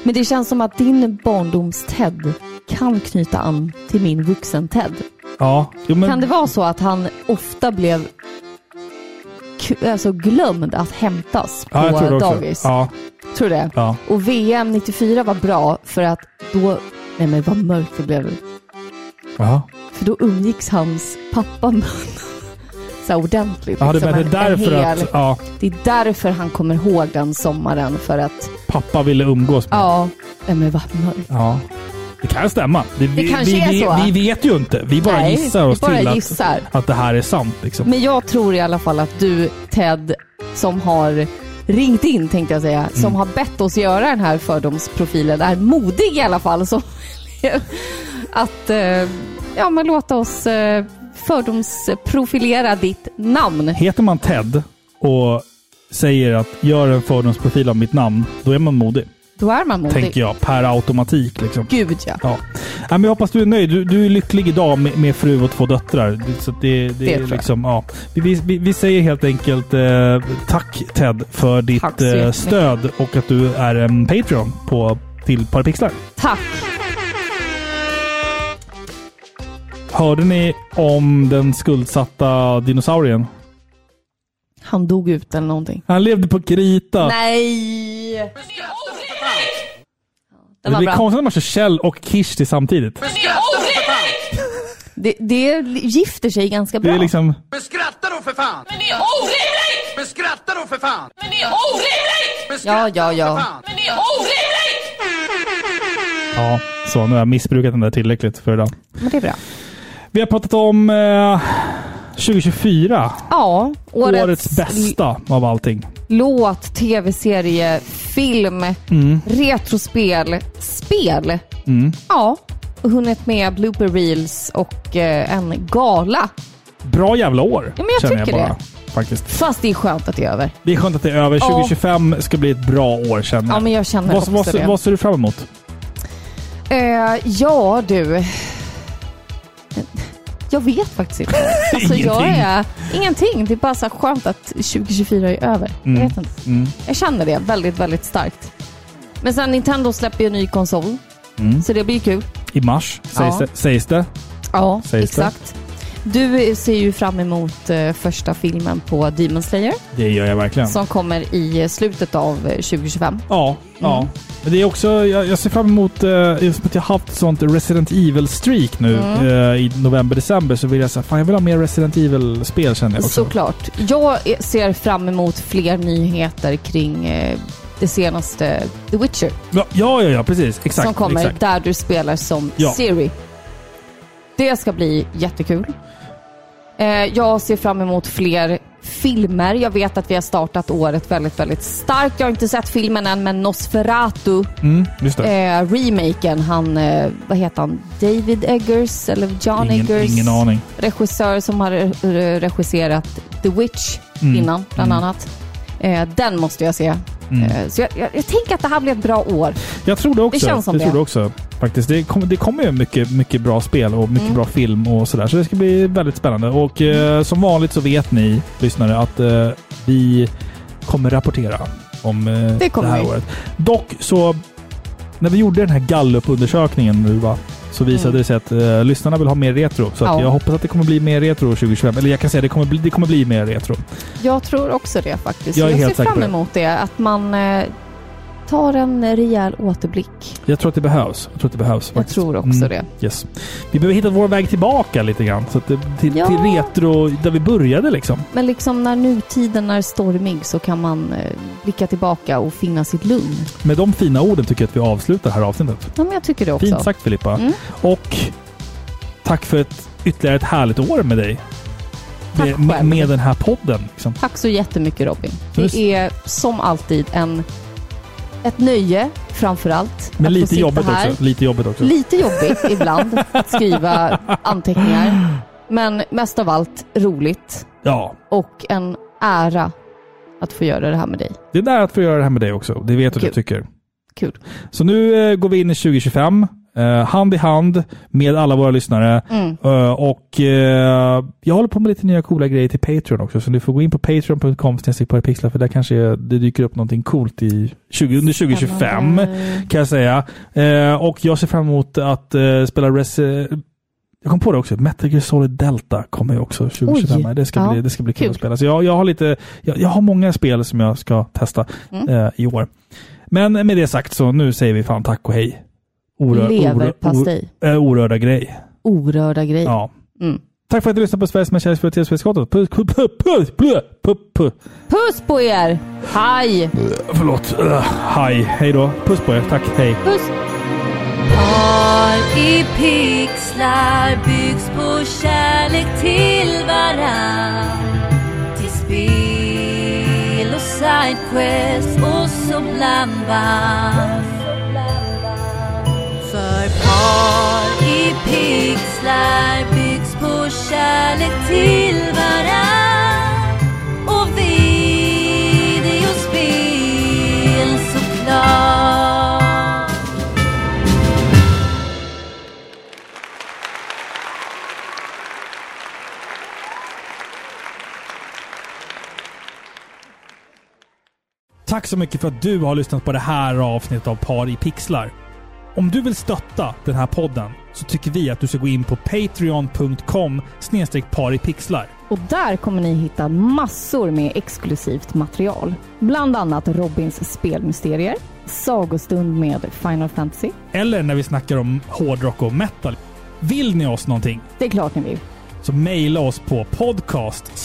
Men det känns som att din barndoms-Ted kan knyta an till min vuxen-Ted. Ja, jo, men, Kan det vara så att han ofta blev alltså glömd att hämtas på ja, tror dagis? Ja, Tror du det? ja. Och VM 94 var bra för att då... Nej men vad mörkt det blev. Jaha. För då umgicks hans pappa med så här ordentligt. Ja, liksom det är därför hel- att ja, Det är därför han kommer ihåg den sommaren. För att, pappa ville umgås med. ja, nej men vad mörkt. Ja. Det kan stämma. Det, vi, kanske vi, är vi, så. vi vet ju inte. Vi bara Nej, gissar oss bara till gissar. Att, att det här är sant. Liksom. Men jag tror i alla fall att du, Ted, som har ringt in tänkte jag säga, som Mm. har bett oss göra den här fördomsprofilen, är modig i alla fall. Som att eh, ja, men låta oss eh, fördomsprofilera ditt namn. Heter man Ted och säger att gör en fördomsprofil av mitt namn, då är man modig. Då är man modig. Tänker jag. Per automatik. Liksom. Gud ja. Ja. Ja, men jag hoppas du är nöjd. Du, du är lycklig idag med, med fru och två döttrar. Så det, det, Det är tror jag. liksom, ja. vi, vi, vi säger helt enkelt eh, tack Ted för ditt eh, stöd och att du är en Patreon på, till Parapixlar. Tack. Hörde ni om den skuldsatta dinosaurien? Han dog ut eller någonting. Han levde på krita. Nej! Den det var blir bra. konstigt när man kör Kjell och Kirsti samtidigt. Det, det gifter sig ganska Det bra. är liksom... Men skratta då för fan! Men det är orimligt! Men skratta då för fan! Men det är orimligt! Ja, ja, ja. Men det är orimligt! Ja, så nu har jag missbrukat den där tillräckligt för idag. Men det är bra. Vi har pratat om eh, 2024. Ja, årets, Årets bästa av allting. låt, tv-serie, film, Mm. retrospel, spel. Mm. Ja, och hunnit med blooper reels och eh, en gala. Bra jävla år, Ja, men jag känner tycker jag bara. det. Faktiskt. Fast det är skönt att det är över. Det är skönt att det är över. Ja. 2025 ska bli ett bra år känner jag. Ja, men jag känner vad, också vad, det. vad ser du fram emot? Eh, ja, du. Jag vet faktiskt inte. Alltså, jag Ingenting. är ingenting. Det är bara så skönt att 2024 är över. Mm. Jag vet inte. Mm. Jag känner det väldigt, väldigt starkt. Men sen Nintendo släpper ju en ny konsol. Mm. Så det blir kul. I mars, sägs, Ja. det, sägs det. Ja, Sägs det? Du ser ju fram emot eh, första filmen på Demon Slayer Det gör jag verkligen. som kommer i slutet av eh, 2025. Ja, ja. Mm. Men det är också, jag, jag ser fram emot, eh, just att jag har haft sånt Resident Evil-streak nu Mm. eh, i november-december så vill jag säga, fan jag vill ha mer Resident Evil-spel känner jag också. Såklart. Jag ser fram emot fler nyheter kring eh, det senaste The Witcher. Ja, ja, ja, precis. Exakt. som kommer exakt. där du spelar som Ja. Siri. Det ska bli jättekul. Eh, jag ser fram emot fler filmer. Jag vet att vi har startat året väldigt, väldigt starkt. Jag har inte sett filmen än, men Nosferatu, Mm, eh, remaken, han, eh, vad heter han, David Eggers eller John ingen, Eggers? ingen aning. Regissör som har re- regisserat The Witch Mm, innan, bland mm. annat. Eh, den måste jag se. Mm. Eh, så jag, jag, jag tänker att det här blir ett bra år. Jag tror det också. Det känns som jag tror det. det också. Faktiskt. Det, kommer det kommer ju mycket, mycket bra spel och mycket Mm. bra film och sådär. Så det ska bli väldigt spännande. Och eh, som vanligt så vet ni lyssnare att eh, vi kommer rapportera om eh, Det kommer här vi. året. Dock så, när vi gjorde den här gallupundersökningen nu va, så visade Mm. det sig att eh, lyssnarna vill ha mer retro. Så Ja. jag hoppas att det kommer bli mer retro 2025. Eller jag kan säga det kommer bli, det kommer bli mer retro. Jag tror också det faktiskt. Jag Jag, ser fram på det. emot det. Att man eh, tar en rejäl återblick. Jag tror att det behövs. Jag tror att det behövs. Jag tror också det. Yes. Vi behöver hitta vår väg tillbaka lite grann. Så att det, till, Ja. till retro, där vi började liksom. Men liksom när nutiden är stormig så kan man eh, blicka tillbaka och finna sitt lugn. Med de fina orden tycker jag att vi avslutar det här avsnittet. Ja, men jag tycker det också. Fint sagt Filippa. Mm. Och tack för ett ytterligare ett härligt år med dig. Tack med, med, den här podden. Liksom. Tack så jättemycket Robin. Det är som alltid en, ett nöje framför allt. Men lite jobbigt här. också. Lite jobbigt också. Lite jobbigt ibland att skriva anteckningar. Men mest av allt roligt Ja. och en ära att få göra det här med dig. Det är där att få göra det här med dig också. Det vet du Kul. tycker. Kul. Så nu eh, går vi in i 2025. Eh, hand i hand med alla våra lyssnare. Mm. Eh, och eh, jag håller på med lite nya coola grejer till Patreon också. Så du får gå in på patreon.com pixlar för där kanske det dyker upp någonting coolt i 20, under 2025 kan jag säga. Eh, och jag ser fram emot att eh, spela Res... eh, jag kom på det också. Metal Gear Solid Delta kommer ju också 2025. Oj. Det ska, Ja. bli, det ska bli kul, Kul. att spela. Så jag, jag har lite... Jag, jag har många spel som jag ska testa Mm. eh, i år. Men med det sagt så nu säger vi fan tack och hej. Orör, Leverpastej. orör, äh, orörda grej. Orörda grejer. Ja. Mm. Tack för att du lyssnade på Sveriges mest kärleksfulla tv-spelsskottet. Puss, puss, puss, puss, puss, puss, puss. Puss på er! Hej! Förlåt. Uh, hej. Hej då. Puss på er. Tack. Hej. Puss! Par i pixlar byggs på kärlek till varann Till spel och sidequest och så blandband har par i pixlar byggs på kärlek till varann Och videospel såklart Tack så mycket för att du har lyssnat på det här avsnittet av Par i pixlar. Om du vill stötta den här podden så tycker vi att du ska gå in på patreon.com par i pixlar. Och där kommer ni hitta massor med exklusivt material. Bland annat Robins spelmysterier, sagostund med Final Fantasy. Eller när vi snackar om hårdrock och metal. Vill ni oss någonting? Det är klart ni vill. Så mejla oss på podcast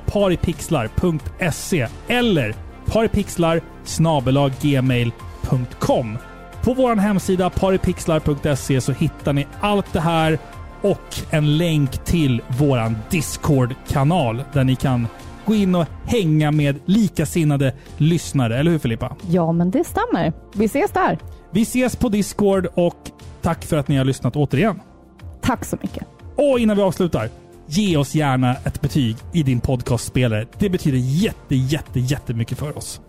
paripixlar.se eller paripixlar gmail.com. På vår hemsida paripixlar.se så hittar ni allt det här och en länk till våran Discord-kanal där ni kan gå in och hänga med likasinnade lyssnare. Eller hur Filippa? Ja, men det stämmer. Vi ses där. Vi ses på Discord och tack för att ni har lyssnat återigen. Tack så mycket. Och innan vi avslutar, ge oss gärna ett betyg i din podcastspelare. Det betyder jätte, jätte, jättemycket för oss.